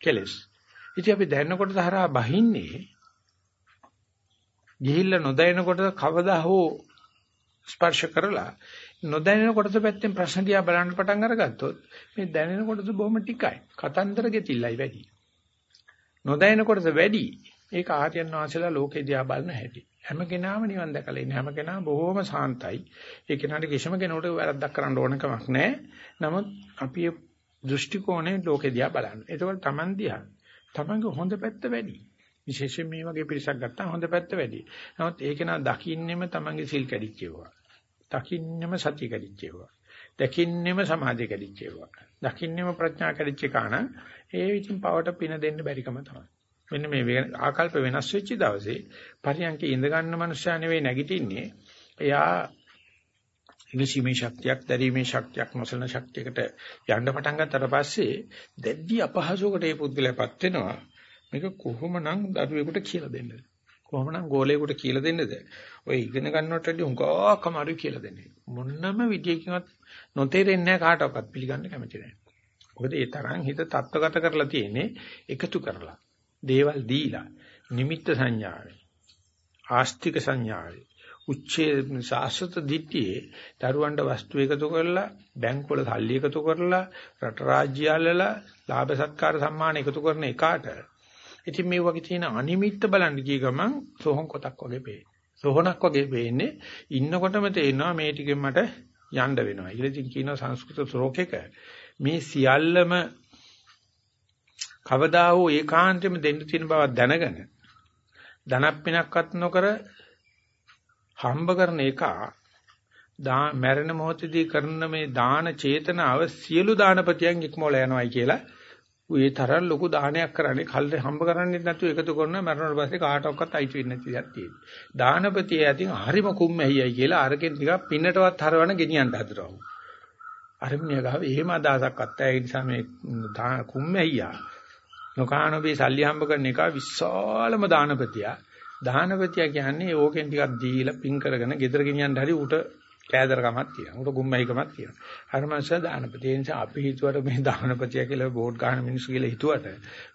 කෙලස්. ඉතින් අපි දැනෙන කොටස හරහා බහින්නේ ගිහිල්ලා නොදැනෙනකොට කවදා හෝ ස්පර්ශ කරලා නොදැනෙන කොටස පැත්තෙන් ප්‍රශ්න දිහා බලන්න පටන් අරගත්තොත් මේ දැනෙන කොටස බොහොම ටිකයි. කතන්දර ගෙතිල්ලයි වැඩි. නොදැනෙන කොටස වැඩි. ඒක ආර්යයන් වහන්සේලා ලෝකේ දිහා බලන හැටි. හැම කෙනාම නිවන් දැකලා ඉන්නේ. හැම කෙනාම බොහොම සාන්තයි. ඒ කෙනාට කිසිම කෙනෙකුට වැරද්දක් කරන්න ඕන කමක් නැහැ. නමුත් අපි දෘෂ්ටි කෝණේ ලෝකේ දිහා බලන්න. ඒකවල Taman දිහා. Tamanගේ හොඳ පැත්ත වැඩි. විශේෂයෙන් මේ වගේ පිරිසක් ගත්තා හොඳ පැත්ත වැඩි. නමුත් ඒක නා දකින්නෙම Tamanගේ සිල් කැඩිච්චේවා. දකින්නෙම සතිය කැඩිච්චේවා. දකින්නෙම සමාධිය කැඩිච්චේවා. දකින්නෙම ප්‍රඥා කැඩිච්ච කාණ ඒ විදිහින් පවට පින දෙන්න බැරිකම තමයි. මෙන්න මේ ආකල්ප වෙනස් වෙච්ච දවසේ පරියන්කේ ඉඳ ගන්න මනුස්සයා නෙවෙයි නැගිටින්නේ. එයා විසීමේ ශක්තියක්, දැරීමේ ශක්තියක්, නොසලන ශක්තියකට යන්න පටන් ගත්තට පස්සේ දෙද්දි අපහසුකට ඒ පුද්ගලයාපත් වෙනවා. මේක කොහොමනම් දරුවෙකුට කියලා දෙන්නද? කොහොමනම් ගෝලයෙකුට කියලා දෙන්නද? ඔය ඉගෙන ගන්නවට වඩා උඟාවක් අමාරුයි කියලා දෙන්නේ. මොන්නම විදියකින්වත් නොතේරෙන්නේ නැහැ කාටවත් පිළිගන්න කැමති නැහැ. මොකද ඒ තරම් හිත තත්ත්වගත කරලා තියෙන්නේ එකතු කරලා. දේවල් දීලා නිමිත්ත සංඥාවේ ආස්තික සංඥාවේ උච්චේ සාස්වත දිට්ඨියේ දරුවන්ට වස්තු එකතු කරලා බැංකුවල සල්ලි එකතු කරලා රට රාජ්‍යවල ලාභ සත්කාර සම්මාන එකතු කරන එකාට ඉතින් මේ වගේ තියෙන අනිමිත්ත බලන්න ගිය ගමන් සෝහන් කොටක් වගේ පේනවා. සෝහනක් වගේ පේන්නේ ඉන්නකොටම තේරෙනවා මේ ටිකෙන් මට යන්න වෙනවා. ඊළඟින් කියනවා සංස්කෘත ශ්ලෝකයක මේ සියල්ලම කවදා හෝ ඒකාන්තයෙන්ම දෙන්න තියෙන බව දැනගෙන ධනක් පිනක්වත් නොකර හම්බ කරන එක දා මරණ මොහොතදී කරන මේ දාන චේතනාව සියලු දානපතියන් ඉක්මවල යනවායි කියලා ඒ තරම් ලොකු දානයක් කරන්නේ කල්ලේ හම්බ කරන්නේ නැතුව එකතු කරන මරණයට පස්සේ කාටවත් අයිති වෙන්නේ නැති දෙයක් තියෙනවා. දානපතිය ඇතින් හරිම කුම්මැහියයි කියලා අරකින් ටිකක් පින්නටවත් හරවන ගෙනියන්න හදනවා. අරමුණිය ගාව එහෙම අදහසක් අත්තයි ඒ නිසා මේ කුම්මැහියා නොකානෝබේ සල්ලි හම්බ කරන එක විශාලම දානපතියා. දානපතියා කියන්නේ ඕකෙන් ටිකක් දීලා පින් කරගෙන ගෙදර ගෙනියන්න හරි උට කෑදරකමක් තියෙනවා. උට ගුම්මයිකමක් තියෙනවා. අර මනුස්සයා දානපතිය. ඒ නිසා අපි හිතුවට මේ දානපතිය කියලා බෝඩ් ගහන මිනිස්සු කියලා හිතුවට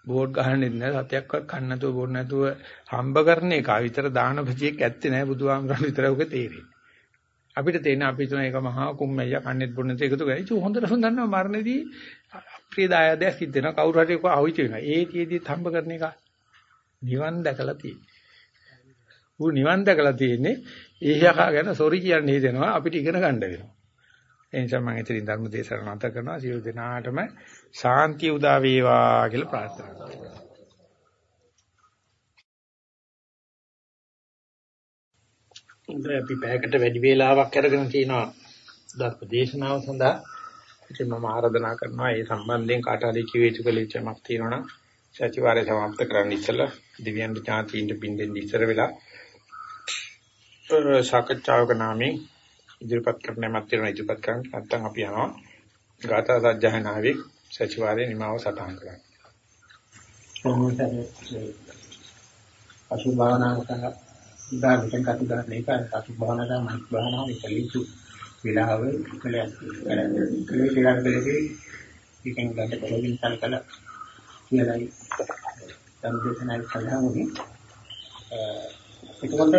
බෝඩ් ගහන්නේ නැහැ. සතයක්වත් කන්න නැතුව බෝඩ් නැතුව හම්බ කරන එක විතර දානපතියෙක් ඇත්තේ නැහැ. බුදුහාමුදුරන් විතරයි ඔක තේරෙන්නේ. අපිට තේරෙන අපි තුන එක මහා කුම්මැయ్య කන්නේත් බොන්නේත් එකතු කරයි. ඒක හොඳට හොඳනවා මරණදී අප්‍රිය දායදයක් සිද්ධ වෙනවා. කවුරු හරි කො අහුවිච වෙනවා. ඒ තියේදී හම්බ කරන එක නිවන් දැකලා තියෙන්නේ. ඌ නිවන් දැකලා තියෙන්නේ ඒහක ගැන සොරි කියන්නේ හිතෙනවා අපිට ඉගෙන ගන්න වෙනවා. ඒ නිසා මම ඉතින් ධර්ම දේශන නැත කරනවා සියලු දෙනාටම සාන්තිය උදා වේවා කියලා ප්‍රාර්ථනා කරනවා. හොඳයි අපි පැයකට වැඩි වේලාවක් අරගෙන තිනවා ධර්ම දේශනාව සඳහා. ඉතින් මම ආරාධනා කරනවා ඒ සම්බන්ධයෙන් කාට හරි කිව යුතු කලිච්චමක් තියෙනවා නම් සතිವಾರේ සමාප්ත කරන්න ඉස්සලා දිව්‍යංග ඥාතියින්ට බින්දෙන් ඉස්සර වෙලා සාකච්ඡාවක නාමයෙන් ඉදිරිපත් කරන්නමත් තියෙනවා ඉදිරිපත් කරන්න නැත්නම් අපි යනවා ගාථා සජ්ජහනාවේ සතිವಾರේ නිමාව සටහන් කරන්න. අසුභාවනාවක ඉදා විතර කතා කරන්නේ කාට අසුභාවනාවක් භාවනාවක් කළ යුතුයි. විලාව කලයක් කලේ කියලා දෙලේ ඉතින් ගන්න කොළකින් සල්කල කියලායි සම්දේශනායි සඳහන් වුණේ එතකොට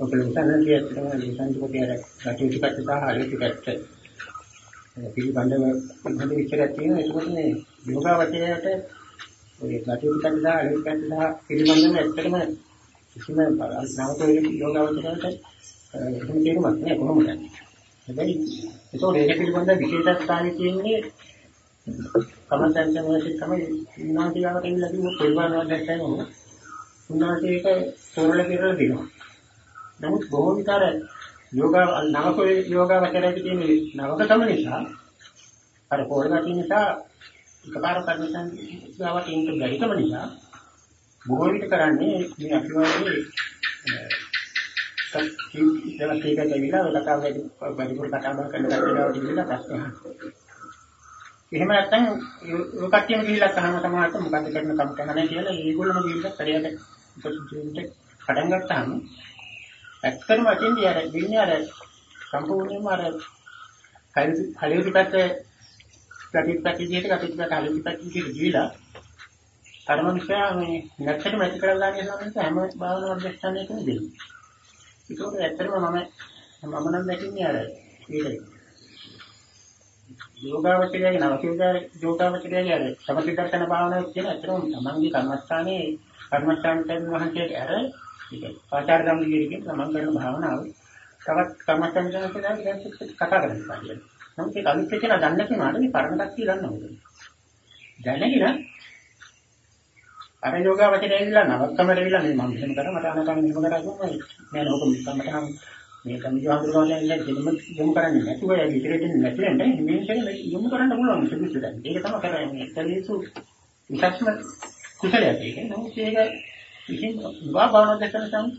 ඔක ලෙසන කියත්තම ලෙසන් දුකේ අර ගැටි ටිකක් සහ හරි ටිකක් පිළිබඳව හොඳ විචාරයක් තියෙනවා. ඒකත් මේ යෝගාවචරයට ඔය ගැටි ටිකක් සහ හරි ටිකක් සහ පිළිබඳව ඇත්තටම කිසිම නවතේ යෝගාවචරයට එහෙම තේරුමක් නෑ කොහොමද? හැබැයි ඒතකොට ඒක පිළිබඳව විශේෂත්වය තියෙන්නේ කමන්තන්සමෝෂි තමයි උන්වහන්සේලාට ඉන්නලා කිව්ව පරිවාරවල දැක්කම උන්වහන්සේක තොරල කියලා දෙනවා. නමුත් බොහෝ විතර යෝගා නවක යෝගාවචරයේ තියෙන නවකතම නිසා අර පොළගතිය නිසා එකපාර කර්මසන් ගාවට ඉන්න බැරිකම නිසා බොහෝ විට කරන්නේ මේ අපි වගේ සත්‍ය දෙලකේක දෙවිලා ලකා වැඩි වැඩිපුර කතා බහ කරන කට්ටියව දිවිලා ප්‍රශ්න එහෙම නැත්නම් ඔය කට්ටියම ගිහිල්ලා කහම සමාහට මොකද කරන කම කරන්නේ කියලා ඒගොල්ලෝම ගිහිල්ලා පරියට ඉතින් පටන් ගත්තාම ඇත්තටම අතින්දී අර දින්නේ අර සම්පූර්ණයෙන්ම අර හලියුඩ් පැත්තේ ප්‍රතිපත්ති විදිහට කටයුතු කරලා හලියුඩ් පැත්තේ විදිහට ගිහිලා අර මනුස්සයා මේ නැක්ෂට මැටි කරලා ගන්න සමහරවිට හැම භාවනා මධ්‍යස්ථානයකම දෙන්නේ. ඒකෝට ඇත්තටම මම මම නම් දැකින්නේ අර ඒකයි. යෝගාවචරයේ නවකීදාර යෝගාවචරයේ අර සමථිකර්තන භාවනාව කියන ඇත්තටම තමන්ගේ කර්මස්ථානයේ කර්මස්ථානයෙන් වහන්සේට අර ආචාර ධම්මගිරියකින් තමන් කරන භාවනාව තවත් කර්මස්ථාන කරන කෙනාට කතා කරන්න පාඩිය. නමුත් ඒක අනිත් කෙනා දන්නේ නැතිවට මේ පරණ කට්ටිය දන්නවා. දැනගෙන අර යෝගාවචරය ඉඳලා නවත්තමට ඉඳලා මේ මම මෙහෙම කරා මට අනකම මෙහෙම කරා කිව්වම නෑ නෝක මටනම් මේ කමිජාඳුරවා කියන්නේ දෙන්නම යොමු කරන්නේ නැතුව ඒ ඉතිරි දෙන්නේ නැතුව නේ මේකේ යොමු කරන්න පුළුවන් සුදුසු දැන්. ඒක තමයි කරන්නේ. එතනේසු විශේෂම කුසලයක් ඒක. නමුත් ඒක ඉතින් වා භාවනා දැකන සම්පත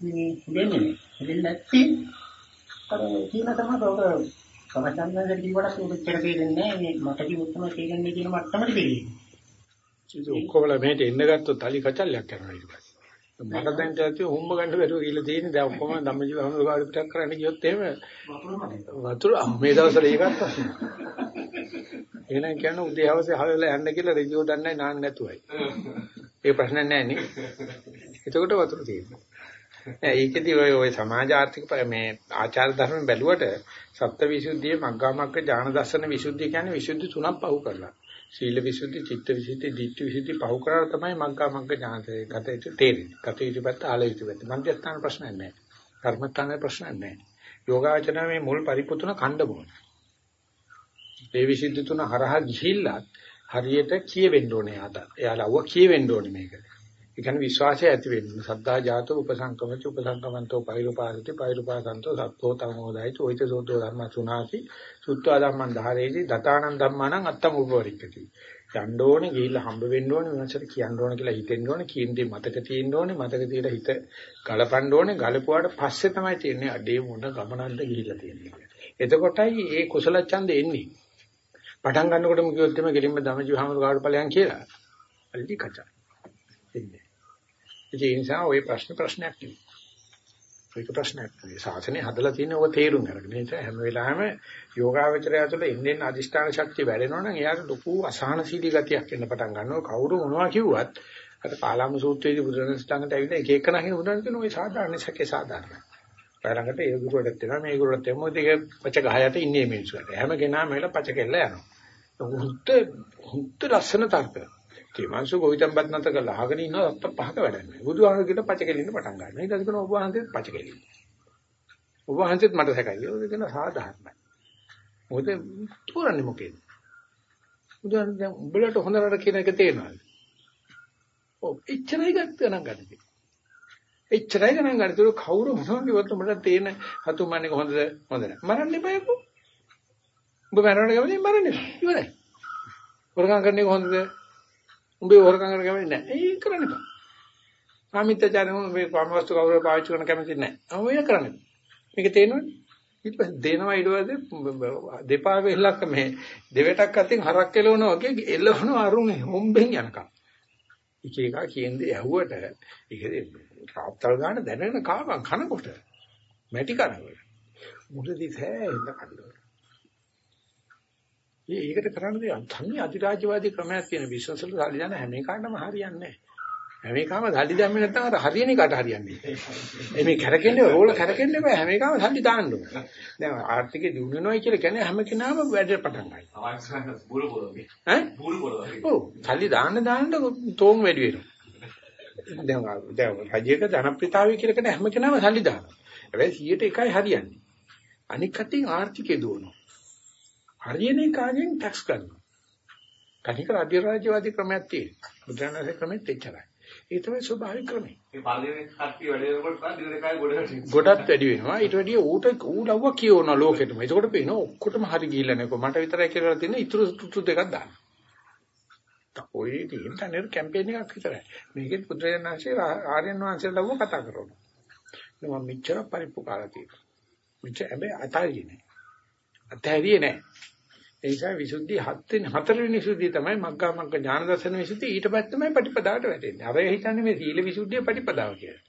මේ දෙන්නේ දෙන්නේ නැති අර කියන තමයි ඔක සමචන්දයෙන් කිව්වට ඒක දෙන්නේ නැහැ මේ මට කිව්වොත් තමයි කියන්නේ කියන මට්ටමට දෙන්නේ. ඉතින් ඔක්කොමලා මෙහෙට එන්න ගත්තොත් අලි කචල්යක් කරනවා ඊට පස්සේ. මට දැන් තාත්තේ හොම්බ ගන්න බැරුව කියලා තියෙන්නේ. දැන් ඔක්කොම ධම්මජීව හමුදුකාරි පිටක් කරන්න ගියොත් එහෙම වතුර මේ දවස්වල ඒකත් එහෙනම් කියන්නේ උදේ හවසේ හවලා යන්න කියලා රෙජියෝ දන්නේ නාන්න නැතුවයි. ඒ ප්‍රශ්න නැහැ නේ. එතකොට වතුර තියෙනවා. නෑ ඒකෙදි ඔය ඔය සමාජ ආර්ථික මේ ආචාර ධර්ම බැලුවට සත්ත්වවිසුද්ධිය මග්ගාමග්ග ඥාන දර්ශන විසුද්ධිය කියන්නේ විසුද්ධි තුනක් පහු කරලා. සීල විසුද්ධි, චිත්ත විසුද්ධි, ධිට්ඨි විසුද්ධි පහු කරලා තමයි මග්ගා මග්ග ඥානතේ ගත යුතු තේරෙන්නේ. ගත යුතු පැත්ත ආල යුතු පැත්ත. මන්ත්‍රස්ථාන ප්‍රශ්නයක් නැහැ. කර්මස්ථාන ප්‍රශ්නයක් නැහැ. යෝගාචරණ මේ මුල් පරිපූර්ණ ඛණ්ඩ මොන. ඒ විසුද්ධි තුන හරහා ගිහිල්ලා හරියට කියවෙන්න ඕනේ ආත. එයාලා අවුව කියවෙන්න ඕනේ මේක. ඒ කියන්නේ විශ්වාසය ඇති වෙන්න. සද්ධා ජාතෝ උපසංකමති උපසංකමන්තෝ පෛරුපාසති පෛරුපාසන්තෝ සත්තෝ තමෝදායිත ඔයිත සෝතෝ ධර්ම සුනාති සුත්වා ධම්මං ධාරේති දතානං ධම්මානං අත්තම උපවරික්කති. යන්න ඕනේ ගිහිල්ලා හම්බ වෙන්න ඕනේ වෙනසට කියන්න ඕනේ කියලා හිතෙන්න ඕනේ කියන දේ මතක තියෙන්න ඕනේ මතක තියලා හිත ගලපන්න ඕනේ ගලපුවාට පස්සේ තමයි තියෙන්නේ අඩේ මොන ගමනක්ද ගිහිල්ලා තියෙන්නේ. එතකොටයි ඒ කුසල ඡන්දෙ එන්නේ. පටන් ගන්නකොටම කිව්වොත් එimhe ගෙලින්ම ධමජීව හැමෝට කාඩ ඵලයන් කියලා. අල්ලි කචා. එන්නේ. ඒ නිසා ওই ප්‍රශ්න ප්‍රශ්නයක් නෙවෙයි. ඒක ප්‍රශ්නයක් නෙවෙයි. සාසනේ හදලා තියෙන ඔය තේරුම් අරගෙන. ඒ නිසා හැම වෙලාවෙම යෝගාවචරය තුළ ඉන්නෙන් අදිෂ්ඨාන ශක්තිය වැඩෙනවා නම් එයාට ලොකු අසහනශීලී ගතියක් එන්න පටන් ගන්නවා. කවුරු මොනවා කිව්වත් අර පාලාම සූත්‍රයේදී බුදුරජාණන් ළඟට ඇවිල්ලා එක එක නැහින බුදුරජාණන් කියන ওই සාධාරණ සැකේ සාධාරණයි. ළඟට ඒ ගුරුවරට දෙනවා මේ ගුරුවරට දෙමු මොකද ඒක පච ගහයට ඉන්නේ මිනිස්සුන්ට. හැම කෙනාම මෙල පච කෙල්ල යනවා. හුත්ත හුත්ත ලස්සන තර්ක. ඒ මාංශ ගොවිතැන්පත් නැත කරලා අහගෙන ඉන්න අත්ත පහක වැඩක් නැහැ. බුදුහාමර කියන පච කෙලින්න පටන් ගන්නවා. ඊට පස්සේ කියනවා ඔබ වහන්සේත් පච කෙලින්න. ඔබ වහන්සේත් මට සැකයි. ඒක කියන සාධාරණයි. මොකද තෝරන්නේ මොකේද? බුදුහාමර දැන් උඹලට හොඳ නරක කියන එක තේරෙනවද? ඔව් එච්චරයි ගන්න ගන්න. එච්චරයි ගණන් ගන්න. ඒක කවුරු මොනවද කිව්වොත් උඹට තේන හතුමන්නේ කොහොමද හොඳ නැහැ. මරන්න එපායකෝ. උඹ මරන්න ගමනේ මරන්න එපා. ඉවරයි. වරකම් කරන්නේ කොහොමද? උඹේ හොරකම් කරන කැමති නැහැ. ඒක කරන්න එපා. සාමිත්‍යාචාරය මේ කාමවස්තු කවුරු පාවිච්චි කරන කැමති නැහැ. ඔය කරන්න එපා. මේක තේරෙනවද? ඊට පස්සේ දෙනවා ඊට පස්සේ දෙපා වෙලක් මේ දෙවටක් අතින් හරක් කෙලවනවා වගේ එළවන අරුණේ හොම්බෙන් යනකම්. එක එක කියන්නේ ඇහුවට ඒක රාත්තල් ගන්න දැනගෙන කාවන් කනකොට මැටි කනකොට මුලදී සෑහෙන්න කනවා. ඒකට කරන්න දෙයක් තන්නේ අධිරාජ්‍යවාදී ක්‍රමයක් තියෙන බිස්නස් වල සල්ලි දාන හැම එකකටම හරියන්නේ නැහැ. හැම එකම සල්ලි දැම්මේ නැත්නම් අර හරියන එකට හරියන්නේ නැහැ. මේ කැරකෙන්නේ රෝල කැරකෙන්නේ බෑ හැම එකම සල්ලි දාන්න ඕන. දැන් ආර්ථිකේ දියුණු වෙනවා කියලා කියන්නේ හැම කෙනාම වැඩ පටන් ගන්නවා. අවශ්‍යම බුරු පොළොවේ. ඈ? බුරු පොළොවේ. ඔව්. සල්ලි දාන්න දාන්න තෝම් වැඩි වෙනවා. දැන් දැන් රජයක ජනප්‍රියතාවය කියලා කියන හැම කෙනාම සල්ලි දානවා. හැබැයි 100ට එකයි හරියන්නේ. අනික් කටින් ආර්ථිකය දුවනවා. හරියන එකගෙන් ටැක්ස් ගන්නවා. කණික රාජ්‍ය රාජ්‍යවාදී ක්‍රමයක් තියෙනවා. බුදුරජාණන්සේ ක්‍රමෙත් එච්චරයි. ඒ තමයි ස්වභාවික ක්‍රමය. මේ පළවෙනි කට්ටිය වැඩ වෙනකොට දින දෙකයි ගොඩට ගොඩත් වැඩි වෙනවා. ඊට වැඩිය ඌට ඌ ලව්ව කියවන ලෝකෙටම. ඒකෝට පේනවා ඔක්කොටම හරි ගිහිල්ලා නැකෝ. මට විතරයි කියලා තියෙන ඉතුරු තුතු දෙකක් දාන්න. ඔය ඉන්ටර්නෙට් කැම්පේන් එකක් විතරයි. මේකෙත් බුදුරජාණන්සේ ආර්යයන් වහන්සේලා ලව්ව කතා කරනවා. මම මෙච්චර පරිප්පු කාලා තියෙනවා. මෙච්චර හැබැයි අතාරියේ නෑ. අතහැරියේ නෑ. ඒ නිසා විසුද්ධි හත්වෙනි හතරවෙනි විසුද්ධිය තමයි මග්ගා මග්ග ඥාන දර්ශන විසුද්ධිය ඊට පස්සේ තමයි පටිපදාවට වැටෙන්නේ. අර හිතන්නේ මේ සීල විසුද්ධිය පටිපදාව කියලා.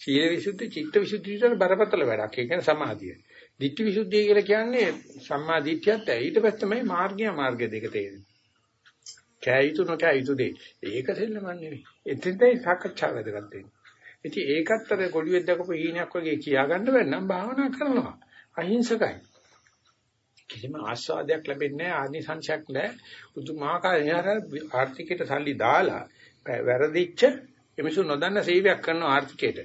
සීල විසුද්ධි චිත්ත විසුද්ධිය විතර බරපතල වැඩක්. ඒ කියන්නේ සමාධිය. ditthi විසුද්ධිය කියලා කියන්නේ සම්මා දිට්ඨියත් ඊට පස්සේ තමයි මාර්ගය මාර්ගය දෙක තේරෙන්නේ. කෑ යුතු නොකෑ යුතු දෙයි. ඒක දෙල්ලම නෙවෙයි. එතෙන්දයි සාකච්ඡා වැදගත් වෙන්නේ. ඉතින් ඒකත් අර ගොළුෙක් දකපු හීනයක් වගේ කියා ගන්න බැන්නම් භාවනා කරනවා. අහිංසකයි. කිසිම ආස්වාදයක් ලැබෙන්නේ නැහැ ආනිසංශයක් නැහැ. පුදුමාකාර ආර්ථිකයට සල්ලි දාලා වැරදිච්ච එමිසු නොදන්න සේවයක් කරන ආර්ථිකයට.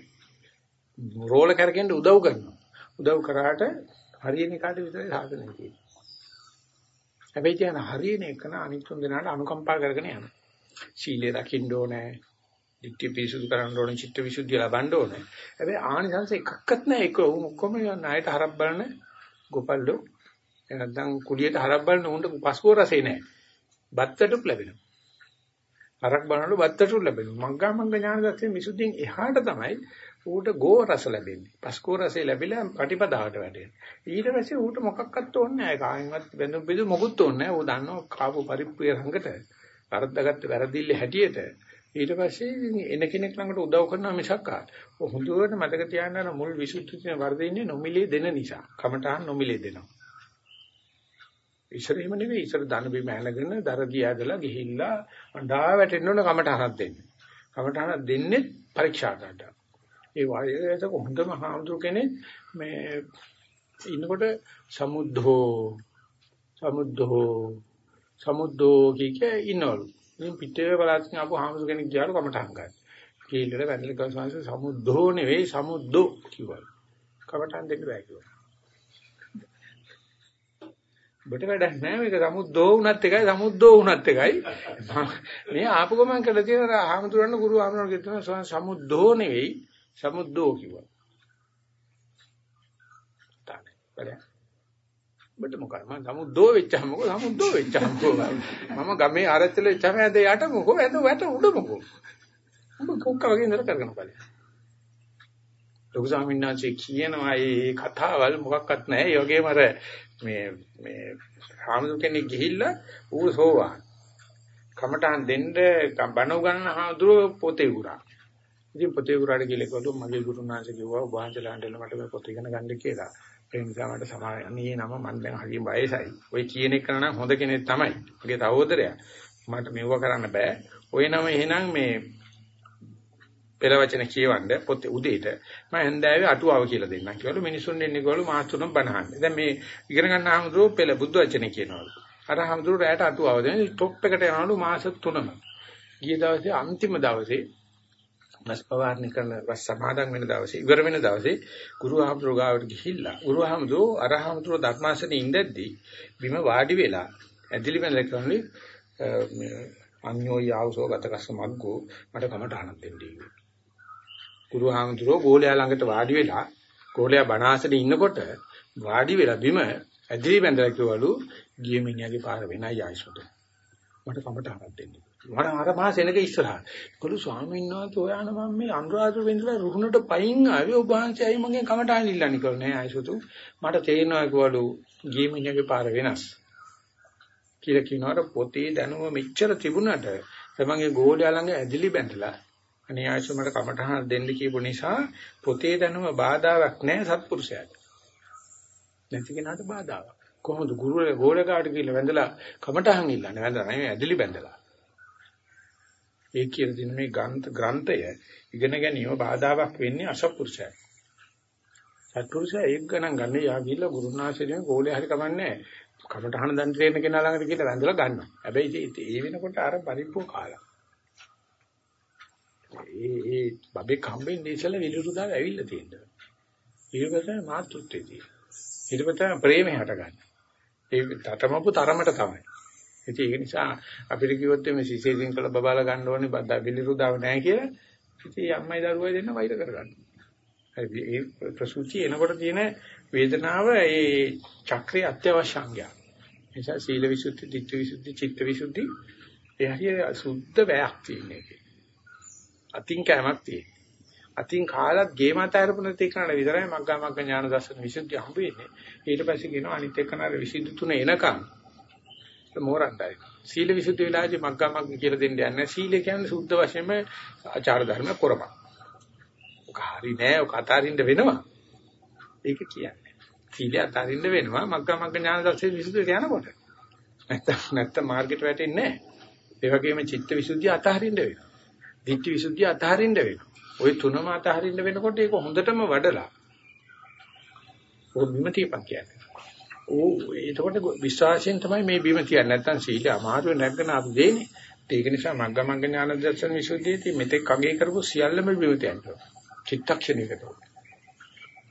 රෝල කරගෙන උදව් කරනවා. උදව් කරාට හරියන කාට විතරයි සාධනෙ තියෙන්නේ. හැබැයි කියන හරියන එකන අනිත් තුන් දෙනාට අනුකම්පා කරගෙන යනවා. සීලය රකින්න ඕනේ. ධිට්ඨි පිරිසුදු කරන්න ඕනේ, චිත්ත විසුද්ධිය ලබන්න ඕනේ. හැබැයි ආනිසංස එකක්වත් නැහැ. ඒක ඔක්කොම ණයට හරක් බලන ගොපල්ලෝ නැත්නම් කුලියට හරක් බලන උන්ට පස්කෝ රසේ නැහැ. බත්තටුක් ලැබෙනවා. හරක් බලනකොට බත්තටුක් ලැබෙනවා. මග්ගා මග්ග ඥාන දර්ශනේ විසුද්ධියෙන් එහාට තමයි ඌට ගෝ රස ලැබෙන්නේ. පස්කෝ රසේ ලැබිලා ප්‍රතිපදාවට වැටෙනවා. ඊට පස්සේ ඌට මොකක්වත් ඕනේ නැහැ. කායින්වත් බඳු බෙදු මොකුත් ඕනේ නැහැ. ඌ දන්නවා කාපු පරිප්පුය රංගට වරද්දාගත්ත වැරදිල්ල හැටියට ඊට පස්සේ එන කෙනෙක් ළඟට උදව් කරනවා මිසක් ආ. හොඳට මතක තියාගන්න මුල් විසුද්ධි තියෙන වර්ධින්නේ නොමිලේ දෙන නිසා. කමඨාන් නොමිලේ දෙනවා. ඉස්සර එහෙම නෙවෙයි. ඉස්සර ධන බිම ඇලගෙන දරදී ඇදලා ගිහිල්ලා අඬා වැටෙන්න ඕන කමඨානක් දෙන්න. කමඨානක් දෙන්නේ පරීක්ෂා කරලා. ඒ වයසක හොඳම හාමුදුර කෙනෙක් මේ ඉන්නකොට සමුද්ධෝ සමුද්ධෝ සමුද්ධෝ කිය ඉන්නවලු. ඉතින් පිටේ බලන්න ආපු හාමුදුර කෙනෙක් ගියාලු කමටහන් ගන්න. කීල්ලට වැඳලා කවසාංශ සමුද්ධෝ නෙවෙයි සමුද්දෝ කිව්වලු. කමටහන් දෙන්න බෑ කිව්වා. බට වැඩක් නෑ මේක සමුද්දෝ වුණත් එකයි සමුද්දෝ වුණත් එකයි මේ ආපු ගමන් කළා තියෙන හාමුදුරන් ගුරු හාමුදුරන් කියනවා සමුද්දෝ නෙවෙයි සමුද්දෝ කිව්වා. තානේ බඩ. බඩ මොකද මම සමුද්දෝ වෙච්චාම මොකද සමුද්දෝ වෙච්චාම මම ගමේ ආරච්චිල වෙච්චාම ඇද යට මොකෝ ඇද වැට උඩ මොකෝ. උඹ කොක්ක වගේ ඉඳලා කරගෙන බලන්න. ලොකු ස්වාමීන් වහන්සේ කියනවා මේ කතාවල් මොකක්වත් නැහැ. ඒ වගේම අර මේ මේ හාමුදුර කෙනෙක් ගිහිල්ලා ඌ සෝවාන්. කමටහන් දෙන්න බණ උගන්න හාමුදුර පොතේ උරා. ඉතින් පොතේ උරාට ගිහලා කිව්වලු මගේ ගුරුනාංශ කිව්වා ඔබ වහන්සේලාට මට මේ පොත ඉගෙන ගන්න කියලා. ඒ නිසා මට සමානී නම මම දැන් හරිය වයසයි. ඔය කියන එක නම් හොඳ කෙනෙක් තමයි. මගේ සහෝදරයා. මට මෙව්ව කරන්න බෑ. ඔය නම එහෙනම් මේ පෙළ වචන කියවන්න පොතේ උදේට මම හන්දෑවේ අටුවාව කියලා දෙන්නම් කිව්වලු මිනිසුන් දෙන්නේ කිව්වලු මාස් තුනක් බනහන්නේ. දැන් මේ ඉගෙන ගන්න ආමතුරු පෙළ බුද්ධ වචනේ කියනවලු. අර ආමතුරු රැයට අටුවාව දෙන টොප් එකට යනවලු මාස 3ම. ගිය දවසේ අන්තිම දවසේ වස් පවාරණය කරන වස් සමාදන් වෙන දවසේ ඉවර වෙන දවසේ ගුරු ආමතුරු ගාවට ගිහිල්ලා ගුරු ආමතුරු අර ආමතුරු ධර්මාසනේ ඉඳද්දී බිම වාඩි වෙලා ඇදිලි වැඳලා කරන්නේ අඤ්ඤෝ යාවසෝ ගතකස්ස මග්ගෝ මට කමට අහන්න දෙන්නේ. ගුරු ආමතුරු ගෝලයා ළඟට වාඩි වෙලා ගෝලයා බණාසනේ ඉන්නකොට වාඩි වෙලා බිම ඇදිලි වැඳලා කිව්වලු ගිය මිනිහාගේ පාර වෙනයි ආයිසොට. මට කමට අහන්න දෙන්නේ. මම අර මාසෙනක ඉස්සරහා. ඒකළු ස්වාමීන් වහන්සේ ඔයාන මම මේ අනුරාධපුර වෙන්දලා රුහුණට පයින් ආවේ ඔබ වහන්සේ අයි මගෙන් කමටහන් ඉල්ලන්නේ කියලා නෑ ආයසතු. මට තේරෙනවා කිව්වලු ගියේ මිනිහගේ පාර වෙනස්. කියලා කියනවාට පොතේ දැනුම මෙච්චර තිබුණට තමන්ගේ ගෝලයා ළඟ ඇදිලි බැඳලා අනේ ආයසු මට කමටහන් දෙන්න කියපු නිසා පොතේ දැනුම බාධාවක් නෑ සත්පුරුෂයාට. නැති කෙනාට බාධාවක්. කොහොමද ගුරු ගෝලකාට කියලා වැඳලා කමටහන් ඉල්ලන්නේ වැඳලා නෙමෙයි ඇදිලි බැඳලා. ඒ කියන දින මේ ග්‍රන්ථ ග්‍රන්ථය ඉගෙන ගැනීම බාධාවක් වෙන්නේ අසත්පුරුෂයයි. සත්පුරුෂයා ඒක ගණන් ගන්න යා ගිහිල්ලා ගුරුනාථගේ ගෝලේ හරි කමන්නේ කමටහන දන් දෙන්න කෙනා ළඟට ගිහිල්ලා වැඳලා ගන්නවා. හැබැයි ඒ වෙනකොට අර පරිප්පෝ කාලා. ඒ ඒ බබේ කම්බෙන් ඉස්සලා විලිරුදාව ඇවිල්ලා තියෙනවා. ඊට පස්සේ මාතෘත්වයේදී. ඊට පස්සේ ප්‍රේමය හටගන්න. ඒ තතමපු තරමට තමයි. ඉතින් ඒක නිසා අපිට කිව්වොත් මේ සිසේසින් කළ බබාලා ගන්න ඕනේ බද්දා විලිරුදාව නැහැ කියලා. ඉතින් අම්මයි දරුවයි දෙන්න වෛර කරගන්න. හරි මේ ප්‍රසූති එනකොට තියෙන වේදනාව ඒ චක්‍රයේ අත්‍යවශ්‍ය අංගයක්. නිසා සීල විසුද්ධි, ධිට්ඨි විසුද්ධි, චිත්ත විසුද්ධි ඒ හරිය සුද්ධ වැයක් තියෙන එකේ. අතින් කැමක් තියෙන. අතින් කාලත් ගේ මත අරපුණ තේකනට විතරයි මග්ගා මග්ග ඥාන දර්ශන විසුද්ධිය හම්බ වෙන්නේ. ඊට පස්සේ කියනවා අනිත් එක්කනර විසුද්ධි තුන එනකම් මෝරණ්ඩයි. සීල විසුද්ධි වෙලාවේ මග්ගා මග්ග කියලා දෙන්න යන්නේ. සීල කියන්නේ සුද්ධ වශයෙන්ම ආචාර ධර්ම කරපක්. ඔක හරි නෑ. ඔක අතාරින්න වෙනවා. ඒක කියන්නේ. සීල අතාරින්න වෙනවා. මග්ගා මග්ග ඥාන දර්ශන විසුද්ධියට යනකොට. නැත්තම් නැත්තම් මාර්ගෙට වැටෙන්නේ නෑ. ඒ වගේම චිත්ත විසුද්ධිය අතහරින්න වෙනවා. Ditthi විසුද්ධිය අතහරින්න වෙනවා. ওই තුනම අතහරින්න වෙනකොට ඒක හොඳටම වඩලා. ඔය බිම තියපන් කියන්නේ. ඕ එතකොට විශ්වාසයෙන් තමයි මේ බිම තියන්නේ. නැත්තම් සීල අමාරුවේ නැගගෙන අපි දෙන්නේ. ඒක නිසා මග්ගමග්ග ඥාන දර්ශන විසුද්ධියේදී මෙතෙක් අගේ කරපු සියල්ලම බිම තියන්න. චිත්තක්ෂණයකට.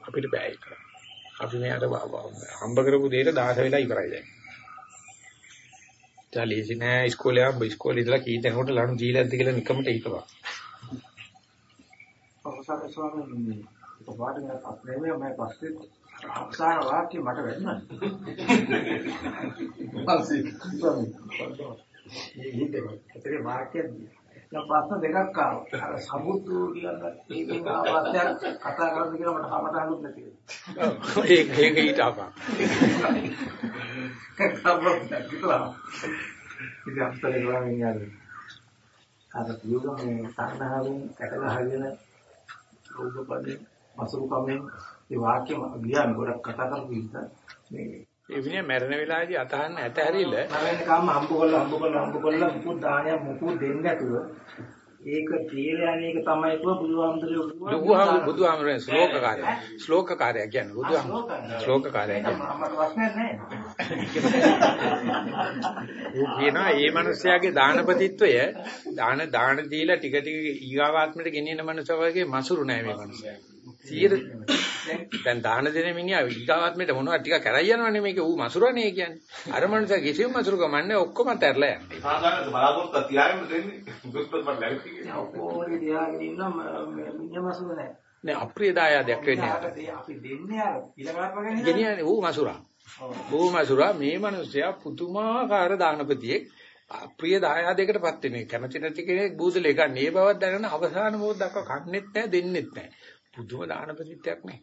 අපිට බෑ ඒක. අපි මේ අර හම්බ කරපු දෙයට 10 වෙලා ඉවරයි දැන්. ජාලීසි නෑ ඉස්කෝලේ ආව ඉස්කෝලේ ඉඳලා කී දෙනෙකුට ලණු දීලාද කියලා නිකමට හිතවා. අවසාන ස්වාමීන් වහන්සේ ඒක වාඩිලා අපේ මේ පස්සේ අවසාන වාක්‍ය මට වැදුනා. පස්සේ ස්වාමීන් මේ හිතේ දැන් ප්‍රශ්න දෙකක් ආවා. අර සමුතු කියන ඒකෙන් ආවාදයක් කතා කරන්න කියලා මට හමට හලුත් නැති වෙනවා. ඒක ඒක ඊට අපා. කබ්බක් කිතුලා. ඉතින් අපතේ ගාමින් යාළුවෝ. අර යෝගමේ තණ්හාවෙන් කැටගහගෙන රෝගපදේ මසුරු කමෙන් ඒ වාක්‍යම ගියාම ගොඩක් කතා කරපු ඉතින් මේ ඒ විනේ මැරෙන වෙලාවේදී අතහන්න ඇත හැරිල්ල. මරණ කාම හම්බ කරලා හම්බ කරලා හම්බ කරලා මුකුත් දානයක් මුකුත් දෙන්නේ නැතුව ඒක කියලා යන එක තමයි කිව්ව බුදුහාමුදුරුවෝ බුදුහාම බුදුහාමරේ ශ්ලෝකකාරය ශ්ලෝකකාරය කියන්නේ බුදුහාම. ශ්ලෝකකාරය කියන්නේ. මට ප්‍රශ්නයක් නැහැ ඌ කියනවා මේ මිනිස්යාගේ දානපතිත්වය දාන දාන දීලා ටික ටික ඊගාවාත්මයට ගෙනියන මනුස්සය වගේ මසුරු නෑ මේ මනුස්සයා. 100 දැන් දාන දෙන මිනිහා ඊගාවාත්මයට මොනවද ටික කරයි යනවනේ මේක ඌ මසුරනේ කියන්නේ. අර මනුස්සයා කිසිම මසුරු කමන්නේ ඔක්කොම අතහැරලා යන්නේ. සාමාන්‍යයෙන් බලාපොරොත්තු තියාගෙන දෙන්නේ දුක්පත් මට ලැබෙන්නේ. ඔක්කොම තියාගෙන ඉන්න මිනිහමසුර නැහැ. නෑ අප්‍රිය දායාදයක් වෙන්නේ. අපි දෙන්නේ අර ඊළඟාත්ම ගැන ගෙනියන්නේ ඌ මසුරා. ඌ මසුරා මේ මිනිස්සයා පුදුමාකාර දානපතියෙක් අප්‍රිය දායාදයකටපත් වෙන්නේ. කැමති නැති කෙනෙක් බූදලේ ගන්න. ඒ බවක් දැනගෙන අවසාන මොහොත දක්වා කන්නේත් නැහැ දෙන්නෙත් නැහැ. පුදුම දානපතිත්වයක් නේ.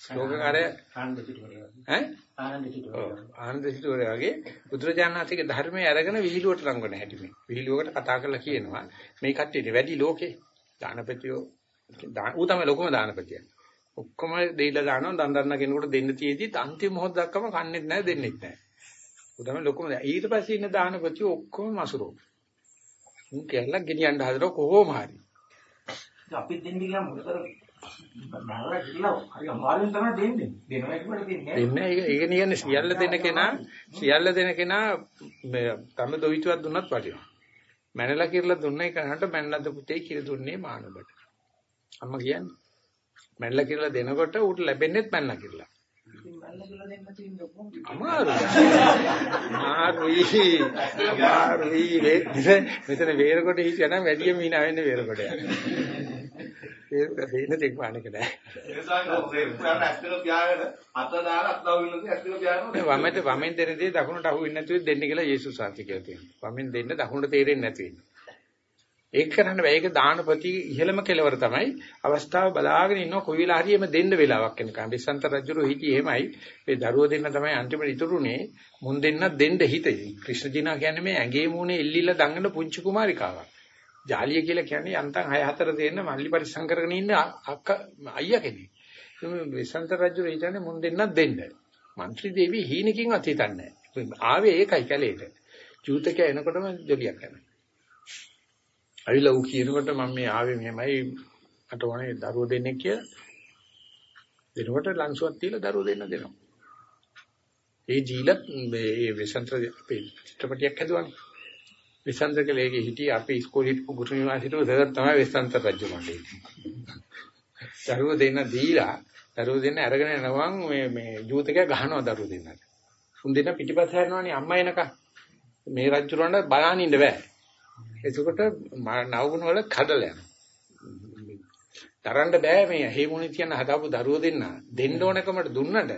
ශ්ලෝකකාරය ආනන්ද සිටුවරයා. ඈ ආනන්ද සිටුවරයා. ආනන්ද සිටුවරයා වගේ බුදුරජාණන්සේගේ ධර්මයේ අරගෙන විහිළුවට ලංගන හැටි මේ. විහිළුවකට කතා කරලා කියනවා මේ කට්ටියට වැඩි ලෝකේ දානපතියෝ ඌ තමයි ලොකුම දානපතිය. ඔක්කොම දෙයිලා දානවා දන් දන්න කෙනෙකුට දෙන්න තියේදී අන්තිම මොහොත දක්වම කන්නේත් නැහැ දෙන්නෙත් නැහැ. ඌ තමයි ලොකුම ඊට පස්සේ ඉන්න දානපතිය ඔක්කොම මසුරෝ. උන් කියලා ගෙනියන්න හදලා කොහොම හරි. අපි දෙන්නේ ගියා මොකද නරක කියලා හරි අමාරුවෙන් තමයි දෙන්නේ. දෙනවා කියවට දෙන්නේ නැහැ. දෙන්නේ ඒක ඒක කියන්නේ සියල්ල දෙන කෙනා සියල්ල දෙන කෙනා මේ තම දොවිතුවක් දුන්නත් වටිනවා. මැනලා කියලා දුන්න එකනට මැනලද පුතේ කියලා දුන්නේ මානබට. අම්මා කියන්නේ. මැනලා කියලා දෙනකොට ඌට ලැබෙන්නේත් මැනලා කියලා. අමාරුයි. අමාරුයි. අමාරුයි. මෙතන වේරකොට හිටියනම් වැඩියෙන් මීනා වෙන්නේ වේරකොට යනවා. ඒක දෙන්න දෙක් පානක නෑ. ඒ නිසා ඒ පුරාණ ඇස්තර පියාගෙන අත දාලා අත් ලවුන්නද ඇස්තර පියාගෙන වමෙන් වමෙන් දෙන දේ දකුණට අහු වෙන්නේ නැතුව දෙන්න කියලා යේසුස් වහන්සේ කියලා තියෙනවා. වමෙන් දෙන්න දකුණට තේරෙන්නේ නැති වෙන්නේ. ඒක කරන්න බෑ. ඒක දානපති ඉහළම කෙලවර තමයි. අවස්ථාව බලාගෙන ඉන්නවා කොයි වෙලාව හරි එම දෙන්න වෙලාවක් එනකම්. විසන්ත රජුරෝ හිටියේ එහෙමයි. මේ දරුවෝ දෙන්න තමයි අන්තිමට ඉතුරුනේ. මුන් දෙන්න දෙන්න හිතේ. ක්‍රිෂ්ණ ජිනා කියන්නේ මේ ඇඟේ මූණේ එල්ලිලා දඟන පුංචි කුමාරිකාවක්. ජාලිය කියලා කියන්නේ යන්තම් 6 4 දෙන්න මල්ලි පරිස්සම් කරගෙන ඉන්න අක්ක අයියා කෙනෙක්. මේ විසන්ත රජුරෝ හිතන්නේ මුන් දෙන්නත් දෙන්න. മന്ത്രി දේවි හීනකින්වත් හිතන්නේ නැහැ. ආවේ ඒකයි කැලේට. ජූතකයා එනකොටම ජොලියක් යනවා. අවිලා ඌ කියනකොට මම මේ ආවේ මෙහෙමයි මට ඕනේ දරුවෝ දෙන්නෙක් කියලා. දෙනකොට ලංසුවක් තියලා දරුවෝ දෙන්න දෙනවා. ඒ ජීලත් මේ විසන්තර අපේ චිත්‍රපටියක් හදුවානේ. විසන්තර කලේගේ හිටියේ අපේ ඉස්කෝලේ හිටපු ගුරු නිවාසිතේ සර් තමයි විසන්තර රජු මණ්ඩේ. දරුවෝ දෙන්න දීලා දරුවෝ දෙන්න අරගෙන යනවන් මේ මේ ජූතකයා ගහනවා දරුවෝ දෙන්නට. උන් දෙන්න පිටිපස්ස හැරෙනවනේ අම්මා එනකන්. මේ රජුරවන්ට බලන්න ඉන්න බෑ. එතකොට නවුන වල කඩලා යනවා. තරන්න බෑ මේ හේමුණි කියන හදාපු දරුවෝ දෙන්න දෙන්න ඕනකමට දුන්නට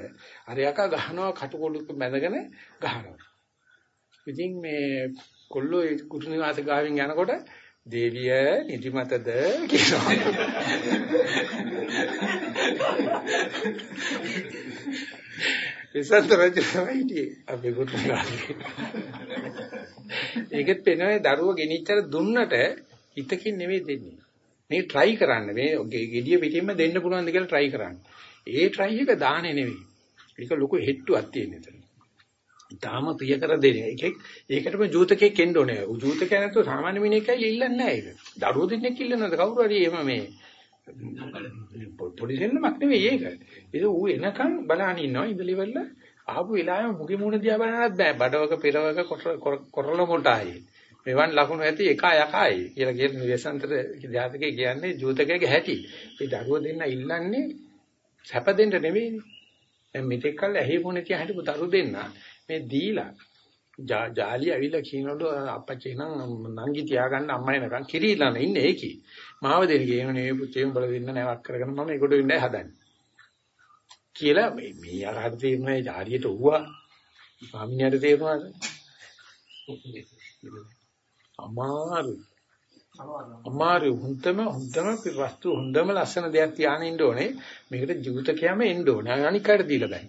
අර යකා ගහනවා කටුකොළුක බැඳගෙන ගහනවා. ඉතින් මේ කොල්ලෝ ඒ කුටු නිවාස ගාවින් යනකොට දේවිය නිදිමතද කියනවා. විසන්ත රජු තමයි හිටියේ අපේ කුටු නිවාසේ. ඒකෙත් පේනවා දරුව ගෙනිච්චර දුන්නට හිතකින් නෙවෙයි දෙන්නේ. මේ try කරන්න මේ gediya පිටින්ම දෙන්න පුළුවන්ද කියලා try කරන්න. ඒ try එක දාන්නේ නෙවෙයි. ඒක ලොකු හෙට්ටුවක් තියෙන එතන. ඊටාම ප්‍රිය කර දෙන එකෙක් ඒකටම ජූතකෙක් එන්න ඕනේ. ජූතකයා නැතුව සාමාන්‍ය මිනිහෙක්යි ඉල්ලන්නේ නැහැ ඒක. දරුවෝ දෙන්නෙක් ඉල්ලනද කවුරු හරි එහෙම මේ පොඩි දෙන්නමක් නෙවෙයි ඒක. ඒක ඌ එනකන් බලහන් ඉන්නවා ඉඳලිවල ආපු වෙලාවෙම මුගේ මූණ දිහා බලන්නත් බෑ. බඩවක පෙරවක කොරල මොටායි. මෙවන් ලකුණු ඇති එක යකයි කියලා කියන විසන්තර ජාතකයේ කියන්නේ ජූතකයේ හැටි. ඒ දරුවෝ දෙන්න ඉල්ලන්නේ සැප දෙන්න නෙවෙයිනේ. දැන් මෙතෙක් කල් ඇහි මොනේ තියා හිටපු දරු දෙන්න මේ දීලා ජාලි ඇවිල්ලා කියනවලු අපච්චි නම් නංගි තියාගන්න අම්මයි නකන් කිරිලාන ඉන්නේ ඒකි. මාව දෙන්න කියන නේ පුතේ උඹලා දෙන්න නැවක් කරගෙන මම ඒකට ඉන්නයි හදන්නේ. කියලා මේ මේ අරහත් තේරුනේ ජාරියට උවා. ස්වාමිනියට තේරුණාද? අමාරු. අමාරු හුන්තම හුන්තම වස්තු හොඳම ලස්සන දෙයක් තියාගෙන ඉන්න ඕනේ. මේකට ජීවිතකයම එන්න ඕනේ. අනික් කාට දීලා බෑ.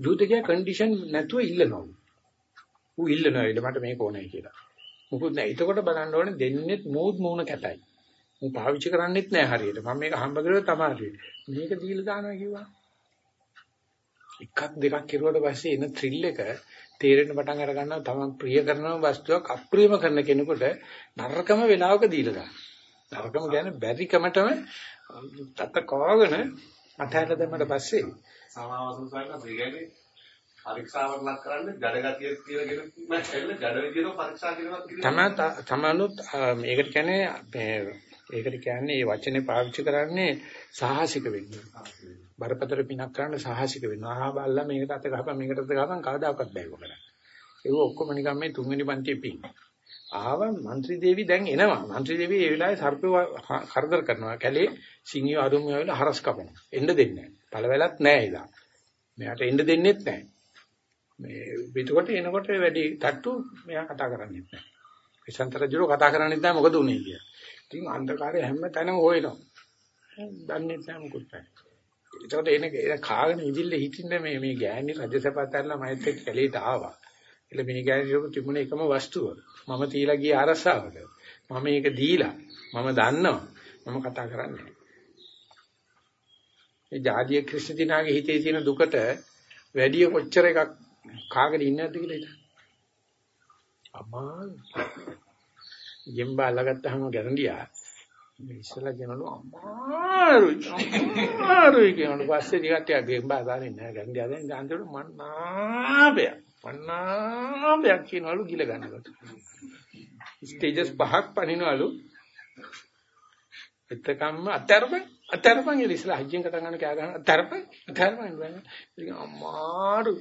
ජීවිතකයා කන්ඩිෂන් නැතුව ඉල්ලනවා. ඌ ඉල්ලනවා ඉල මට මේක ඕනේ කියලා. මොකුත් නැහැ. එතකොට බලන්න ඕනේ දෙන්නෙත් මූද් මූණ කැතයි. ඌ පාවිච්චි කරන්නෙත් නැහැ හරියට. මම මේක හම්බ කරුවා තමයි. මේක දීලා දානවා කිව්වා. එකක් දෙකක් කෙරුවට පස්සේ එන ත්‍රිල් එක තේරෙන්න පටන් අර ගන්නවා තමන් ප්‍රිය කරන වස්තුවක් අප්‍රියම කරන කෙනෙකුට නරකම වෙලාවක දීලා දාන්න. නරකම කියන්නේ බැරිකමටම තත්ත කවගෙන අතහැරලා දැම්මට පස්සේ සමාවසුන් සාකච්ඡා කියන්නේ පරීක්ෂාවට ලක් කරන්නේ ජඩගතිය කියලා කියන මම ඇල්ල ජඩ විදියට පරීක්ෂා කරනවා කියලා. තම තමනුත් මේකට කියන්නේ ඒකට කියන්නේ මේ වචනේ පාවිච්චි කරන්නේ සාහසික වෙන්න. බරපතල පිනක් කරන්න සාහසික වෙනවා. ආහා බල්ලා මේකට අත ගහපන් මේකට අත ගහපන් කවදාකවත් බෑ කරන්න. ඒක ඔක්කොම නිකන් මේ තුන්වෙනි පන්තියේ පින්. ආව മന്ത്രി දේවි දැන් එනවා. മന്ത്രി දේවි ඒ වෙලාවේ සර්පව කරදර කරනවා. කැලේ සිංහිය අරුම වෙලා හරස් කපනවා. එන්න දෙන්නේ නැහැ. පළවැලක් නැහැ ඉලා. මෙයාට එන්න දෙන්නෙත් නැහැ. මේ පිටකොට එනකොට වැඩි තට්ටු මෙයා කතා කරන්නේත් නැහැ. විසන්තර ජුරෝ කතා කරන්නේත් නැහැ මොකද උනේ කියලා. ඉතින් අන්ධකාරය හැම තැනම හොයනවා. දන්නේ නැහැ මොකුත් නැහැ. ඒකට එන එන කාගෙන ඉදිල්ල හිටින්න මේ මේ ගෑණි රජසපත් ඇරලා මයිත් එක්ක කැලේට ආවා. එළ මේ ගෑණි තිබුණ එකම වස්තුව. මම තියලා ගිය අරසාවට. මම මේක දීලා මම දන්නවා. මම කතා කරන්නේ. මේ ජාතිය ක්‍රිස්ති දිනාගේ හිතේ තියෙන දුකට වැඩි කොච්චර එකක් කාගෙන ඉන්නේ නැද්ද කියලා හිතන්න. අමාරු. ගෙම්බා අල්ලගත්තාම ගැරන්ඩියා. මේ ඉස්සලා කියනලු අමාරුයි. අමාරුයි කියනලු පස්සේ ටිකක් ගෙම්බා දාන්නේ නැහැ. ගැරන්ඩියා දැන් දාන්තර මන්නාබය මන්නාබයක් කියනලු ගිල ගන්නකොට. ස්ටේජස් පහක් පනිනවලු. එතකම්ම අතරපන් අතරපන් ඉතින් හයියෙන් කතා කරන කෑ ගන්න අතරපන් අතරපන් ඉතින් අමාරු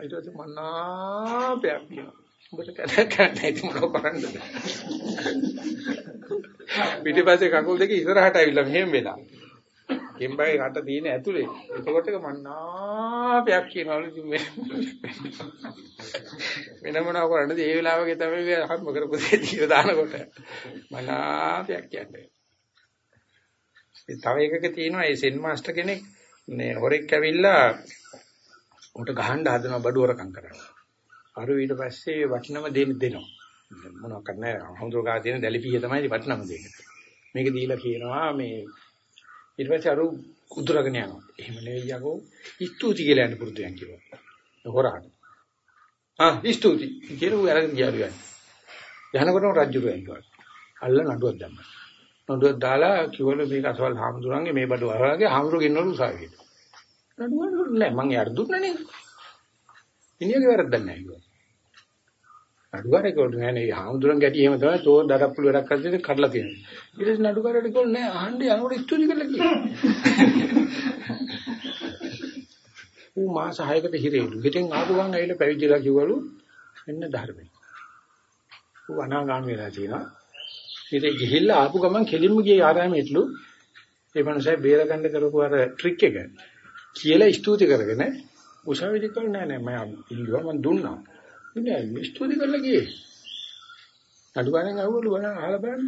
ඊට පස්සේ මන්නාපයක් කියනවා. උඹට කතා කරන්න ඉතින් මොකක් කරන්නද? පිටිපස්සේ කකුල් දෙක ඉස්සරහට ඇවිල්ලා මෙහෙම වෙලා. කෙම්බයි රට තියෙන ඇතුලේ. එතකොට මන්නාපයක් කියනවලු ඉතින් වෙන මොනවා කරන්නද? ඒ වෙලාවගේ තමයි මේ හම්බ කරපු දේ දීලා දානකොට. මන්නාපයක් කියන්නේ. තව එකක තියෙනවා ඒ සෙන් මාස්ටර් කෙනෙක් මේ හොරෙක් ඇවිල්ලා උට ගහන්න හදනවා බඩු හොරකම් කරන්න. අර ඊට පස්සේ වටිනම දෙන්න දෙනවා. මොනවක් කරන්නේ හඳුර ගා තියෙන දැලිපිය තමයි වටිනම දෙන්නේ. මේක දීලා කියනවා මේ ඊට පස්සේ අර උදුරගෙන යනවා. එහෙම නෙවෙයි යකෝ ස්තුති කියලා යන්න පුරුදු යන් කිව්වා. හොරාට. ආ ස්තුති කියලා ඌ අරගෙන ගියාලු යන්නේ. යනකොටම රජුරු ඇවිල්ලා. අල්ල නඩුවක් දැම්මා. නඩුවක් දාලා කිව්වලු මේක අසවල් හාමුදුරන්ගේ මේ බඩුව අරගෙන හාමුදුරු ගෙන්නවලු උසාවියට. නඩුවක් නෑ මං යාට දුන්නා නේ. ඉනියගේ වැරද්දක් නෑ කිව්වා. නඩුකාරයෙක් කිව්වලු නෑ නේ හාමුදුරන් ගැටි එහෙම තමයි තෝ දඩප්පුළු වැඩක් කරද්දී කඩලා තියෙනවා. ඊට පස්සේ නඩුකාරයෙක් කිව්වලු නෑ අහන්නේ යනකොට ස්තුති කරලා කිව්වා. ඌ මාස 6කට හිරේලු. හිටෙන් ආපු ගමන් ඇවිල්ලා පැවිදිලා කිව්වලු එන්න ධර්මයි. ඌ අනාගාමී වෙලා තියෙනවා. ඉතින් ගිහිල්ලා ආපු ගමන් කෙලින්ම ගියේ ආරාමයටලු ඒ මනුස්සය බේරගන්න කරපු අර ට්‍රික් එක කියලා ස්තුති කරගෙන උසාවිදි කළ නෑ නෑ මම ඉල්ලුවා මම දුන්නා. ඉතින් ස්තුති කරලා ගියේ. අඩුවනේ අහුවලු වණ අහලා බලන්න.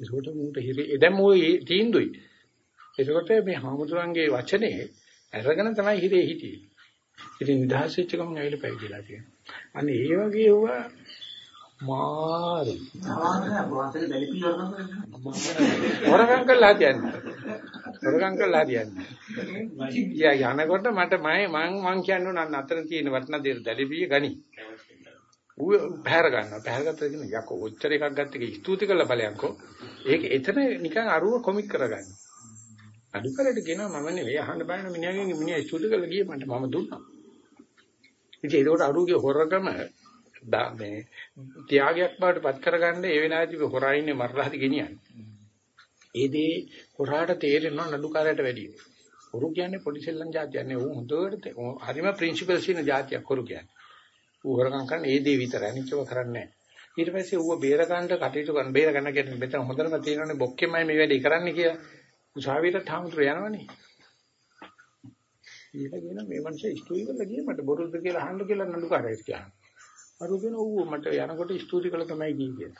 ඒකට මූට හිරේ දැන් මෝ තීන්දුයි. ඒකට මේ හාමුදුරන්ගේ වචනේ අරගෙන තමයි හිරේ හිටියේ. ඉතින් නිදහස් වෙච්ච ගමන් ඇවිල්ලා පැවිදිලා තියෙනවා. අනේ ඒ වගේ වුණා මාරු. හොරගම් කළා හදියන්නේ. හොරගම් කළා හදියන්නේ. යා යනකොට මට මම මං මං කියන්නේ නන්න අතර තියෙන වටන දේ දැලිපිය ගනි. ඌ පැහැර ගන්නවා. පැහැර ගත්තා කියන යකෝ ඔච්චර එකක් ගත්ත එක ස්තුති කළ ඵලයන්කෝ. ඒක එතන නිකන් අරුව කොමික් කරගන්න. අඩු කරලා කියනවා මම නෙවෙයි අහන්න බයන මිනිහගෙන් මිනිහා ස්තුති කළා ගියේ මට මම දුන්නා. ඉතින් ඒකට අරුගේ හොරකම මේ ත්‍යාගයක් බවට පත් කරගන්න ඒ වෙලාවේදී හොරා ඉන්නේ මරලාද ගෙනියන්නේ. ඒ දේ හොරාට තේරෙනවා නඩුකාරයට වැඩිය. හොරු කියන්නේ පොඩි සෙල්ලම් જાතියක් නේ. ඌ හොඳට හරිම ප්‍රින්සිපල්ස් ඉන්න જાතියක් හොරු කියන්නේ. ඌ හොරකම් කරන්නේ ඒ දේ විතරයි. අනිත්‍යව කරන්නේ නැහැ. ඊට පස්සේ ඌව බේර ගන්න කටයුතු කරන බේර ගන්න කියන්නේ මෙතන හොඳටම තියෙනවනේ බොක්කෙමයි මේ වැඩේ කරන්නේ කියලා. උසාවියට තාමතර යනවනේ. ඊළඟ මේ මනුස්සය ස්තුති කරලා ගියේ මට බොරුද කියලා අහන්න කියලා නඩුකාරයෙක් කියනවා. අරු කියන ඌ මට යනකොට ස්තුති කළා තමයි ගියේ.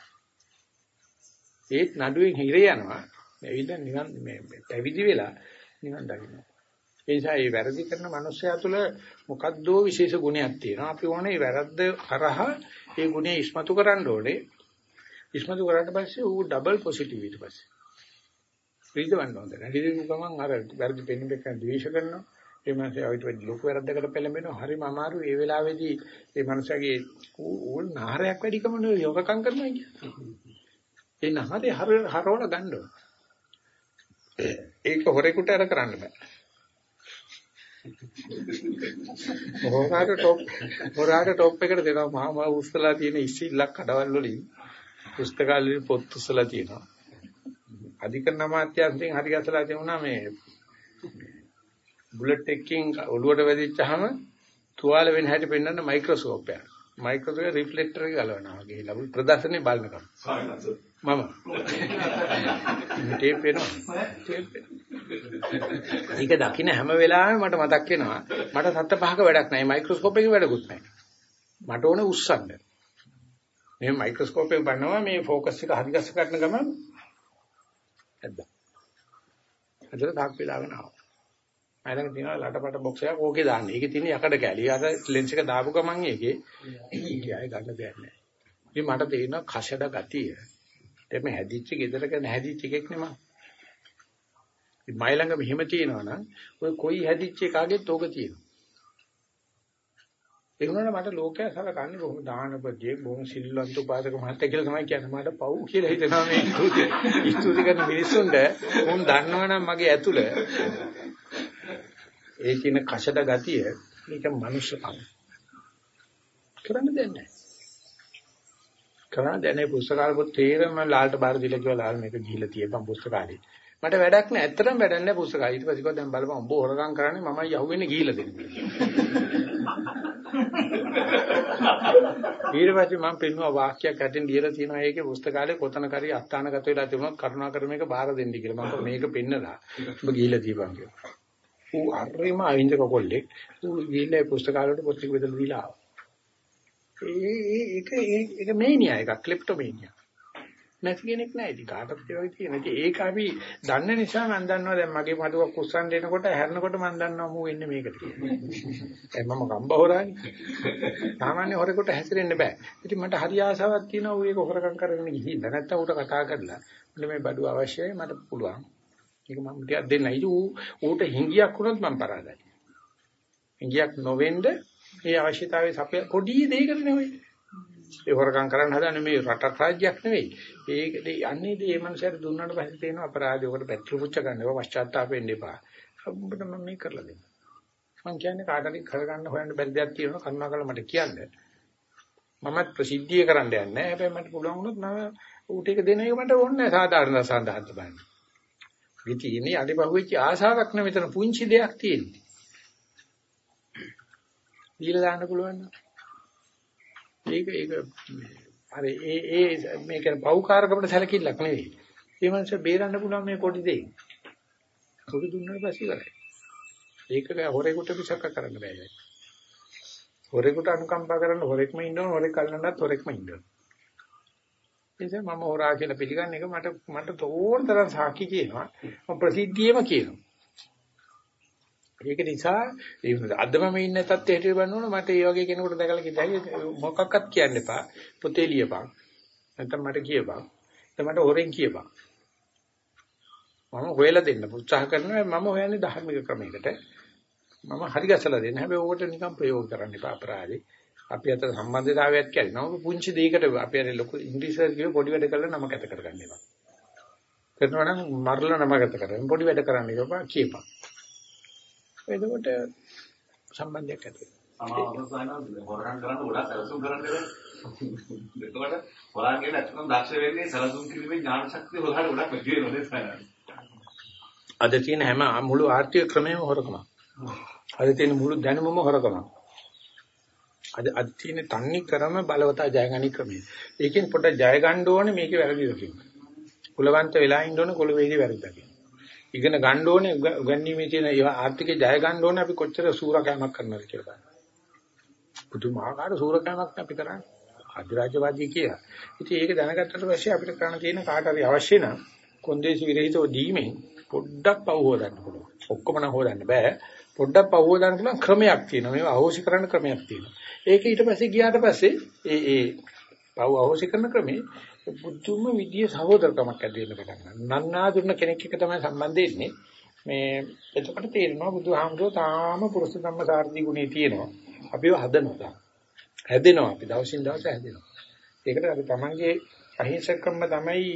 ඒත් නඩුවෙන් හිර යනවා. ඇවිල්ලා නිකන් මේ පැවිදි වෙලා නිකන් දකින්න. ඒ නිසා මේ වැරදි කරන මනුස්සයා තුළ මොකද්දෝ විශේෂ ගුණයක් තියෙනවා. අපි ඕනේ වැරද්ද කරහා ඒ ගුණය ඉස්මතු කරන්න ඕනේ. ඉස්මතු කරාට පස්සේ ඌ ඩබල් පොසිටිව් ඊට පස්සේ. රිදවන්න හොඳ නැහැ. රිදවපු ගමන් අර වැරදි පෙන්න දෙක ද්වේෂ කරනවා. ඒ මනුස්සයා ඊට වැඩි ලොකු වැරද්දකට පෙළඹෙනවා. හරිම අමාරු. ඒ වෙලාවේදී ඒ මනුස්සයාගේ ඌ නාරයක් වැඩිකම නෙවෙයි යෝගකම් කරනවා කියන්නේ. ඒ නහරේ හරවල ගන්න ඕන. ඒක හොරෙකුට අර කරන්න බෑ. හොරාට টොප් හොරාට টොප් එකට දෙනවා මහා මහා උස්සලා තියෙන ඉස්සිල්ලක් කඩවල් වලින් පුස්තකාලේ පොත් උස්සලා තියෙනවා. අධිකරණ අමාත්‍යාංශයෙන් හරි ගැසලා තියුණා මේ බුලට් එකකින් ඔළුවට වැදිච්චාම තුවාල වෙන හැටි පෙන්වන්න මයික්‍රොස්කෝප් එක. මයික්‍රොස්කෝප් රිෆ්ලෙක්ටර් එක ගලවනවා ගිහිල්ලා ප්‍රදර්ශනේ බලනකම්. මම ටේප් වෙනවා. ටේප් ඒක දකින්න හැම වෙලාවෙම මට මතක් වෙනවා. මට සත්ත පහක වැඩක් නැහැ. මයික්‍රොස්කෝප් එකේ වැඩකුත් නැහැ. මට ඕනේ උස්සන්න. මේ මයික්‍රොස්කෝප් එක බලනවා මේ ફોකස් එක හරි ගස්ස ගන්න ගමන් ඇද්දා. අදට තාක් වෙලාගෙන ආවා. අයලඟ තියෙනවා ලටපට බොක්ස් එකක් ඕකේ දාන්න. ඒකේ තියෙන යකඩ කැලිය. අර ලෙන්ස් එක දාපු ගමන් ඒකේ ඊයයි ගන්න දෙයක් නැහැ. ඉතින් මට තේරෙනවා කෂඩ ගතිය. එමෙ හැදිච්ච ගෙදරක නැහැදිච්ච එකෙක් නෙමෙයි. ඉතින් මයි ළඟ මෙහෙම තියෙනවා නම් ඔය කොයි හැදිච්ච එකාගෙත් ඕක තියෙනවා. ඒ වුණාට මට ලෝකයා සලකන්නේ බොහොම දානපතියෙක් බොහොම සිල්වන්ත උපාසක මහත්තයා කියලා තමයි කියන්නේ. මට පව් කියලා හිතනවා මේ ස්තුති ස්තුති කරන මිනිස්සුන්ට උන් දන්නවනම් මගේ ඇතුළ ඒ කියන කෂඩ ගතිය මේක මනුෂ්‍යකම. කරන්න දෙන්නේ කරන්න දෙන්නේ පුස්තකාල පොත් තේරම ලාල්ට බාර දීලා කිව්වා ලාල් මේක ගිහිල්ලා තියපන් පුස්තකාලේ. මට වැඩක් නෑ ඇත්තටම වැඩක් නෑ පුස්තකාලේ. ඊට පස්සේ කිව්වා දැන් බලපන් උඹ හොරගම් කරන්නේ මමයි යහුවෙන්නේ ගිහිල්ලා දෙන්නේ. ඊට පස්සේ මම පෙන්නුවා වාක්‍යයක් ඇටින් දීලා තියෙනවා ඒකේ පුස්තකාලේ කොතනකරි අස්ථානගත වෙලා තිබුණොත් කරුණාකර මේක බාර දෙන්න කියලා. මම මේක පෙන්නලා උඹ ගිහිල්ලා තියපන් කියලා. ඌ අරිම අවින්ද කොල්ලෙක් ඌ ගිහිල්ලා පුස්තකාලේට පොත් ටික බෙදලා දීලා ආවා. ඒ ඒක ඒක මේනියා එකක් ක්ලිප්ටොමේනියා. නැති කෙනෙක් නෑ ඉතින් කාටවත් ඒ වගේ තියෙන. ඉතින් ඒක අපි දන්න නිසා මම දන්නවා දැන් මගේ මඩුවක් කුස්සන් දෙනකොට හැරෙනකොට මම දන්නවා මූ එන්නේ මේකට කියලා. දැන් මම ගම්බ හොරානේ. සාමාන්‍ය හොරෙකුට හැසිරෙන්න බෑ. ඉතින් මට හරි ආසාවක් තියෙනවා ඌ ඒක හොරකම් කරගෙන ගිහිල්ලා නැත්තම් ඌට කතා කරලා මට මේ බඩුව අවශ්‍යයි මට පුළුවන්. ඒක මම ටිකක් දෙන්න. ඉතින් ඌ ඌට හිංගියක් වුණොත් මම පරාදයි. හිංගියක් නොවෙන්න ඒ අවශ්‍යතාවයේ සපය පොඩි දෙයකට නෙවෙයි. ඒ හොරකම් කරන්න හදන්නේ මේ රටක් රාජ්‍යයක් නෙවෙයි. ඒකට යන්නේ මේ මනුස්සයර දුන්නාට පස්සේ තියෙන අපරාධය උකට පැට්‍රල් පුච්ච ගන්නවා පශ්චාත්තාප වෙන්න එපා. ඔබට මම මේ කරලා දෙන්න. මම කියන්නේ කාටරි කරගන්න හොයන්න බැරි දෙයක් තියෙනවා කරුණාකරලා මට කියන්න. මමත් ප්‍රසිද්ධිය කරන්න යන්නේ නැහැ. හැබැයි මට පුළුවන් වුණොත් මම ඌට ඒක දෙන එක මට ඕනේ නැහැ සාධාරණ සඳහන් බලන්න. මේ තියෙන්නේ අඩිපහුවෙච්ච ආසාවක් නෙවෙයි මෙතන පුංචි දෙයක් තියෙන්නේ. දීලා දාන්න පුළුවන් නේද? ඒක ඒක අර ඒ ඒ මේක පෞකාරකමට සැලකිල්ලක් නෙවෙයි. ඒ මනස බේරන්න පුළුවන් මේ පොඩි දෙයක්. පොඩි දුන්නාට පස්සේ ඉවරයි. ඒක හොරේකට විසක කරන්න බෑ. හොරේකට අනුකම්පා කරන්න හොරෙක්ම ඉන්න ඕන හොරෙක් අල්ලන්නත් හොරෙක්ම ඉන්න ඕන. එනිසා මම හොරා කියලා පිළිගන්න එක මට මට තෝරන තරම් සාකි කියනවා. මම ප්‍රසිද්ධියම කියනවා. ඒක නිසා අද මම ඉන්න තත්ත්වයට බලනකොට මට ඒ වගේ කෙනෙකුට දැකලා කිව්යි මොකක්වත් කියන්න එපා. පොතේ ලියපන්. නැත්නම් මට කියපන්. නැත්නම් මට හොරෙන් කියපන්. මම හොයලා දෙන්න උත්සාහ කරනවා මම හොයන්නේ ධර්මික ක්‍රමයකට. මම හරි ගැසලා දෙන්න. හැබැයි ඕකට නිකන් ප්‍රයෝග කරන්න එපා අපරාධේ. අපි අතර සම්බන්ධතාවයක් කියනවා. පුංචි දෙයකට අපි අර ලොකු ඉංග්‍රීසියෙන් කියව පොඩි වැඩ කරලා නම කැත කරගන්න එපා. කරනවා නම් මරලා නම කැත කරගන්න. පොඩි වැඩ කරන්න එපා කියපන්. එතකොට සම්බන්ධයක් ඇති වෙනවා. අද තියෙන හැම මුළු ආර්ථික ක්‍රමයම හොරකම. අද තියෙන මුළු දැනුමම හොරකම. අද අද තියෙන තන්නේ ක්‍රම බලවතා ජයගනි ක්‍රමය. ඒකෙන් පොඩ්ඩක් ජය ගන්න ඕනේ මේකේ වැරදිද කියලා. කුලවන්ත වෙලා ඉන්න ඕනේ කුල වේදී වැරද්දා කියලා. ඉගෙන ගන්න ඕනේ උගන්වීමේ තියෙන ඒ ආර්ථිකේ ජය ගන්න ඕනේ අපි කොච්චර සූරකෑමක් කරනවද කියලා බලන්න. පුදුමාකාර සූරකෑමක් අපි කරන්නේ. අධිරාජ්‍යවාදී කියලා. ඉතින් ඒක දැනගත්තට පස්සේ අපිට කරන්න තියෙන කාට හරි අවශ්‍ය නම් කොන්දේසි විරහිතව දීමෙන් පොඩ්ඩක් පව හොදන්න පුළුවන්. ඔක්කොම නම් හොදන්න බෑ. පොඩ්ඩක් පව හොදන්න පුළුවන් ක්‍රමයක් තියෙනවා. මේවා අහෝසි කරන්න ක්‍රමයක් තියෙනවා. ඒක ඊට පස්සේ ගියාට පස්සේ ඒ ඒ පව අහෝසි කරන ක්‍රමේ බුදුම විදිය සහෝදරකමක් ඇති වෙන්න පටන් ගන්නවා. නන්නාඳුන කෙනෙක් එක්ක තමයි සම්බන්ධ වෙන්නේ. මේ එතකොට තේරෙනවා බුදුහාමුදුරුවෝ තාම පුරුෂ ධම්ම සාර්ථි ගුණේ තියෙනවා. අපිව හදනවා. හැදෙනවා අපි දවසින් දවස හැදෙනවා. ඒකට අපි තමන්ගේ අහිංසකකම තමයි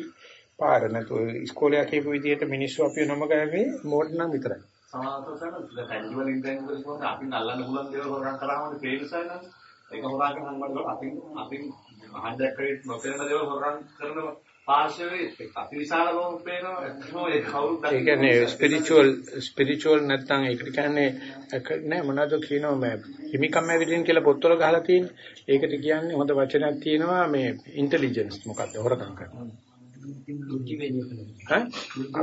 පාර නැතු ඉස්කෝලේ කියපු විදිහට මිනිස්සු අපිව නම කරන්නේ මෝඩ් නම් විතරයි. සමාජසන ටැන්ජිබල් ඉන්ටෙන්ජිබල් කියන්නේ අපි අල්ලන්න පුළුවන් දේවල් හොරන් කරාම තේරුසයි නම් ඒක හොරාගෙන හම්බවල අපි අපි මහන්දක් ක්‍රෙඩිට් නොකරන දේවල් හොරන් කරන පාර්ශවයේ අතිවිශාල බව පේනවා ඒ කවුරුත් ඒ කියන්නේ ස්පිරිචුවල් ස්පිරිචුවල් නැත්නම් ඒකට කියන්නේ නෑ මොනවද කියනවා මේ හිමිකම් ඇවිදින් කියලා පොත්වල ගහලා තියෙන්නේ. ඒකට කියන්නේ හොඳ වචනයක් තියෙනවා මේ ඉන්ටෙලිජන්ස් මොකක්ද හොරකම් කරනවා.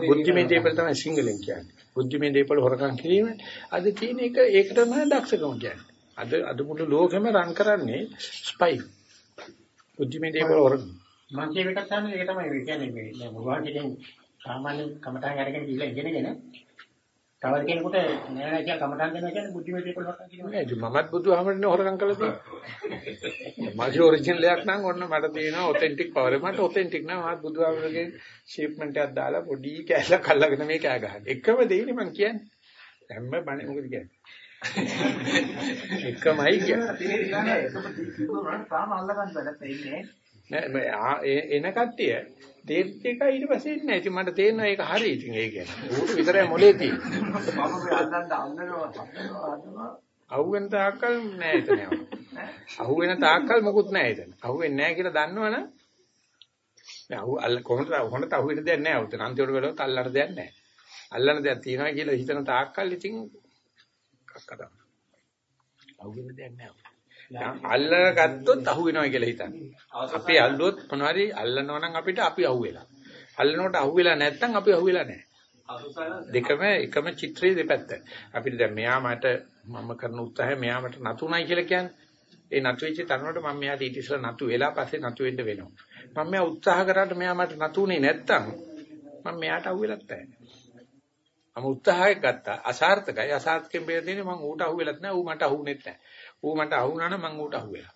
බුද්ධිමේ දේපල තමයි සිංහලෙන් කියන්නේ. බුද්ධිමේ දේපල හොරකම් කිරීම අද තියෙන එක ඒක තමයි දක්ෂකම කියන්නේ. අද අද මුළු ලෝකෙම රන් කරන්නේ ස්පයි. බුද්ධිමේ දේපල හොරකම්. මම කියව එකක් තමයි ඒක තමයි කියන්නේ මේ දැන් මොකක්ද සාමාන්‍ය කමටහන් අරගෙන ගිහලා ඉගෙනගෙන තව කෙනෙකුට නෑ නෑ කියලා කමටහන් දෙනවා කියන්නේ බුද්ධිමය දේපල හොරකම් කියනවා. නෑ මමත් බුදුහාමරනේ හොරකම් කළා තියෙන්නේ. මගේ ඔරිජිනල් එකක් නම් ඔන්න මට තියෙනවා ඔතෙන්ටික් පවර්. මට ඔතෙන්ටික් නෑ මමත් බුදුහාමරගේ ෂේප්මන්ට් එකක් දාලා පොඩි කැලක් අල්ලගෙන මේ කෑ ගහන්නේ. එකම දෙයිනේ මං කියන්නේ. හැම බණේ මොකද කියන්නේ? එකමයි කියන්නේ. නෑ එන කට්ටිය තේත් එක ඊට පස්සේ ඉන්නේ. ඉතින් මට තේරෙනවා ඒක හරි. ඉතින් ඒ කියන්නේ. ඌට විතරයි මොලේ තියෙන්නේ. මම තාක්කල් නෑ එතන. අහුවෙන තාක්කල් මොකුත් නෑ එතන. අහුවෙන්නේ නෑ කියලා දන්නවනම් නෑ අහු අල්ල කොහොමද කොහොමද අහුවෙන දෙයක් නෑ උතන. අන්තිමට බලවත් අල්ලන්න දෙයක් නෑ. අල්ලන්න දෙයක් තියෙනවා කියලා හිතන තාක්කල් ඉතින් කක්කද. අහුවෙන දෙයක් නෑ. අල්ලන ගත්තොත් අහු වෙනවා කියලා හිතන්නේ. අපි අල්ලුවොත් මොනවාරි අල්ලනවා නම් අපිට අපි අහු වෙලා. අල්ලනකොට අහු වෙලා නැත්නම් අපි අහු වෙලා නැහැ. දෙකම එකම චිත්‍රයේ දෙපැත්ත. අපිට දැන් මෙයා මට මම කරන උත්සාහය මෙයා මට නතුණයි කියලා කියන්නේ. ඒ නතු වෙච්ච තරමට මම මෙයාට ඊට ඉස්සෙල්ලා නතු වෙලා පස්සේ නතු වෙන්න වෙනවා. මම මෙයා උත්සාහ කරාට මෙයා මට නතුනේ නැත්තම් මම මෙයාට අහු වෙලත් නැහැ. මම උත්සාහයක් ගත්තා අසාර්ථකයි අසාර්ථකයෙන් බේරෙන්නේ මම ඌට අහු වෙලත් නැහැ ඌ මට අහුුනේත් නැහැ. ඌ මට අහුණා නම් මං ඌට අහුවෙලා.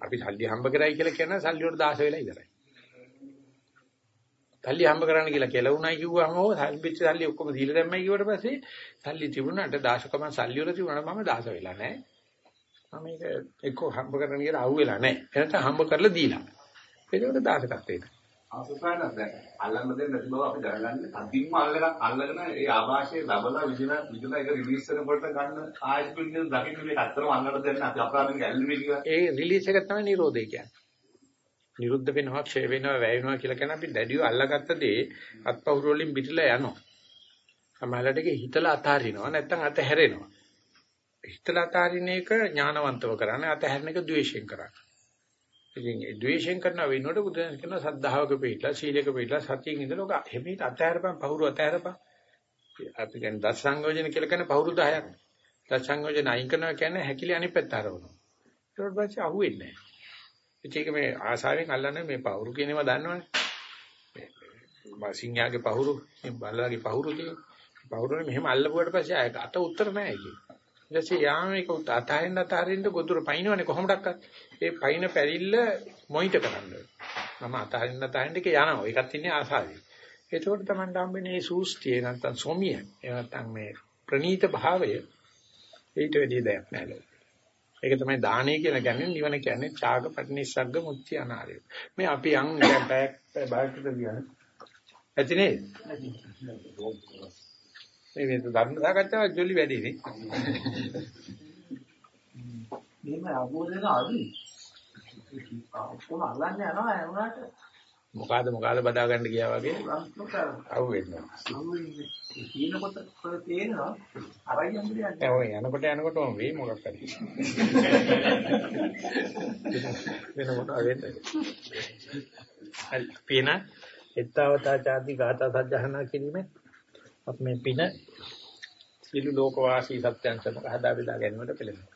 අපි සල්ලි හම්බ කරයි කියලා කියන සල්ලි වලට දාස වෙලා ඉවරයි. සල්ලි හම්බ කරන්න කියලා කියලා උණයි කිව්වම ඕ සල්ලිච්ච සල්ලි ඔක්කොම දීලා දැම්මයි කිව්වට පස්සේ සල්ලි තිබුණාට දාශකම සල්ලි වල තිබුණාට මම දාස වෙලා නැහැ. මම මේක එක්ක හම්බ කරන්න කියලා අහුවෙලා නැහැ. එනට හම්බ කරලා දීලා. ඒකට දාශකත්වයට. ආසසාරක් දැන් අල්ලන්න දෙන්නේ නැති බව අපි දැනගන්නේ. අදින්ම අල්ලගෙන අල්ලගෙන ඒ ආభాෂයේ ලබලා විදින විදින එක රිලීස් වෙනකොට ගන්න ආයෙත් පිළිගෙන දකින්න මේක අත්‍තරම අල්ලන්න දෙන්න අපි අපරාධෙන් ඇල්ලුවේ කියලා. ඒ රිලීස් එක තමයි නිරෝධය කියන්නේ. නිරුද්ධ වෙනවා ක්ෂය වෙනවා වැය වෙනවා කියලා කියන අපි දැඩිව අල්ලගත්ත දේ අත්පහුර වලින් පිටලා යනවා. සමහරවිට ඒක හිතලා අතාරිනවා නැත්නම් අතහැරෙනවා. හිතලා අතාරින එක ඥානවන්තව කරන්නේ අතහැරෙන එක ද්වේෂයෙන් කරන්නේ. ඉතින් ඒ ද්වේෂයෙන් කරන වෙනකොට බුදුන් කියන සද්ධාවක පිටලා සීලයක පිටලා සතියෙන් ඉඳලා ඔක හැමීට අතහැරපන් පහුරු අතහැරපන්. අපි කියන්නේ දස සංයෝජන කියලා කියන්නේ පහුරු 10ක් දස සංයෝජන අයින් කරනවා කියන්නේ හැකිලි අනිත් පැත්ත හරවනවා ඊට පස්සේ අහුවෙන්නේ නැහැ. ඒක මේ ආසාවෙන් අල්ලන්නේ මේ පහුරු කියන ඒවා දන්නවනේ. මේ සිංහාගේ පහුරු මේ බල්ලාගේ පහුරු තියෙන. පහුරුනේ මෙහෙම අල්ලපුවට පස්සේ අත උත්තර නැහැ ඒක. ඊට පස්සේ යාම මේක අතහරින්න අතහරින්න ගොදුර පයින්නවනේ කොහොමඩක්වත්. ඒ පයින්න පැරිල්ල මොනිටර් කරන්න. මම අතහරින්න අතහරින්න එක යනවා. ඒකත් ඉන්නේ ආසාවෙ. එතකොට තමයි හම්බෙන්නේ මේ සූස්තිය නැත්තම් සොමිය. ඒ නැත්තම් මේ ප්‍රනීත භාවය ඊට වැඩිය දෙයක් නෑ ඒක තමයි දානය කියලා කියන්නේ නිවන කියන්නේ ඡාග පටිනිස්සග්ග මුත්‍ති අනාරය. මේ අපි යන් දැන් පැයක් බාහිරට ගියා. ඇති නේද? මේ මේ ධර්ම සාකච්ඡාව ජොලි වැඩි නේ. මෙහෙම අවබෝධන අඩුයි. කොහොම අල්ලන්නේ යනවා ඒ උනාට මොකಾದ මොකಾದ බදා ගන්න ගියා වගේ අහුවෙන්නේ. අහුවෙන්නේ. කියනකොට තේරෙනවා අරයි යන්නේ. ඒ ඔය යනකොට යනකොටම වෙයි මොකක් හරි. වෙන මොනවා වෙන්නේ. හරි පින එත්තවතා ചാති ගාථා සජ්ජහනා කිරීමෙන් අප මේ පින සියලු ලෝකවාසී සත්‍යයන් සමග හදා බෙදා ගැනීමට පෙළඹෙනවා.